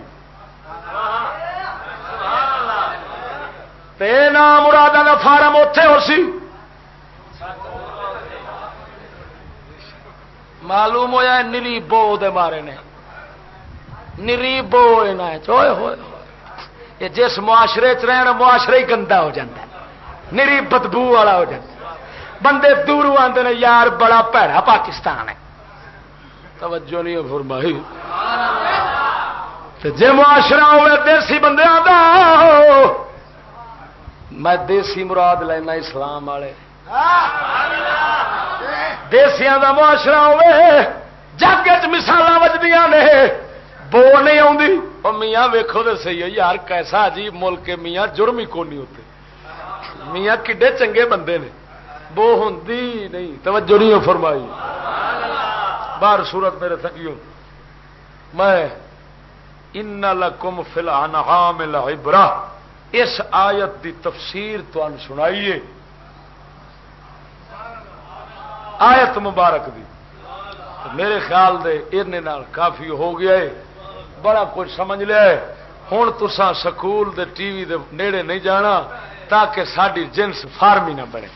نام مراد کا فارم اتے ہو سی۔ معلوم ہوا نری بو دے مارے نے۔ نری بو ہوئے ہوئے۔ جس معاشرے چ رہن معاشرے ہی گندا ہو جاتا ہے۔ نری بدبو والا ہو جاتا بندے دور آتے ہیں یار بڑا پیڑا پاکستان ہے۔ توجہ نہیں فرمائی۔ جی معاشرہ ہوئے دیسی بندے آتا میں دیسی مراد لینا اسلام والے۔ دیسیا کا معاشرہ ہوے جگ چسالا وجدیا نے، بو نہیں آتی میاں ویکو تو سی ہے، یار کیسا عجیب ملک میاں جرم ہی کونی ہوتے میاں کڈے چنگے بندے نے، بو ہوں نہیں۔ توجہ نہیں فرمائی۔ باہر سورت میرے تھکیوں۔ میں، ان لکم فی الانعام العبرہ اس آیت دی تفسیر تو سنائیے۔ آیت مبارک دی۔ میرے خیال دے نال کافی ہو گیا ہے۔ بڑا کچھ سمجھ لیا ہے۔ ہوں تسا سکول دے ٹی وی دے نیڑے نہیں جانا تاکہ ساری جنس فارمی نہ بنے۔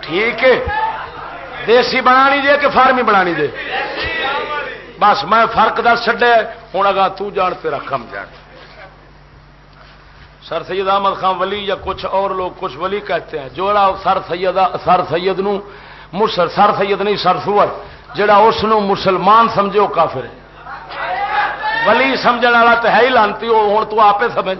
ٹھیک ہے۔ دیسی بنا جے کہ فارمی بنا جے؟ بس میں فرق دس چڈیا ہوں اگا تان تیرا کم جان۔ سر سید احمد خان ولی یا کچھ اور لوگ کچھ ولی کہتے ہیں جو سر سید سر سید نو سر سید نہیں، سر سور، جڑا اس مسلمان سمجھے وہ کافر ہے۔ ولی سمجھ والا تو ہے ہی لانتی ہوں تو آپ سمجھ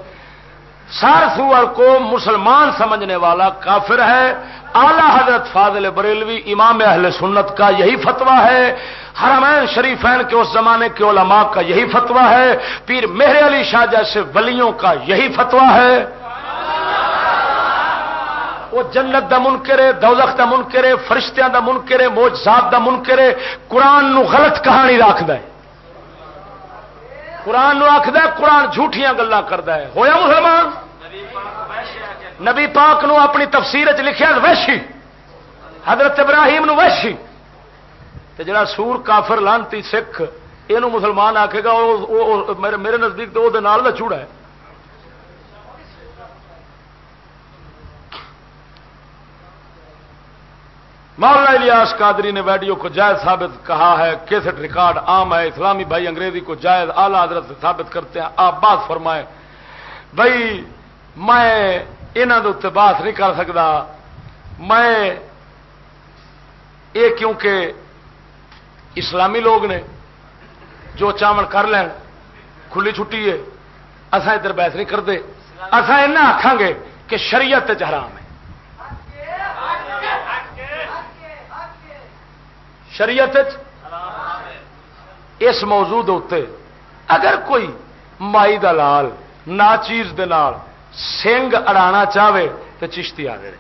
سر سور کو مسلمان سمجھنے والا کافر ہے۔ اعلی حضرت فاضل بریلوی امام اہل سنت کا یہی فتوا ہے۔ حرمین شریفین کے اس زمانے کے علماء کا یہی فتوا ہے۔ پیر مہر علی شاہ جیسے ولیوں کا یہی فتوا ہے۔ وہ جنت دا منکر دوزخ دا منکر فرشتیاں دا منکر موجزات دا منکر قرآن نو غلط کہانی رکھد قرآن آخد قرآن جھوٹیاں گلا ہے۔ ہویا مسلمان؟ نبی پاک نو اپنی تفسیر چ لکھا ویشی حضرت ابراہیم نو ویشی تے جڑا سور کافر لانتی سکھ یہ مسلمان آکھے گا میرے نزدیک تو وہ چوڑا ہے۔ مولانا الیاس قادری نے ویڈیو کو جائز ثابت کہا ہے، کیسٹ ریکارڈ عام ہے، اسلامی بھائی انگریزی کو جائز اعلی حضرت سے ثابت کرتے ہیں، آپ بات فرمائے بھائی، میں یہاں بات نہیں کر سکتا۔ میں یہ کیونکہ اسلامی لوگ نے جو چاول کر لین، کھلی چھٹی ہے اصا ادھر بحث نہیں کرتے۔ اصا آخان گے کہ شریعت حرام ہے۔ شریعت اس موضوع اتنے اگر کوئی مائی دلال نا چیز سنگ اڑا چاہے تو چشتی آ گئے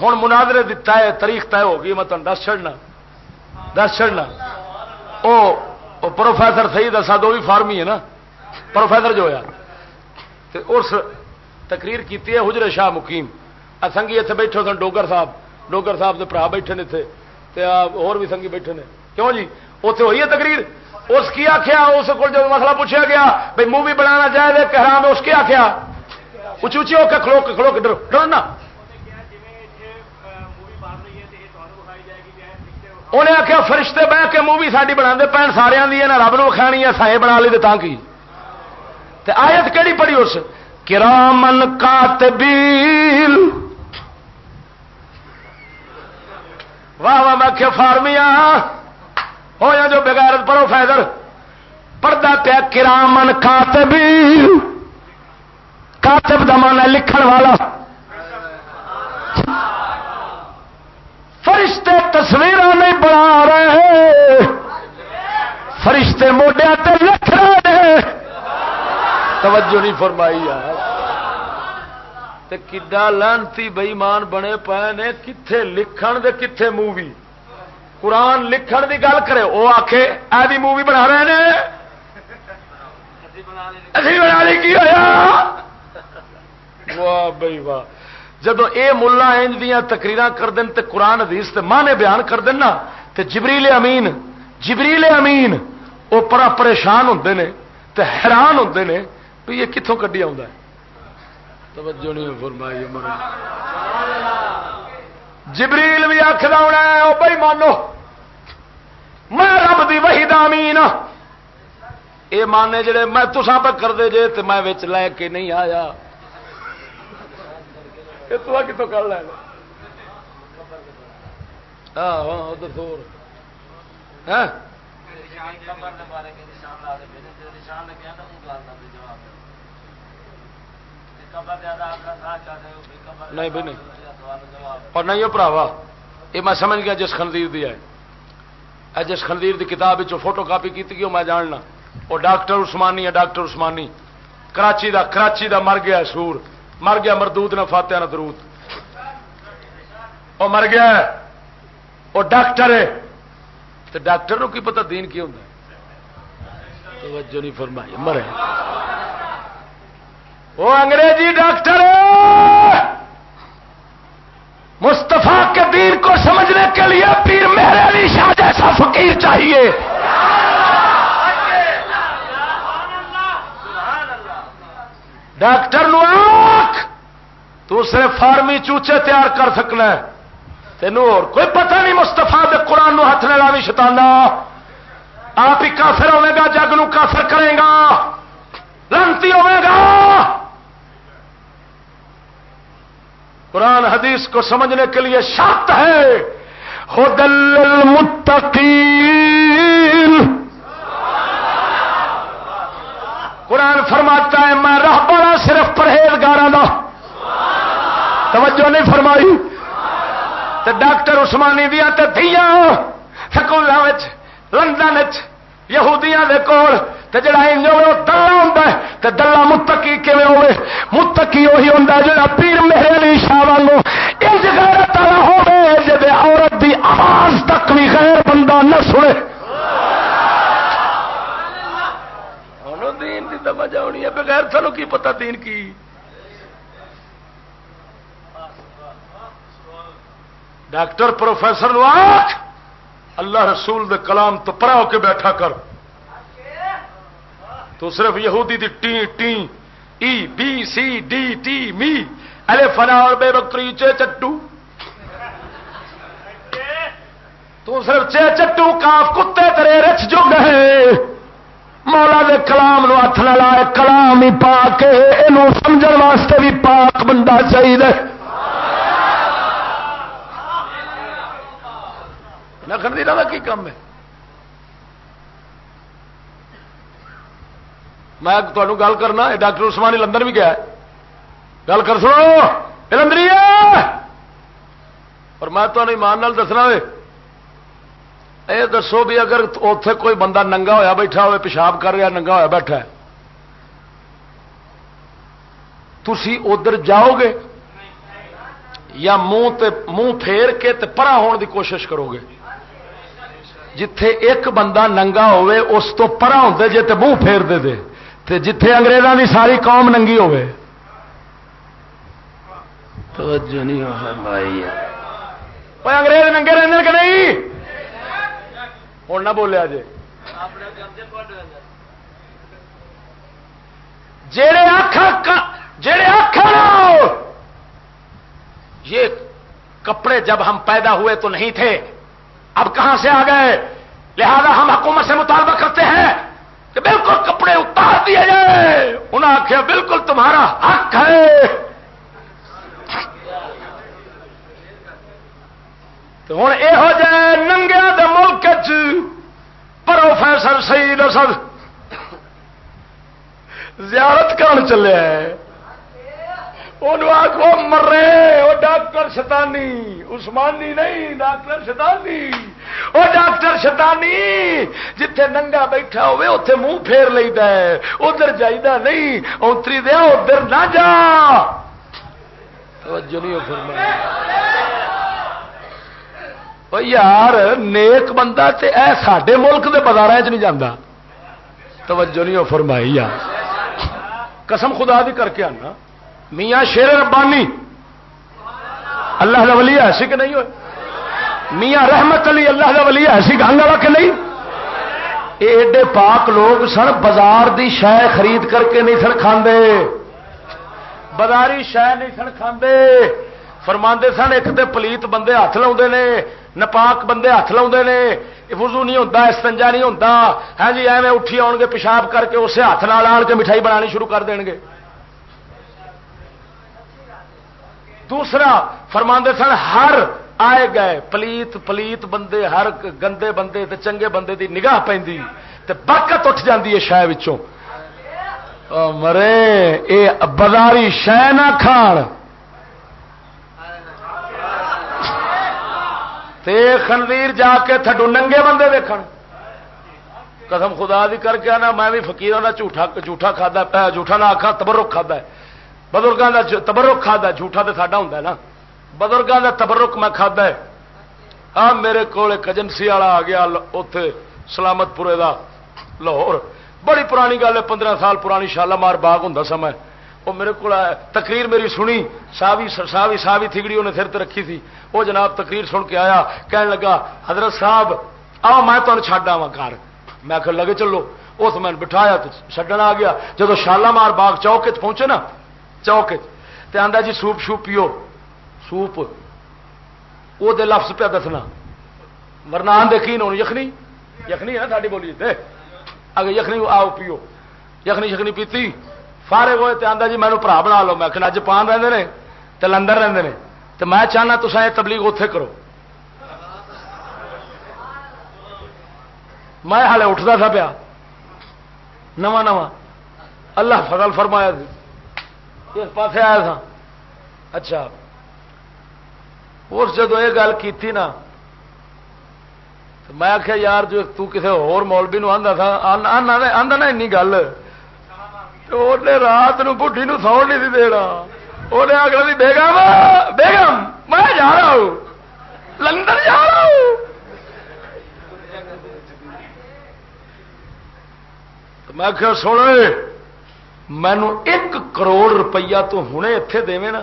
ہوں مناظرے دتا ہے، تاریخ طے ہو گئی، میں تمہیں دس چڑنا دس چڑنا وہ پروفیسر سہی اسد وہ بھی فارمی ہے نا۔ پروفیسر جو ہوا اس تقریر کی ہے حجر شاہ مقیم۔ سنگھی اتنے بیٹھے سن، ڈوگر صاحب۔ ڈوگر صاحب کے برا بیٹھے اتنے اور بھی سنگھی بیٹھے نے۔ کیوں جی؟ اتنے ہوئی ہے تقریر؟ اس کی آخیا اس کو جب مسئلہ پوچھا گیا بھائی مووی بنانا چاہے کہ حرام اس کی آخیا اچھی اچھی ہو کے، کھلو کھلو کے، ڈرو ڈرنا انہیں آخیا فرشتے بہ کے مووی ساری بنا دے پہن سارے دی نہ رب نو کھانی ہے، سائے بنا لی تو کی۔ آیت کہڑی پڑی اس؟ کرامن کاتبیل واہ واہ میں فارمیا ہو یا جو بغیر پڑھو فیدر پردہ پیا کرامن کاتب۔ کاتب دمان لکھن والا۔ فرشتے تصویر نہیں بنا رہے۔ فرشتے موڈیا تے لکھ رہے۔ توجہ نہیں فرمائی یار۔ تے کڈا لانتی بئیمان بنے پے نے کتنے لکھن دے کتنے مووی؟ قرآن لکھن دی گل کرے وہ آخ ایسی مووی بنا رہے ہیں بنا لی، کی ہوا واہ بھائی واہ۔ جب یہ ملا انج دیا تقریر کر دین تے قرآن حدیث تے مانے بیان کر دینا تے جبریل امین جبریل امین وہ پرا پریشان ہوں نے، تے حیران ہوں نے بھی یہ کتوں کھی توجہ نہیں فرمائی جبریل بھی آخر وہ بھائی مانو۔ میں رب دی وہی دامین یہ مانے جڑے میں تسا پہ کر دے جے تو میں لے کے نہیں آیا۔ تو کتوں کر لے؟ ہاں ہاں؟ ادھر سور نہیں بھی نہیں۔ اور نہیں پراوا یہ میں سمجھ گیا جس خندیر دی ہے۔ جس خندیر دی کتاب فوٹو کاپی کی میں جاننا۔ وہ ڈاکٹر عثمانی ہے ڈاکٹر عثمانی۔ کراچی دا کراچی دا مر گیا سور۔ مر گیا مردود نہ فاتح نہ درود۔ وہ مر گیا وہ ڈاکٹر ہے۔ تو ڈاکٹر کی پتا دین کی ہوتا توجہ نہیں فرمائی مرے۔ وہ انگریزی ڈاکٹر مستفا کے دین کو سمجھنے کے لیے پیر میرے علی شاہ جیسا فقیر چاہیے۔ ڈاکٹر نو تو فارمی چوچے تیار کر سکنا تینوں اور کوئی پتہ نہیں مستفا دے قرآن نو ہاتھ لڑا بھی شتانا آپ ہی کافر ہوے گا، جگ نو کافر کرے گا۔ لانتی ہوے گا۔ قرآن حدیث کو سمجھنے کے لیے شرط ہے۔ خدل قرآن فرماتا ہے، میں راہ پڑا صرف پرہیزگار توجہ نہیں فرمائی۔ تو ڈاکٹر عثمانی دیا تو دیا سکولوں لندن یہودیاں دے کول تے جڑا انج ہوے دلہ ہوندا ہے تے دلہ متقی کیویں ہوے متقی وہی ہوندا ہے جڑا پیر میرے علی شاہ والو انج غیرت والا ہوے جے عورت دی آواز تک بھی غیر بندہ نہ سنے۔ سبحان اللہ دین دی توجہ ہونی ہے، بغیر تھانوں کی پتہ دین کی؟ ڈاکٹر پروفیسر نو اللہ رسول دے کلام تو پرا ہو کے بیٹھا کر۔ تو صرف یہودی دی ٹی ٹی، ای، بی، سی، ڈی ٹی می۔ ارے فنا اور بے بکری چے چٹو۔ تو صرف چے چٹو، کاف کتے ترے رچ جو گئے مولا دے کلام نو ہاتھ نہ لائے، کلام ہی پا کے یہ سمجھ واسطے بھی پاک بندہ چاہیے نہ خندی کا کی کام ہے؟ میں گل کرنا ڈاکٹر عثمانی لندن بھی گیا گل کر سنو لندری اور میں تمہیں ایمان دسنا یہ دسو بھی اگر اتے کوئی بندہ ننگا ہویا بیٹھا ہوئے، پیشاب کر رہا ننگا ہوا بیٹھا ہے تھی ادھر جاؤ گے یا منہ منہ پھیر کے پرا ہون دی کوشش کرو گے؟ جتھے ایک بندہ ننگا ہوئے اس تو پرا ہوتے جی تو منہ پھیر دے دے۔ تے جتھے انگریزوں کی ساری قوم ننگی ہوئے توجہ نہیں انگریز ننگے رہنے کہ نہیں؟ ہوں نہ بولیا جی جڑے آخ جڑے آخ یہ کپڑے جب ہم پیدا ہوئے تو نہیں تھے۔ اب کہاں سے آ گئے؟ لہذا ہم حکومت سے مطالبہ کرتے ہیں کہ بالکل کپڑے اتار دیے جائے انہیں آخیا بالکل تمہارا حق ہے۔ تو ہوں یہ ہو جائے ننگیا دے ملک پروفیسر سعید اسد زیارت کرن چلے۔ آخو مرے وہ ڈاکٹر شتانی عثمانی نہیں، ڈاکٹر شتانی وہ ڈاکٹر شتانی جتھے ننگا بیٹھا ہوئے اتے منہ پھیر لینا ادھر جائیدا نہیں اتری دیا ادھر نہ جا۔ یار، نیک بندہ تے اے ساڈے ملک کے بازار چ نہیں جانا توجہ نہیں فرمائی یار۔ قسم خدا بھی کر کے آنا۔ میاں شیر ربانی۔ اللہ کا ولی ایسی کہ نہیں ہوئے؟ میاں رحمت علی اللہ کا ولی ایسی گنگ والا کہ نہیں؟ ایڈے پاک لوگ سن، بازار دی شہ خرید کر کے نہیں سن کھاندے۔ بازاری شہ نہیں سن کھاندے۔ فرماندے سن، ایک تے پلیت بندے ہاتھ لا نے نپاک بندے ہاتھ لا وضو نہیں ہوتا استنجا نہیں ہوتا ہے ہاں جی ایویں اٹھی آؤ گے پیشاب کر کے اسے ہاتھ نال آن کے مٹھائی بنانی شروع کر دیں گے۔ دوسرا فرماندے سن، ہر آئے گئے، پلیت پلیت بندے، ہر گندے بندے تے چنگے بندے دی نگاہ پہ برکت اٹھ جاتی ہے شہ مرے، اے بازاری شہ نہ کھان تے خنویر جا کے تھڈو ننگے بندے دیکھن قسم خدا دی کر کے آنا، میں بھی فکیر جھوٹا جھوٹا کھا جھوٹا نہ آخا تبرک کھا بزرگوں کا تبرک کھا جھوٹا تو ساڈا ہوں نا۔ بزرگوں کا تبرک میں کھا آ، میرے کو ایجنسی والا آ گیا اتے سلامت پورے کا لاہور۔ بڑی پرانی گل ہے، پندرہ سال پرانی شالامار باغ ہوں سما وہ میرے کو تقریر میری سنی، ساوی ساوی ساوی تھگڑی انہیں سر رکھی تھی وہ جناب تقریر سن کے آیا کہنے لگا، حضرت صاحب، آ، میں تمہیں چڈ آوا گھر۔ میں آخر لگے، چلو۔ اس میں بٹھایا تو چڈن آ گیا۔ جب شالامار باغ چوک پہنچے نا چوک آدھا جی سوپ شوپ پیو۔ سوپ۔ وہ لفظ پہ دسنا۔ مرنان دیکھی نو یخنی؟ یخنی ہے ساری بولی۔ اگر یخنی آؤ پیو۔ یخنی شخنی پیتی۔ فارغ ہوئے تو آتا جی مینو برا بنا لو۔ میں کہ جپان رہتے ہیں تو لندن رہتے ہیں تو میں چاہنا تو یہ تبلیغ اتے کرو۔ میں ہالے اٹھتا تھا پیا۔ نواں نواں۔ اللہ فضل فرمایا۔ اس پاس آیا تھا۔ اچھا۔ اس جدو یہ گل کی نا میں آخیا یار، جو تسے ہولوی نو آدھا تھا آدھا نا این گل۔ رات نو بڑھی نو سو نہیں دینا۔ انہیں آخر بھی بیگم بیگم، میں جا رہا ہوں لندن جا رہا ہوں میں کیا سونے مینو ایک کروڑ روپیہ تو ہوں اتے دے نا۔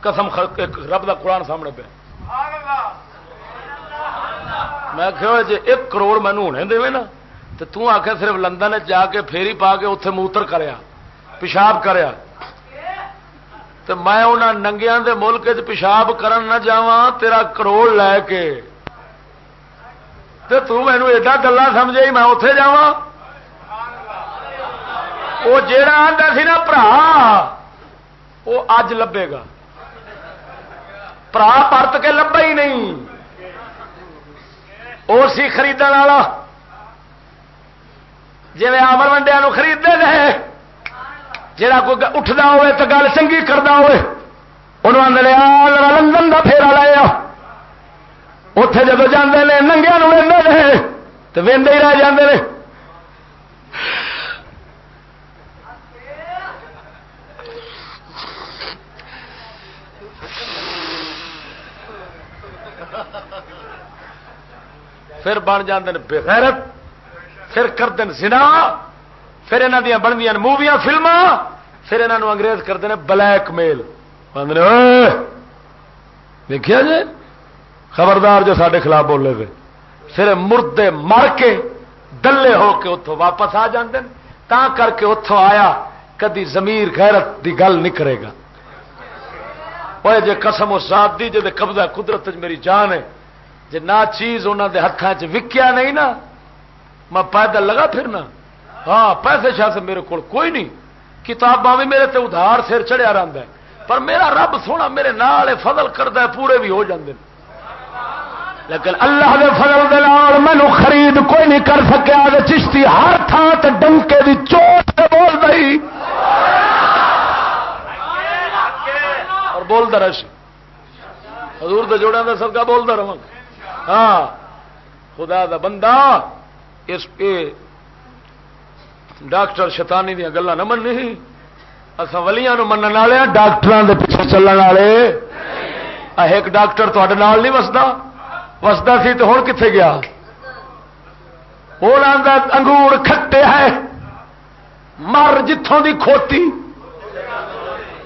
قسم رب کا قرآن سامنے پہ۔ میں کہ جی ایک کروڑ مینو ہونے دے نا۔ تو تک صرف لندن جا کے پھیری پا کے اتنے موتر کریا، پیشاب کریا۔ تو میں انہوں ننگیا کے ملک پیشاب کرن نہ جا تیرا کروڑ لے کے۔ تو مینو ایڈا گلا سمجھے، میں اتے جا وہ جا آتا سی نا برا وہ اج لبے گا۔ برا پرت کے لبا ہی نہیں۔ وہ سی خرید والا۔ جی آمر ونڈیا خریدتے ہیں جا کوئی اٹھتا ہوئے تو گل چنگی کرتا ہوئے، انہوں آدھے لندن کا پھیرا لایا اتے جب جانے ننگیا وے تو وے ہی رہ جاتے ہیں پھر بن جاندے بغیرت، پھر کرتے سنا پھر یہاں دیا بن دیا موویاں فلما پھر یہاں انگریز کرتے ہیں بلیک میل۔ دیکھا جی خبردار جو سارے خلاف بولے تھے پھر مردے مر کے دلے ہو کے اتوں واپس آ جاندے تا کر کے اتوں آیا، کدی زمیر غیرت دی گل نہیں کرے گا۔ وہ جی قسم و سات دی جی قبضہ قدرت میری جان ہے جی نہ چیز انہوں دے ہاتھوں چ وکیا نہیں نا میں پیدل لگا پھرنا ہاں پیسے شاس میرے کو کوئی نہیں کتاباں بھی میرے تے ادھار سر چڑھیا رہتا ہے پر میرا رب سونا میرے نال فضل کرتا ہے پورے بھی ہو جاندے لیکن اللہ دے فضل دے نال مینو خرید کوئی نہیں کر سکیا چشتی ہر تھان تے ڈنکے دی چوٹ سے بول دئی اور بولتا رہی حضور دے جوڑا دا سب بولتا رہا ہاں۔ خدا دا بندہ اس پہ ڈاکٹر شیطانی دیا گلا نہ من نہیں اصا ولیاں من والے ڈاکٹر دے پیچھے چلن والے ایک ڈاکٹر تے نہیں وستا وستا سی تو ہوں کتنے گیا؟ وہ انگور کھٹے ہے۔ مر جتوں دی کھوتی۔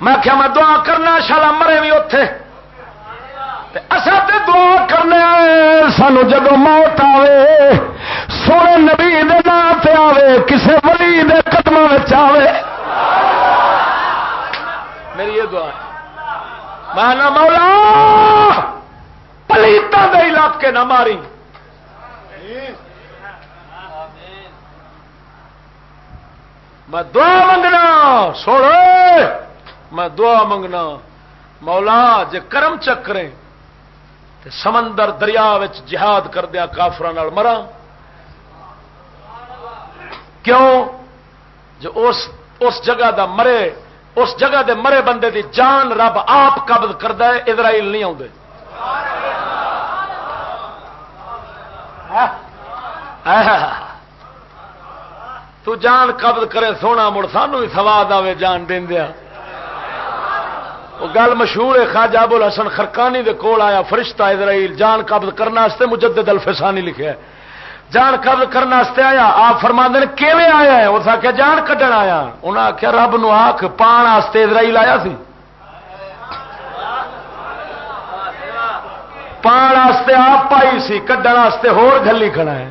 میں کیا میں دعا کرنا شالا مرے بھی اتے اصا تے دعا کرنے سانو جب موت آوے، سونے نبی دے نام سے آوے، کسے ولی دے قدم آوے۔ میری یہ دعا مانا مولا پلیتوں دے علاقے نہ ماری۔ میں دعا منگنا سوڑ میں دعا منگنا، مولا جے کرم چکریں تے سمندر دریا جہاد کردیا کافر مرا۔ کیوں؟ جو اس اس جگہ دا مرے، اس جگہ دے مرے بندے دی جان رب آپ قبض کرد اسرائیل نہیں آتے تو جان قبض کرے سونا، مڑ سانو بھی سواد آئے جان دیا۔ وہ گل مشہور ہے، خواجہ ابو الحسن خرکانی دے کول آیا، فرشتہ اسرائیل، جان قبض کرنا مجدد الفسانی لکھا ہے۔ جان قبض کرنے آیا، آپ فرما دین کیویں آیا ہے؟ اس آخیا جان کڈن آیا۔ انہیں آخیا رب نو آخ پان اسرائیل آیا سی۔ پان آپ پائی سی، کڈن ہور گلی کھڑا ہے۔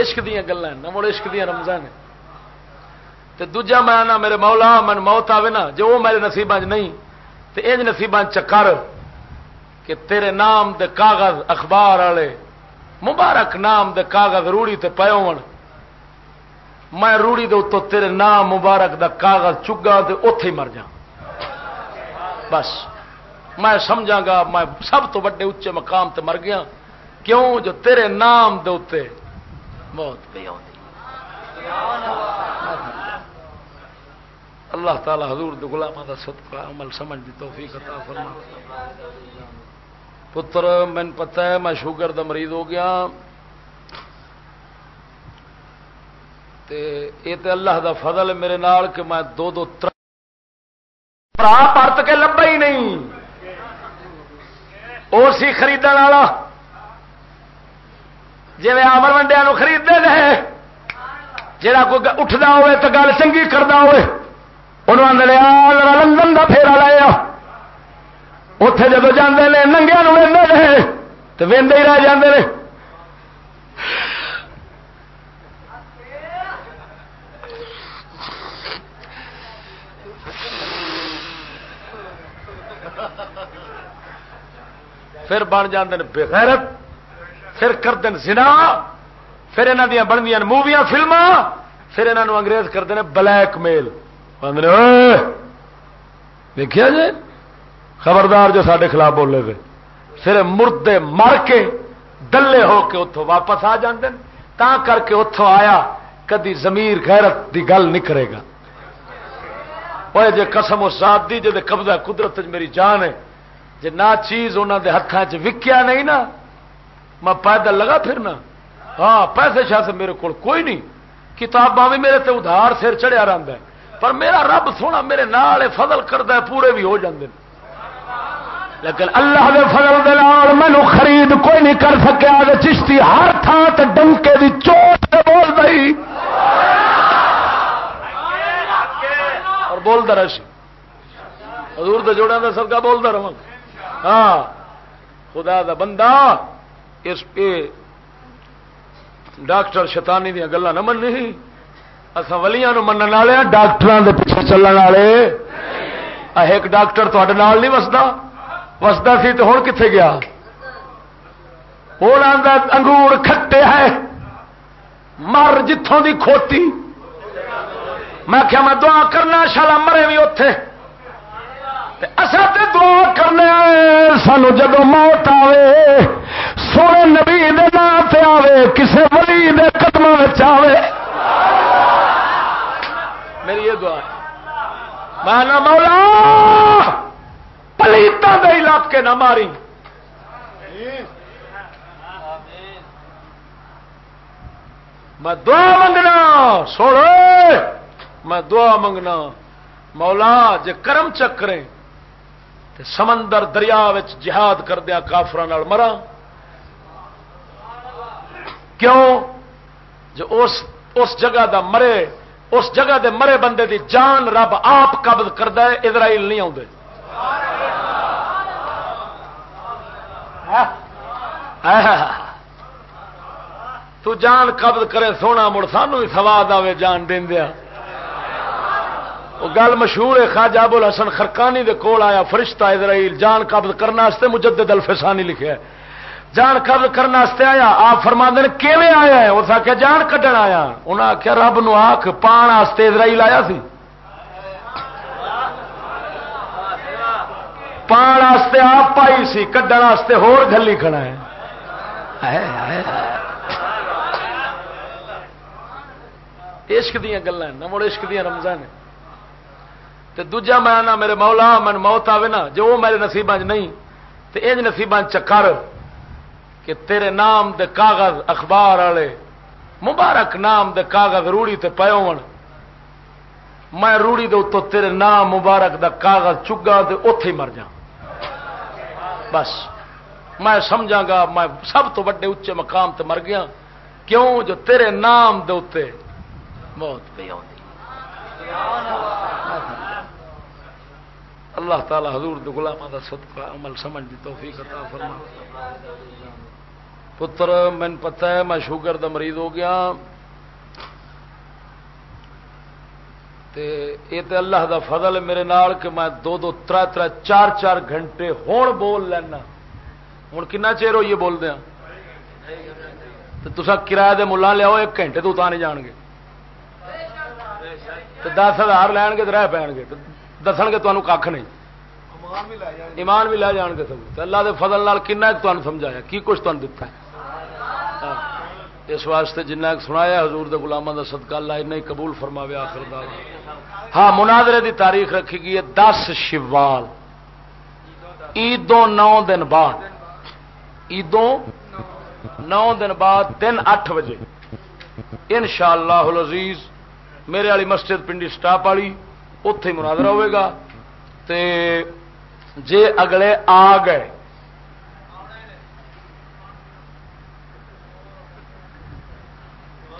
عشق دیا گلیں نہ مڑ عشق دیا رمضان تے دوجا میں نہ میرے مولا، من موت آوے نا، جو وہ میرے نصیبان نہیں، تے انج نصیبان چکر کہ تیرے نام دے کاغذ اخبار والے مبارک نام دے کاغذ روڑی تے پے ہون۔ میں روڑی دے اتو تیرے نام مبارک دا کاغذ چگا تے اوتھے ہی مر جا بس، میں سمجھا گا، میں سب تو بڑے اچے مقام تے مر گیا۔ کیوں؟ جو تیرے نام دے اتنے موت پہ آتی اللہ تعالی حضور دے غلامہ دا صدقہ، عمل سمجھ دی توفیق عطا فرما۔ پتر من پتہ ہے میں شوگر دا مریض ہو گیا۔ تے یہ تے اللہ دا فضل ہے میرے نال کہ میں دو دو تر پرت کے لبا ہی نہیں۔ اور سی خریدن والا۔ جی آمر ونڈیا خریدتے رہے جا کوئی اٹھتا ہوئے تو گل چنگی کرتا ہوئے۔ انہوں نے لندن کا پھیرا لایا اتے جب جانے نے ننگیا وے تو وے ہی رہ جاندے نے پھر بن جاندے بغیرت پھر کرتے سنا پھر یہاں دیا بنیا موویاں فلما پھر یہاں انگریز کرتے ہیں بلیک میل دیکھا جی خبردار جو سارے خلاف بولے تھے پھر مردے مر کے دلے ہو کے اتوں واپس آ جاندے تا کر کے اتوں آیا، کدی زمیر غیرت دی گل نہیں کرے گا۔ وہ جی قسم و ساتھ دی جی قبضہ قدرت میری جان ہے۔ جی نہ چیز انہوں دے ہاتھوں چ وکیا نہیں نا، میں پیدل لگا پھرنا۔ ہاں پیسے شاس میرے کو کوئی نہیں۔ کتاباں بھی میرے تے ادھار سر چڑھیا رہتا ہے۔ پر میرا رب سونا میرے نال فضل کرتا ہے، پورے بھی ہو جاندے لیکن اللہ دے فضل دے نال مینو خرید کوئی نہیں کر سکیا چشتی ہر تھان تے ڈنکے دی چوٹ سے بول دئی۔ اور بولتا رہی حضور دے جوڑا دا سب کا بولتا رہا ہاں خدا دا بندہ، اس پہ ڈاکٹر شیطانی دیا گلا نہ مننی۔ اصا ولیا من والے ہاں، ڈاکٹر کے پیچھے چلن والے۔ ایک ڈاکٹر تے نہیں وستا وستا سی تو ہوں کتنے گیا؟ وہ انگور کھٹے ہے۔ مر جتوں دی کھوتی۔ میں کیا میں دعا کرنا، شالا مرے بھی اتے اصل تے دعا کرنے سانو جب موت آئے سونے نبی دے نام سے آئے کسے ولی دے قدم آئے میری یہ دعا مانا مولا پلیتوں کے علاقے نہ ماری۔ میں دعا منگنا سوڑ میں دعا منگنا۔ مولا، جے کرم چکرے سمندر دریا جہاد کردیا کافر مرا۔ کیوں؟ جو اس اس جگہ دا مرے، اس جگہ دے مرے بندے دی جان رب آپ قبض کرتا ہے، اسرائیل نہیں آتے تو جان قبض کرے سونا مڑ، سانو بھی سواد آئے جان دیا۔ وہ گل مشہور ہے، خواجہ ابو الحسن خرکانی دے کول آیا، فرشتہ اسرائیل جان قبض کرنے مجدد الفسانی لکھے ہے۔ جان قبض کرنے آیا، آپ فرما دین کیویں آیا ہے؟ اس آخیا جان کڈن آیا ہاں۔ انہیں آخیا رب نو آخ پان واسطے اسرائیل آیا سی۔ پان واسطے آپ پائی سی، کڈن واسطے ہور گلی کھڑا ہے۔ عشق دیا گلیں نہ مڑ عشق دیا رمضان نے تے دوجا میں آنا، میرے مولا، من موت آوے نا، جو وہ میرے نصیبان نہیں، تے انج نصیبان چکر۔ کہ تیرے نام دے کاغذ اخبار والے مبارک نام دے کاغذ روڑی تے پے ہون۔ میں روڑی دے اتو تیرے نام مبارک دا کاغذ چگا تے اوتھے مر جا بس، میں سمجھا گا، میں سب تو بڑے اچے مقام تے مر گیا۔ کیوں؟ جو تیرے نام دے اتنے موت پہ آتی اللہ تعالی حضور دے غلامہ دا صدقہ، عمل سمجھ دی توفیق عطا فرما پتر، من پتہ ہے، میں شوگر دا مریض ہو گیا۔ تے اے تے اللہ دا فضل میرے نال کہ میں دو دو تر تر چار چار گھنٹے ہون بول لینا۔ ہوں کنا چیر ہوئی بول دیا ہاں؟ تو تصا کرایہ دے ملا لیاؤ ایک گھنٹے تو اتنے جان گے۔ دس ہزار لین گے تو رہ پے گے۔ دس گے تمہیں کھ نہیں۔ ایمان بھی لے جان گے۔ سب اللہ دے فضل نال کن سمجھایا، کی کچھ تمہیں دتا ہے؟ اس واسطے جنہ سنایا، حضور دے غلاموں دا صدقہ اللہ انہیں قبول فرماوے آخر دا۔ ہاں مناظرے دی تاریخ رکھی گئی ہے دس شوال۔ عیدوں نو دن بعد۔ عیدوں نو دن بعد، دن اٹھ بجے۔ ان شاء اللہ عزیز میرے والی مسجد پنڈی سٹاپ والی اتے مناظرہ ہوئے گا۔ تے، جے اگلے آ گئے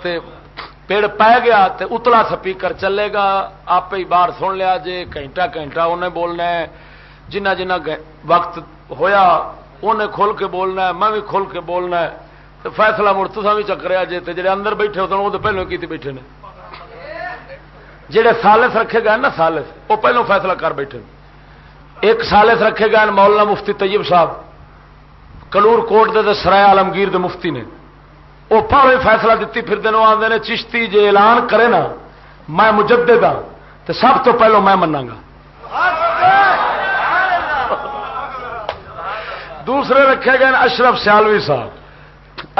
تے پیڑ پی گیا تے اتلا سپیکر چلے گا آپ ہی باہر سن لیا جے، گھنٹہ گھنٹہ انہیں بولنا ہے۔ جنہ جنہ وقت ہویا، انہیں کھل کے بولنا ہے، میں بھی کھل کے بولنا ہے۔ تو فیصلہ مڑ تصا بھی چکریا جے جی جڑے اندر بیٹھے ہوتے وہ تو پہلو کی بیٹھے نے۔ جہے سالس رکھے گئے نا سالس، وہ پہلو فیصلہ کر بیٹھے ایک سالس رکھے گئے مولانا مفتی طیب صاحب، کلور کوٹ دے سرائے عالمگیر دے مفتی نے۔ وہ پہلے فیصلہ دیتی، پھر دنوں آتے ہیں چشتی جی اعلان کرے نا، میں مجدد ہاں تو سب تو پہلو میں منا گا۔ دوسرے رکھے گئے اشرف سیالوی صاحب۔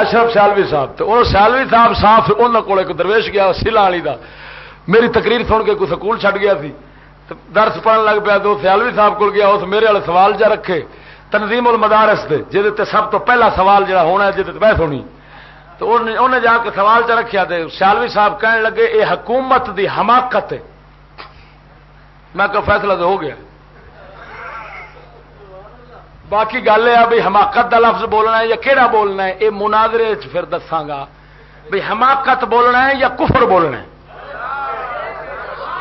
اشرف سیالوی صاحب تو وہ سیالوی صاحب صاف انہوں کو ایک درویش گیا سلا والی کا میری تقریر سن کے کوئی سکول چھڈ گیا سی درس پڑھن لگ پیا تو سیالوی صاحب کو گیا، اس میرے والے سوال جا رکھے، تنظیم المدارس دے جہد سب تو پہلا سوال جڑا ہونا ہے جہد بحث ہونی تو انہیں جا کے سوال چ رکھا تو سیالوی صاحب کہنے لگے یہ حکومت دی حماقت ہے. میں کہ فیصلہ تو ہو گیا. باقی گل ہے بھائی حماقت کا لفظ بولنا ہے یا کہڑا بولنا ہے؟ یہ مناظرے پھر دساگا بھائی حماقت بولنا ہے یا کفر بولنا ہے؟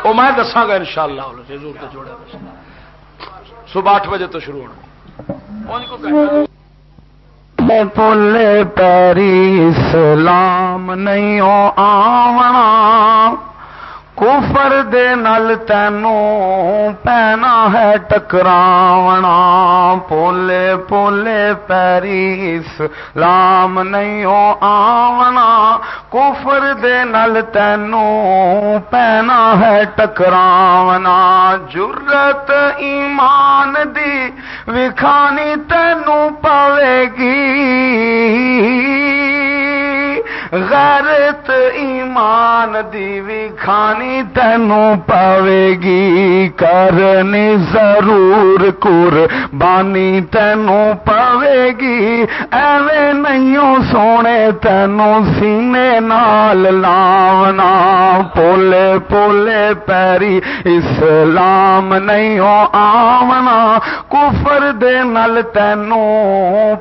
وہ میں دساگا ان شاء اللہ ضرور تو جوڑا صبح آٹھ بجے تو شروع ہونا۔ پل پیری سلام نہیں ہو آونا۔ کفر دے نل تینوں پینا ہے ٹکراونا۔ پولے پولے پیریس، لام نہیں آونا۔ کفر دے نل تینوں پینا ہے ٹکراونا۔ جرت ایمان دی وکھانی تینوں پوے گی۔ غیرت ایمان دی کھانی تینوں پاوے گی کرنی ضرور کور بانی تینوں پاوے گی ایویں نہیں سونے تینوں سینے نال لاونا۔ پولے پولے پیری اسلام نہیں آونا۔ کفر دے نل تینوں